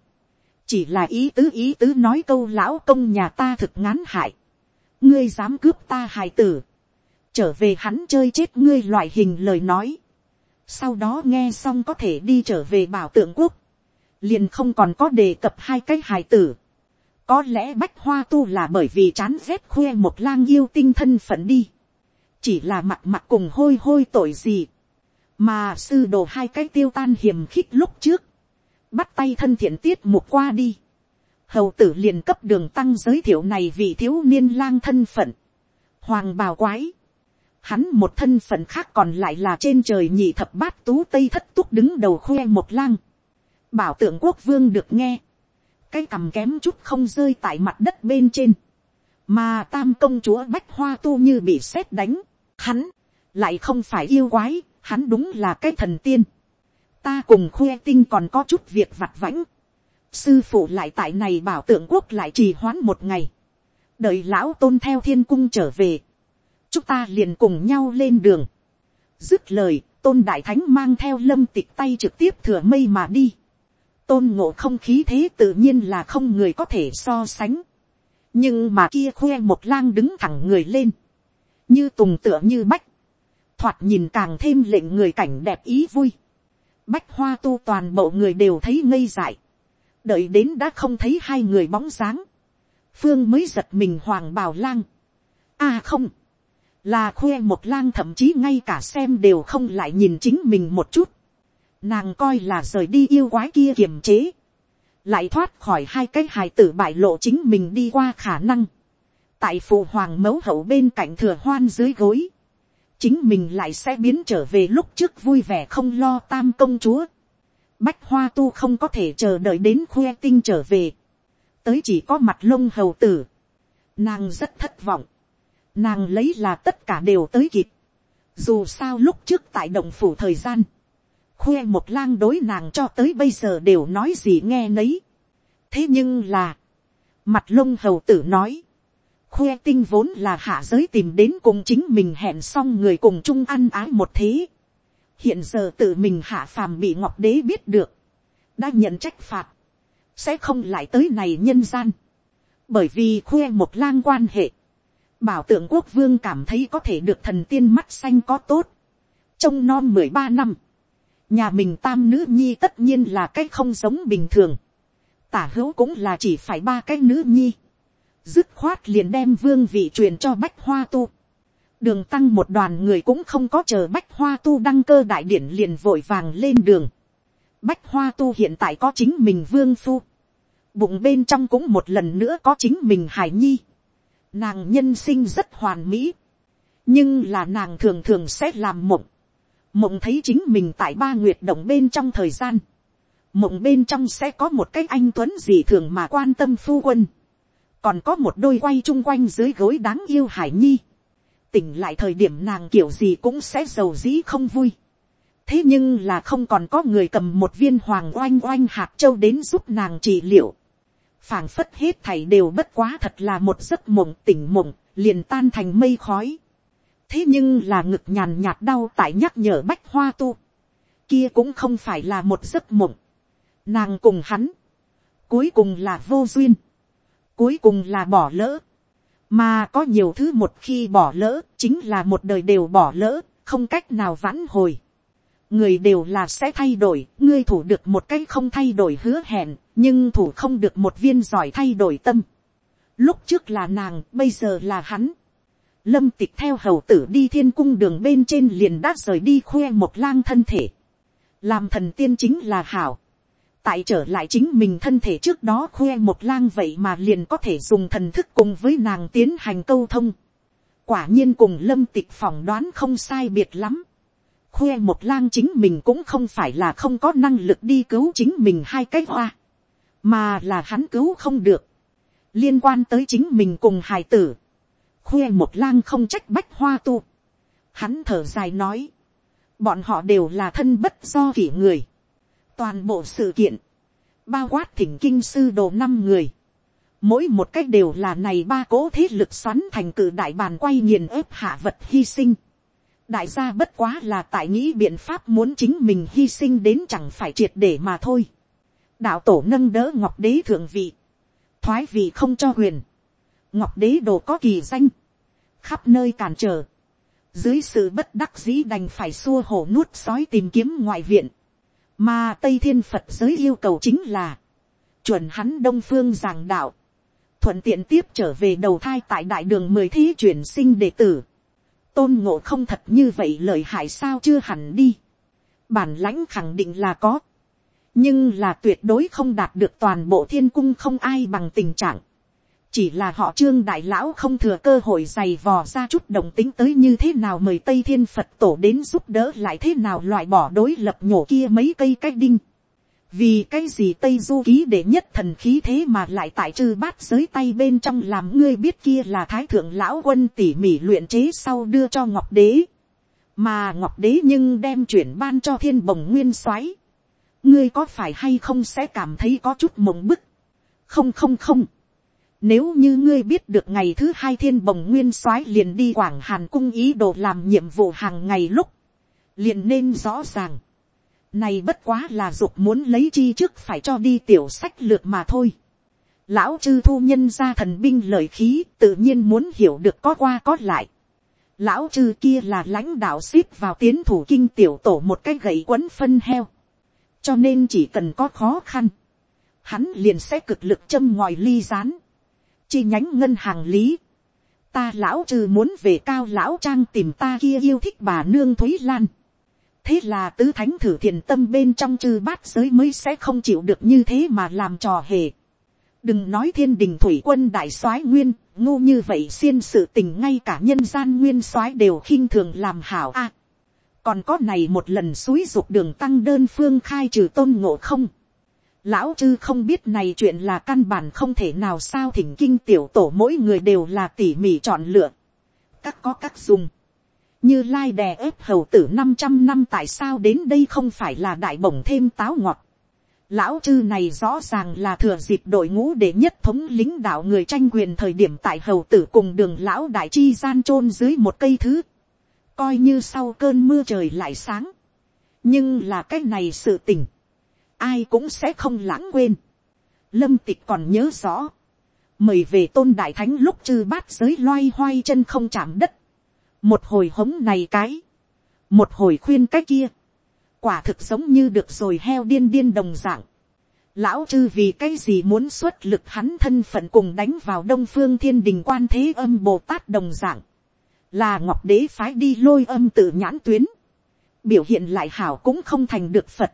Chỉ là ý tứ ý tứ nói câu lão công nhà ta thực ngán hại, ngươi dám cướp ta hài tử, trở về hắn chơi chết ngươi loại hình lời nói, sau đó nghe xong có thể đi trở về bảo tượng quốc, liền không còn có đề cập hai cái hài tử, có lẽ bách hoa tu là bởi vì chán rét khoe một lang yêu tinh thân phận đi, chỉ là mặt mặt cùng hôi hôi tội gì, mà sư đồ hai cái tiêu tan hiểm khích lúc trước, bắt tay thân thiện tiết mục qua đi. Hầu tử liền cấp đường tăng giới thiệu này vì thiếu niên lang thân phận. Hoàng bào quái. Hắn một thân phận khác còn lại là trên trời nhị thập bát tú tây thất túc đứng đầu khoe một lang. Bảo tượng quốc vương được nghe. Cái cầm kém chút không rơi tại mặt đất bên trên. Mà tam công chúa bách hoa tu như bị sét đánh. Hắn lại không phải yêu quái. Hắn đúng là cái thần tiên. Ta cùng khoe tinh còn có chút việc vặt vãnh, sư phụ lại tại này bảo tượng quốc lại trì hoãn một ngày, đợi lão tôn theo thiên cung trở về, chúng ta liền cùng nhau lên đường, dứt lời, tôn đại thánh mang theo lâm tịch tay trực tiếp thừa mây mà đi, tôn ngộ không khí thế tự nhiên là không người có thể so sánh, nhưng mà kia khoe một lang đứng thẳng người lên, như tùng tựa như bách, thoạt nhìn càng thêm lệnh người cảnh đẹp ý vui, bách hoa tu toàn bộ người đều thấy ngây dại, đợi đến đã không thấy hai người bóng dáng, phương mới giật mình hoàng bào lang. À không, là khoe một lang thậm chí ngay cả xem đều không lại nhìn chính mình một chút. Nàng coi là rời đi yêu quái kia kiềm chế, lại thoát khỏi hai cái hài tử bại lộ chính mình đi qua khả năng tại phụ hoàng mẫu hậu bên cạnh thừa hoan dưới gối, chính mình lại sẽ biến trở về lúc trước vui vẻ không lo tam công chúa. Bách hoa tu không có thể chờ đợi đến khoe tinh trở về. Tới chỉ có mặt lông hầu tử. Nàng rất thất vọng. Nàng lấy là tất cả đều tới kịp. Dù sao lúc trước tại động phủ thời gian. Khoe một lang đối nàng cho tới bây giờ đều nói gì nghe nấy. Thế nhưng là. Mặt lông hầu tử nói khoe tinh vốn là hạ giới tìm đến cùng chính mình hẹn xong người cùng chung ăn ái một thế. hiện giờ tự mình hạ phàm bị ngọc đế biết được, đã nhận trách phạt, sẽ không lại tới này nhân gian, bởi vì khoe một lang quan hệ, bảo tượng quốc vương cảm thấy có thể được thần tiên mắt xanh có tốt, trông non mười ba năm, nhà mình tam nữ nhi tất nhiên là cái không giống bình thường, tả hữu cũng là chỉ phải ba cái nữ nhi, dứt khoát liền đem vương vị truyền cho bách hoa tu. đường tăng một đoàn người cũng không có chờ bách hoa tu đăng cơ đại điển liền vội vàng lên đường. bách hoa tu hiện tại có chính mình vương phu. bụng bên trong cũng một lần nữa có chính mình hải nhi. nàng nhân sinh rất hoàn mỹ. nhưng là nàng thường thường sẽ làm mộng. mộng thấy chính mình tại ba nguyệt động bên trong thời gian. mộng bên trong sẽ có một cái anh tuấn gì thường mà quan tâm phu quân còn có một đôi quay chung quanh dưới gối đáng yêu hải nhi. tỉnh lại thời điểm nàng kiểu gì cũng sẽ giàu dĩ không vui. thế nhưng là không còn có người cầm một viên hoàng oanh oanh hạt châu đến giúp nàng trị liệu. phảng phất hết thảy đều bất quá thật là một giấc mộng tỉnh mộng, liền tan thành mây khói. thế nhưng là ngực nhàn nhạt đau tại nhắc nhở bách hoa tu. kia cũng không phải là một giấc mộng. nàng cùng hắn, cuối cùng là vô duyên cuối cùng là bỏ lỡ. Mà có nhiều thứ một khi bỏ lỡ, chính là một đời đều bỏ lỡ, không cách nào vãn hồi. Người đều là sẽ thay đổi, ngươi thủ được một cái không thay đổi hứa hẹn, nhưng thủ không được một viên giỏi thay đổi tâm. Lúc trước là nàng, bây giờ là hắn. Lâm tịch theo hầu tử đi thiên cung đường bên trên liền đát rời đi khoe một lang thân thể. Làm thần tiên chính là hảo tại trở lại chính mình thân thể trước đó khoe một lang vậy mà liền có thể dùng thần thức cùng với nàng tiến hành câu thông. quả nhiên cùng lâm tịch phỏng đoán không sai biệt lắm. khoe một lang chính mình cũng không phải là không có năng lực đi cứu chính mình hai cái hoa, mà là hắn cứu không được. liên quan tới chính mình cùng hài tử, khoe một lang không trách bách hoa tu. hắn thở dài nói, bọn họ đều là thân bất do kỷ người toàn bộ sự kiện, bao quát thỉnh kinh sư đồ năm người, mỗi một cách đều là này ba cố thế lực xoắn thành cử đại bàn quay nghiền ép hạ vật hy sinh. đại gia bất quá là tại nghĩ biện pháp muốn chính mình hy sinh đến chẳng phải triệt để mà thôi. đạo tổ nâng đỡ ngọc đế thượng vị, thoái vị không cho huyền ngọc đế đồ có kỳ danh, khắp nơi càn trở, dưới sự bất đắc dĩ đành phải xua hổ nuốt sói tìm kiếm ngoại viện, mà Tây Thiên Phật giới yêu cầu chính là. Chuẩn hắn Đông Phương giảng đạo. Thuận tiện tiếp trở về đầu thai tại đại đường mười thí chuyển sinh đệ tử. Tôn ngộ không thật như vậy lợi hại sao chưa hẳn đi. Bản lãnh khẳng định là có. Nhưng là tuyệt đối không đạt được toàn bộ thiên cung không ai bằng tình trạng chỉ là họ trương đại lão không thừa cơ hội giày vò ra chút đồng tính tới như thế nào mời tây thiên phật tổ đến giúp đỡ lại thế nào loại bỏ đối lập nhổ kia mấy cây cái đinh. Vì cái gì tây du ký để nhất thần khí thế mà lại tại chư bát giới tay bên trong làm ngươi biết kia là thái thượng lão quân tỉ mỉ luyện chế sau đưa cho ngọc đế. Mà ngọc đế nhưng đem chuyển ban cho thiên bồng nguyên soái. Ngươi có phải hay không sẽ cảm thấy có chút mộng bức, không không không, nếu như ngươi biết được ngày thứ hai thiên bồng nguyên soái liền đi quảng hàn cung ý đồ làm nhiệm vụ hàng ngày lúc, liền nên rõ ràng. Này bất quá là dục muốn lấy chi trước phải cho đi tiểu sách lược mà thôi. Lão chư thu nhân ra thần binh lợi khí tự nhiên muốn hiểu được có qua có lại. Lão chư kia là lãnh đạo ship vào tiến thủ kinh tiểu tổ một cái gậy quấn phân heo. Cho nên chỉ cần có khó khăn. Hắn liền sẽ cực lực châm ngòi ly rán chi nhánh ngân hàng lý. Ta lão trừ muốn về cao lão trang tìm ta kia yêu thích bà nương Thúy Lan. Thế là tứ thánh thử thiền tâm bên trong trừ bát giới mới sẽ không chịu được như thế mà làm trò hề. Đừng nói thiên đình thủy quân đại soái nguyên, ngu như vậy xiên sự tình ngay cả nhân gian nguyên soái đều khinh thường làm hảo a. còn có này một lần suối dục đường tăng đơn phương khai trừ tôn ngộ không Lão chư không biết này chuyện là căn bản không thể nào sao thỉnh kinh tiểu tổ mỗi người đều là tỉ mỉ chọn lựa. Các có các dùng. Như lai đè ép hầu tử 500 năm tại sao đến đây không phải là đại bổng thêm táo ngọt. Lão chư này rõ ràng là thừa dịp đội ngũ để nhất thống lính đạo người tranh quyền thời điểm tại hầu tử cùng đường lão đại chi gian chôn dưới một cây thứ. Coi như sau cơn mưa trời lại sáng. Nhưng là cái này sự tình ai cũng sẽ không lãng quên. Lâm tịch còn nhớ rõ. Mời về tôn đại thánh lúc chư bát giới loay hoay chân không chạm đất. Một hồi hống này cái. Một hồi khuyên cái kia. Quả thực giống như được rồi heo điên điên đồng dạng. Lão chư vì cái gì muốn xuất lực hắn thân phận cùng đánh vào đông phương thiên đình quan thế âm Bồ Tát đồng dạng. Là ngọc đế phái đi lôi âm tự nhãn tuyến. Biểu hiện lại hảo cũng không thành được Phật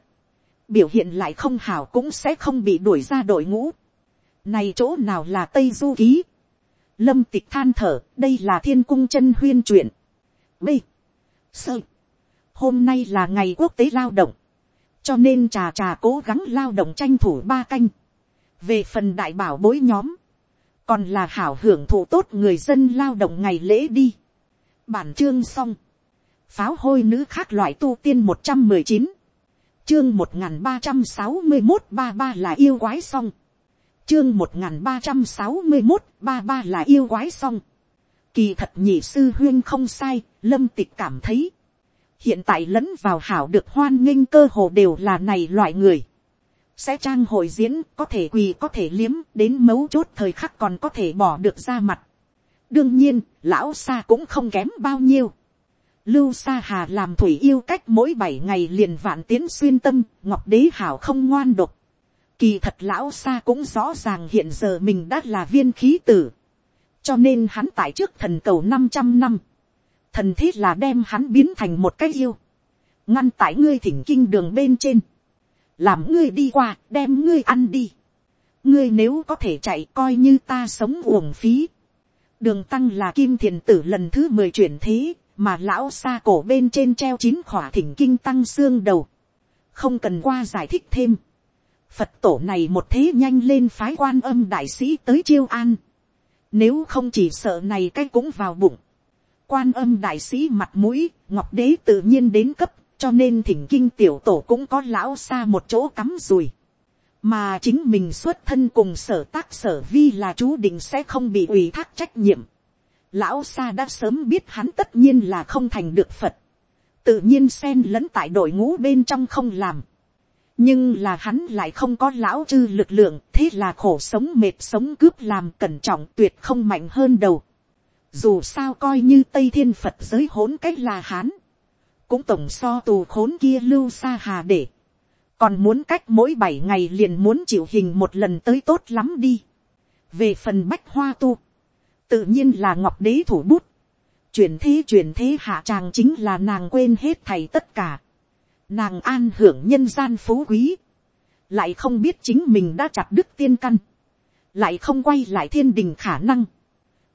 biểu hiện lại không hảo cũng sẽ không bị đuổi ra đội ngũ. Này chỗ nào là Tây Du Ký? Lâm tịch than thở, đây là thiên cung chân huyên truyện. B. Sơ. Hôm nay là ngày quốc tế lao động. Cho nên trà trà cố gắng lao động tranh thủ ba canh. Về phần đại bảo bối nhóm. Còn là hảo hưởng thụ tốt người dân lao động ngày lễ đi. Bản chương xong. Pháo hôi nữ khác loại tu tiên một trăm mười chín chương một nghìn ba trăm sáu mươi một ba ba là yêu quái xong. chương một nghìn ba trăm sáu mươi một ba ba là yêu quái xong. kỳ thật nhị sư huyên không sai, lâm tịch cảm thấy. hiện tại lẫn vào hảo được hoan nghênh cơ hồ đều là này loại người. sẽ trang hội diễn, có thể quỳ có thể liếm, đến mấu chốt thời khắc còn có thể bỏ được ra mặt. đương nhiên, lão xa cũng không kém bao nhiêu Lưu Sa Hà làm thủy yêu cách mỗi bảy ngày liền vạn tiến xuyên tâm, ngọc đế hảo không ngoan độc. Kỳ thật lão Sa cũng rõ ràng hiện giờ mình đã là viên khí tử. Cho nên hắn tại trước thần cầu 500 năm. Thần thiết là đem hắn biến thành một cái yêu. Ngăn tại ngươi thỉnh kinh đường bên trên. Làm ngươi đi qua, đem ngươi ăn đi. Ngươi nếu có thể chạy coi như ta sống uổng phí. Đường tăng là kim thiền tử lần thứ 10 chuyển thế mà lão xa cổ bên trên treo chín khỏa thỉnh kinh tăng xương đầu, không cần qua giải thích thêm. Phật tổ này một thế nhanh lên phái quan âm đại sĩ tới chiêu an. Nếu không chỉ sợ này cái cũng vào bụng. Quan âm đại sĩ mặt mũi, ngọc đế tự nhiên đến cấp, cho nên thỉnh kinh tiểu tổ cũng có lão xa một chỗ cắm rùi. Mà chính mình xuất thân cùng sở tác sở vi là chú định sẽ không bị ủy thác trách nhiệm lão sa đã sớm biết hắn tất nhiên là không thành được phật, tự nhiên xen lẫn tại đội ngũ bên trong không làm, nhưng là hắn lại không có lão chư lực lượng, thế là khổ sống mệt sống cướp làm cẩn trọng tuyệt không mạnh hơn đầu. Dù sao coi như Tây Thiên Phật giới hỗn cách là hán. Cũng tổng so tù khốn kia lưu xa hà để. Còn muốn cách mỗi bảy ngày liền muốn chịu hình một lần tới tốt lắm đi. Về phần bách hoa tu tự nhiên là ngọc đế thủ bút, chuyển thế chuyển thế hạ tràng chính là nàng quên hết thầy tất cả, nàng an hưởng nhân gian phú quý, lại không biết chính mình đã chặt đức tiên căn, lại không quay lại thiên đình khả năng,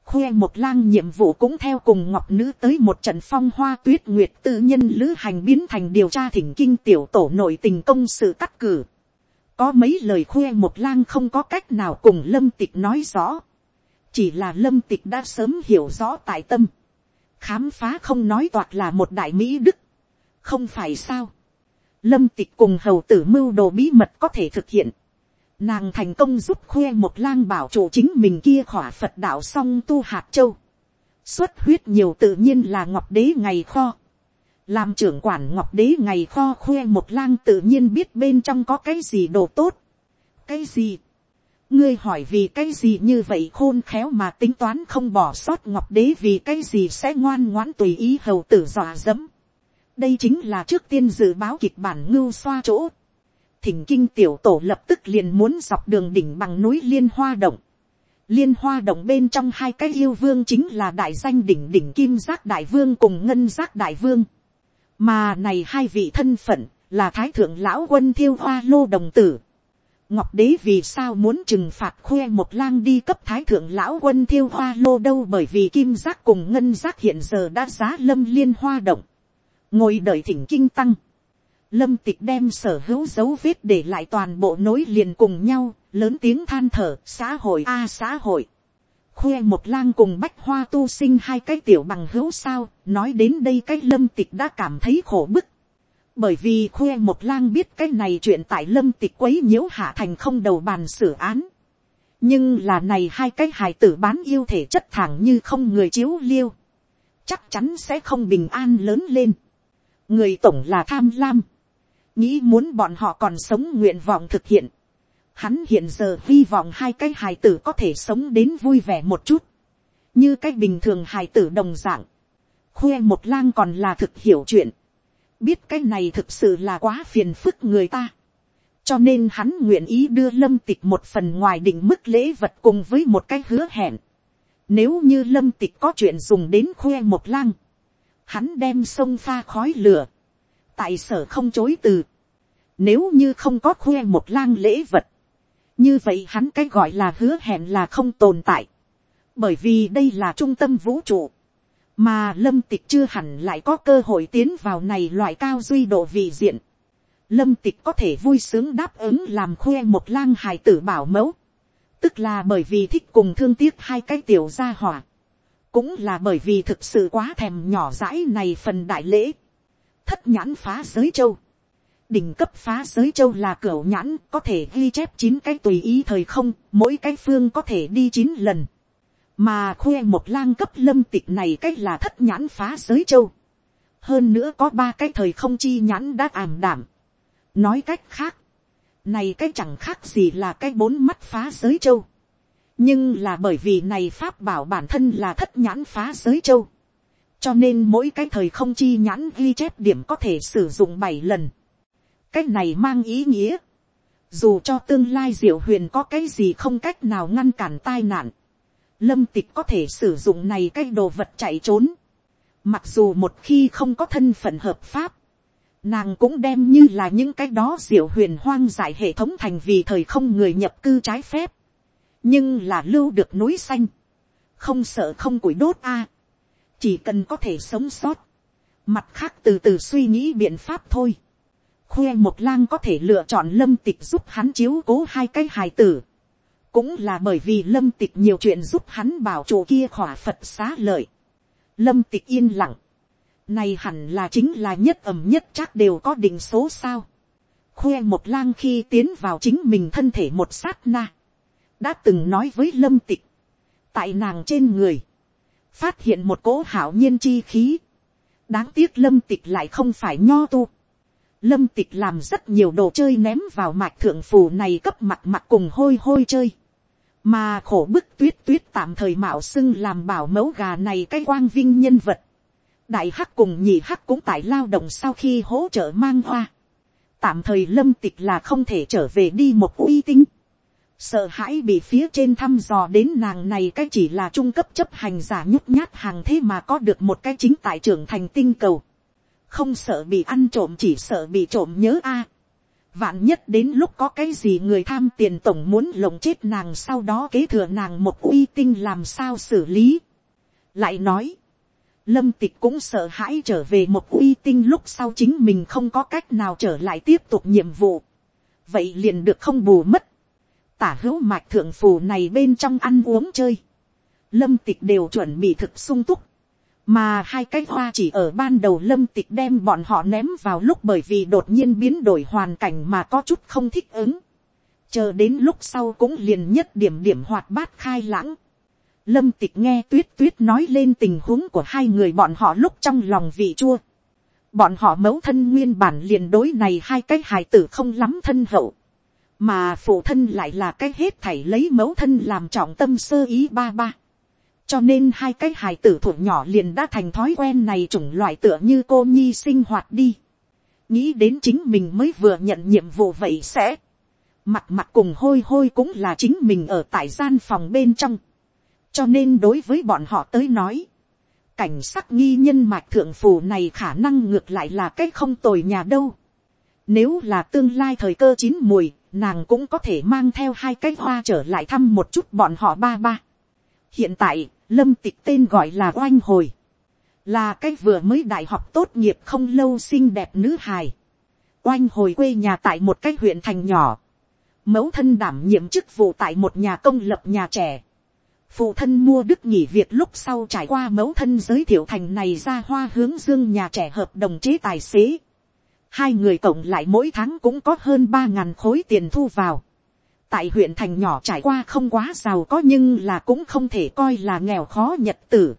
khoe một lang nhiệm vụ cũng theo cùng ngọc nữ tới một trận phong hoa tuyết nguyệt tự nhân lữ hành biến thành điều tra thỉnh kinh tiểu tổ nội tình công sự cắt cử. có mấy lời khoe một lang không có cách nào cùng lâm tịch nói rõ chỉ là lâm tịch đã sớm hiểu rõ tại tâm, khám phá không nói toạc là một đại mỹ đức, không phải sao. lâm tịch cùng hầu tử mưu đồ bí mật có thể thực hiện, nàng thành công giúp khoe một lang bảo chủ chính mình kia khỏa phật đạo song tu hạt châu, xuất huyết nhiều tự nhiên là ngọc đế ngày kho, làm trưởng quản ngọc đế ngày kho khoe một lang tự nhiên biết bên trong có cái gì đồ tốt, cái gì, ngươi hỏi vì cái gì như vậy khôn khéo mà tính toán không bỏ sót ngọc đế vì cái gì sẽ ngoan ngoãn tùy ý hầu tử dọa dẫm. đây chính là trước tiên dự báo kịch bản ngưu xoa chỗ. thỉnh kinh tiểu tổ lập tức liền muốn dọc đường đỉnh bằng núi liên hoa động. liên hoa động bên trong hai cái yêu vương chính là đại danh đỉnh đỉnh kim giác đại vương cùng ngân giác đại vương. mà này hai vị thân phận là thái thượng lão quân thiêu hoa lô đồng tử ngọc đế vì sao muốn trừng phạt khoe một lang đi cấp thái thượng lão quân thiêu hoa lô đâu? Bởi vì kim giác cùng ngân giác hiện giờ đã giá lâm liên hoa động, ngồi đợi thỉnh kinh tăng, lâm tịch đem sở hữu dấu vết để lại toàn bộ nối liền cùng nhau, lớn tiếng than thở xã hội a à, xã hội, khoe một lang cùng bách hoa tu sinh hai cái tiểu bằng hữu sao, nói đến đây cái lâm tịch đã cảm thấy khổ bức, bởi vì khoe một lang biết cái này chuyện tại lâm tịch quấy nhiễu hạ thành không đầu bàn xử án. nhưng là này hai cái hài tử bán yêu thể chất thẳng như không người chiếu liêu. chắc chắn sẽ không bình an lớn lên. người tổng là tham lam. nghĩ muốn bọn họ còn sống nguyện vọng thực hiện. hắn hiện giờ hy vọng hai cái hài tử có thể sống đến vui vẻ một chút. như cái bình thường hài tử đồng dạng. khoe một lang còn là thực hiểu chuyện biết cái này thực sự là quá phiền phức người ta. cho nên hắn nguyện ý đưa lâm tịch một phần ngoài định mức lễ vật cùng với một cái hứa hẹn. nếu như lâm tịch có chuyện dùng đến khoe một lang, hắn đem sông pha khói lửa, tại sở không chối từ. nếu như không có khoe một lang lễ vật, như vậy hắn cái gọi là hứa hẹn là không tồn tại. bởi vì đây là trung tâm vũ trụ mà lâm tịch chưa hẳn lại có cơ hội tiến vào này loại cao duy độ vị diện. lâm tịch có thể vui sướng đáp ứng làm khoe một lang hài tử bảo mẫu, tức là bởi vì thích cùng thương tiếc hai cái tiểu gia hỏa, cũng là bởi vì thực sự quá thèm nhỏ dãi này phần đại lễ, thất nhãn phá giới châu, đỉnh cấp phá giới châu là cửa nhãn có thể ghi chép chín cái tùy ý thời không, mỗi cái phương có thể đi chín lần mà khoe một lang cấp lâm tịch này cách là thất nhãn phá giới châu. hơn nữa có ba cái thời không chi nhãn đã ảm đảm. nói cách khác, này cái chẳng khác gì là cái bốn mắt phá giới châu. nhưng là bởi vì này pháp bảo bản thân là thất nhãn phá giới châu. cho nên mỗi cái thời không chi nhãn ghi chép điểm có thể sử dụng bảy lần. cái này mang ý nghĩa. dù cho tương lai diệu huyền có cái gì không cách nào ngăn cản tai nạn lâm tịch có thể sử dụng này cái đồ vật chạy trốn. Mặc dù một khi không có thân phận hợp pháp, nàng cũng đem như là những cái đó diệu huyền hoang giải hệ thống thành vì thời không người nhập cư trái phép. nhưng là lưu được núi xanh, không sợ không củi đốt a, chỉ cần có thể sống sót, mặt khác từ từ suy nghĩ biện pháp thôi. khoe một lang có thể lựa chọn lâm tịch giúp hắn chiếu cố hai cái hài tử cũng là bởi vì lâm tịch nhiều chuyện giúp hắn bảo chủ kia khỏa phật xá lợi. lâm tịch yên lặng, này hẳn là chính là nhất ẩm nhất chắc đều có định số sao. khoe một lang khi tiến vào chính mình thân thể một sát na, đã từng nói với lâm tịch, tại nàng trên người, phát hiện một cỗ hảo nhiên chi khí, đáng tiếc lâm tịch lại không phải nho tu. Lâm tịch làm rất nhiều đồ chơi ném vào mạch thượng phù này cấp mặt mặt cùng hôi hôi chơi mà khổ bức tuyết tuyết tạm thời mạo xưng làm bảo mẫu gà này cái quang vinh nhân vật. đại hắc cùng nhị hắc cũng tại lao động sau khi hỗ trợ mang hoa. tạm thời lâm tịch là không thể trở về đi một uy tín. sợ hãi bị phía trên thăm dò đến nàng này cái chỉ là trung cấp chấp hành giả nhút nhát hàng thế mà có được một cái chính tại trưởng thành tinh cầu. không sợ bị ăn trộm chỉ sợ bị trộm nhớ a Vạn nhất đến lúc có cái gì người tham tiền tổng muốn lồng chết nàng sau đó kế thừa nàng một uy tinh làm sao xử lý. Lại nói, lâm tịch cũng sợ hãi trở về một uy tinh lúc sau chính mình không có cách nào trở lại tiếp tục nhiệm vụ. Vậy liền được không bù mất. Tả hữu mạch thượng phù này bên trong ăn uống chơi. Lâm tịch đều chuẩn bị thực sung túc mà hai cái hoa chỉ ở ban đầu lâm tịch đem bọn họ ném vào lúc bởi vì đột nhiên biến đổi hoàn cảnh mà có chút không thích ứng. chờ đến lúc sau cũng liền nhất điểm điểm hoạt bát khai lãng. lâm tịch nghe tuyết tuyết nói lên tình huống của hai người bọn họ lúc trong lòng vị chua. bọn họ mẫu thân nguyên bản liền đối này hai cái hài tử không lắm thân hậu. mà phụ thân lại là cái hết thảy lấy mẫu thân làm trọng tâm sơ ý ba ba cho nên hai cái hài tử thuộc nhỏ liền đã thành thói quen này chủng loại tựa như cô nhi sinh hoạt đi. nghĩ đến chính mình mới vừa nhận nhiệm vụ vậy sẽ. mặt mặt cùng hôi hôi cũng là chính mình ở tại gian phòng bên trong. cho nên đối với bọn họ tới nói, cảnh sắc nghi nhân mạch thượng phủ này khả năng ngược lại là cái không tồi nhà đâu. Nếu là tương lai thời cơ chín mùi, nàng cũng có thể mang theo hai cái hoa trở lại thăm một chút bọn họ ba ba. Hiện tại, lâm tịch tên gọi là oanh hồi, là cái vừa mới đại học tốt nghiệp không lâu xinh đẹp nữ hài. oanh hồi quê nhà tại một cái huyện thành nhỏ, mẫu thân đảm nhiệm chức vụ tại một nhà công lập nhà trẻ. phụ thân mua đức nghỉ việc lúc sau trải qua mẫu thân giới thiệu thành này ra hoa hướng dương nhà trẻ hợp đồng chế tài xế. hai người cộng lại mỗi tháng cũng có hơn ba ngàn khối tiền thu vào tại huyện thành nhỏ trải qua không quá giàu có nhưng là cũng không thể coi là nghèo khó nhật tử.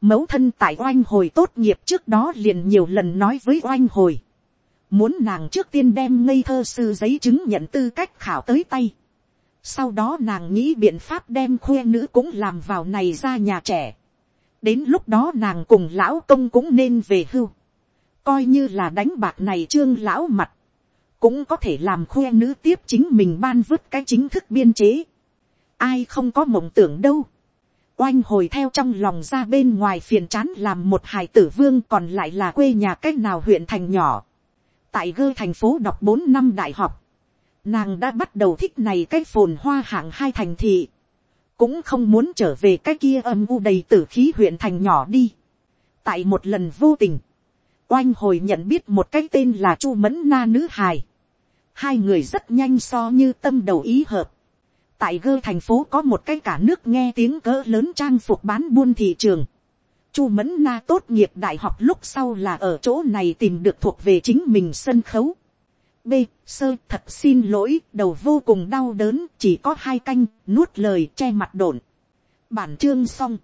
Mẫu thân tại oanh hồi tốt nghiệp trước đó liền nhiều lần nói với oanh hồi. Muốn nàng trước tiên đem ngây thơ sư giấy chứng nhận tư cách khảo tới tay. Sau đó nàng nghĩ biện pháp đem khuê nữ cũng làm vào này ra nhà trẻ. Đến lúc đó nàng cùng lão công cũng nên về hưu. Coi như là đánh bạc này trương lão mặt cũng có thể làm khoe nữ tiếp chính mình ban vứt cái chính thức biên chế. ai không có mộng tưởng đâu. oanh hồi theo trong lòng ra bên ngoài phiền chán làm một hài tử vương còn lại là quê nhà c á c h nào huyện thành nhỏ. tại gơ thành phố đọc bốn năm đại học. nàng đã bắt đầu thích này cái phồn hoa hạng hai thành thị. cũng không muốn trở về cái kia âm u đầy tử khí huyện thành nhỏ đi. tại một lần vô tình, oanh hồi nhận biết một cái tên là chu mẫn na nữ hài hai người rất nhanh so như tâm đầu ý hợp. tại gơ thành phố có một cái cả nước nghe tiếng cỡ lớn trang phục bán buôn thị trường. chu mẫn na tốt nghiệp đại học lúc sau là ở chỗ này tìm được thuộc về chính mình sân khấu. b, sơ, thật xin lỗi, đầu vô cùng đau đớn, chỉ có hai canh, nuốt lời, che mặt đổn. bản chương xong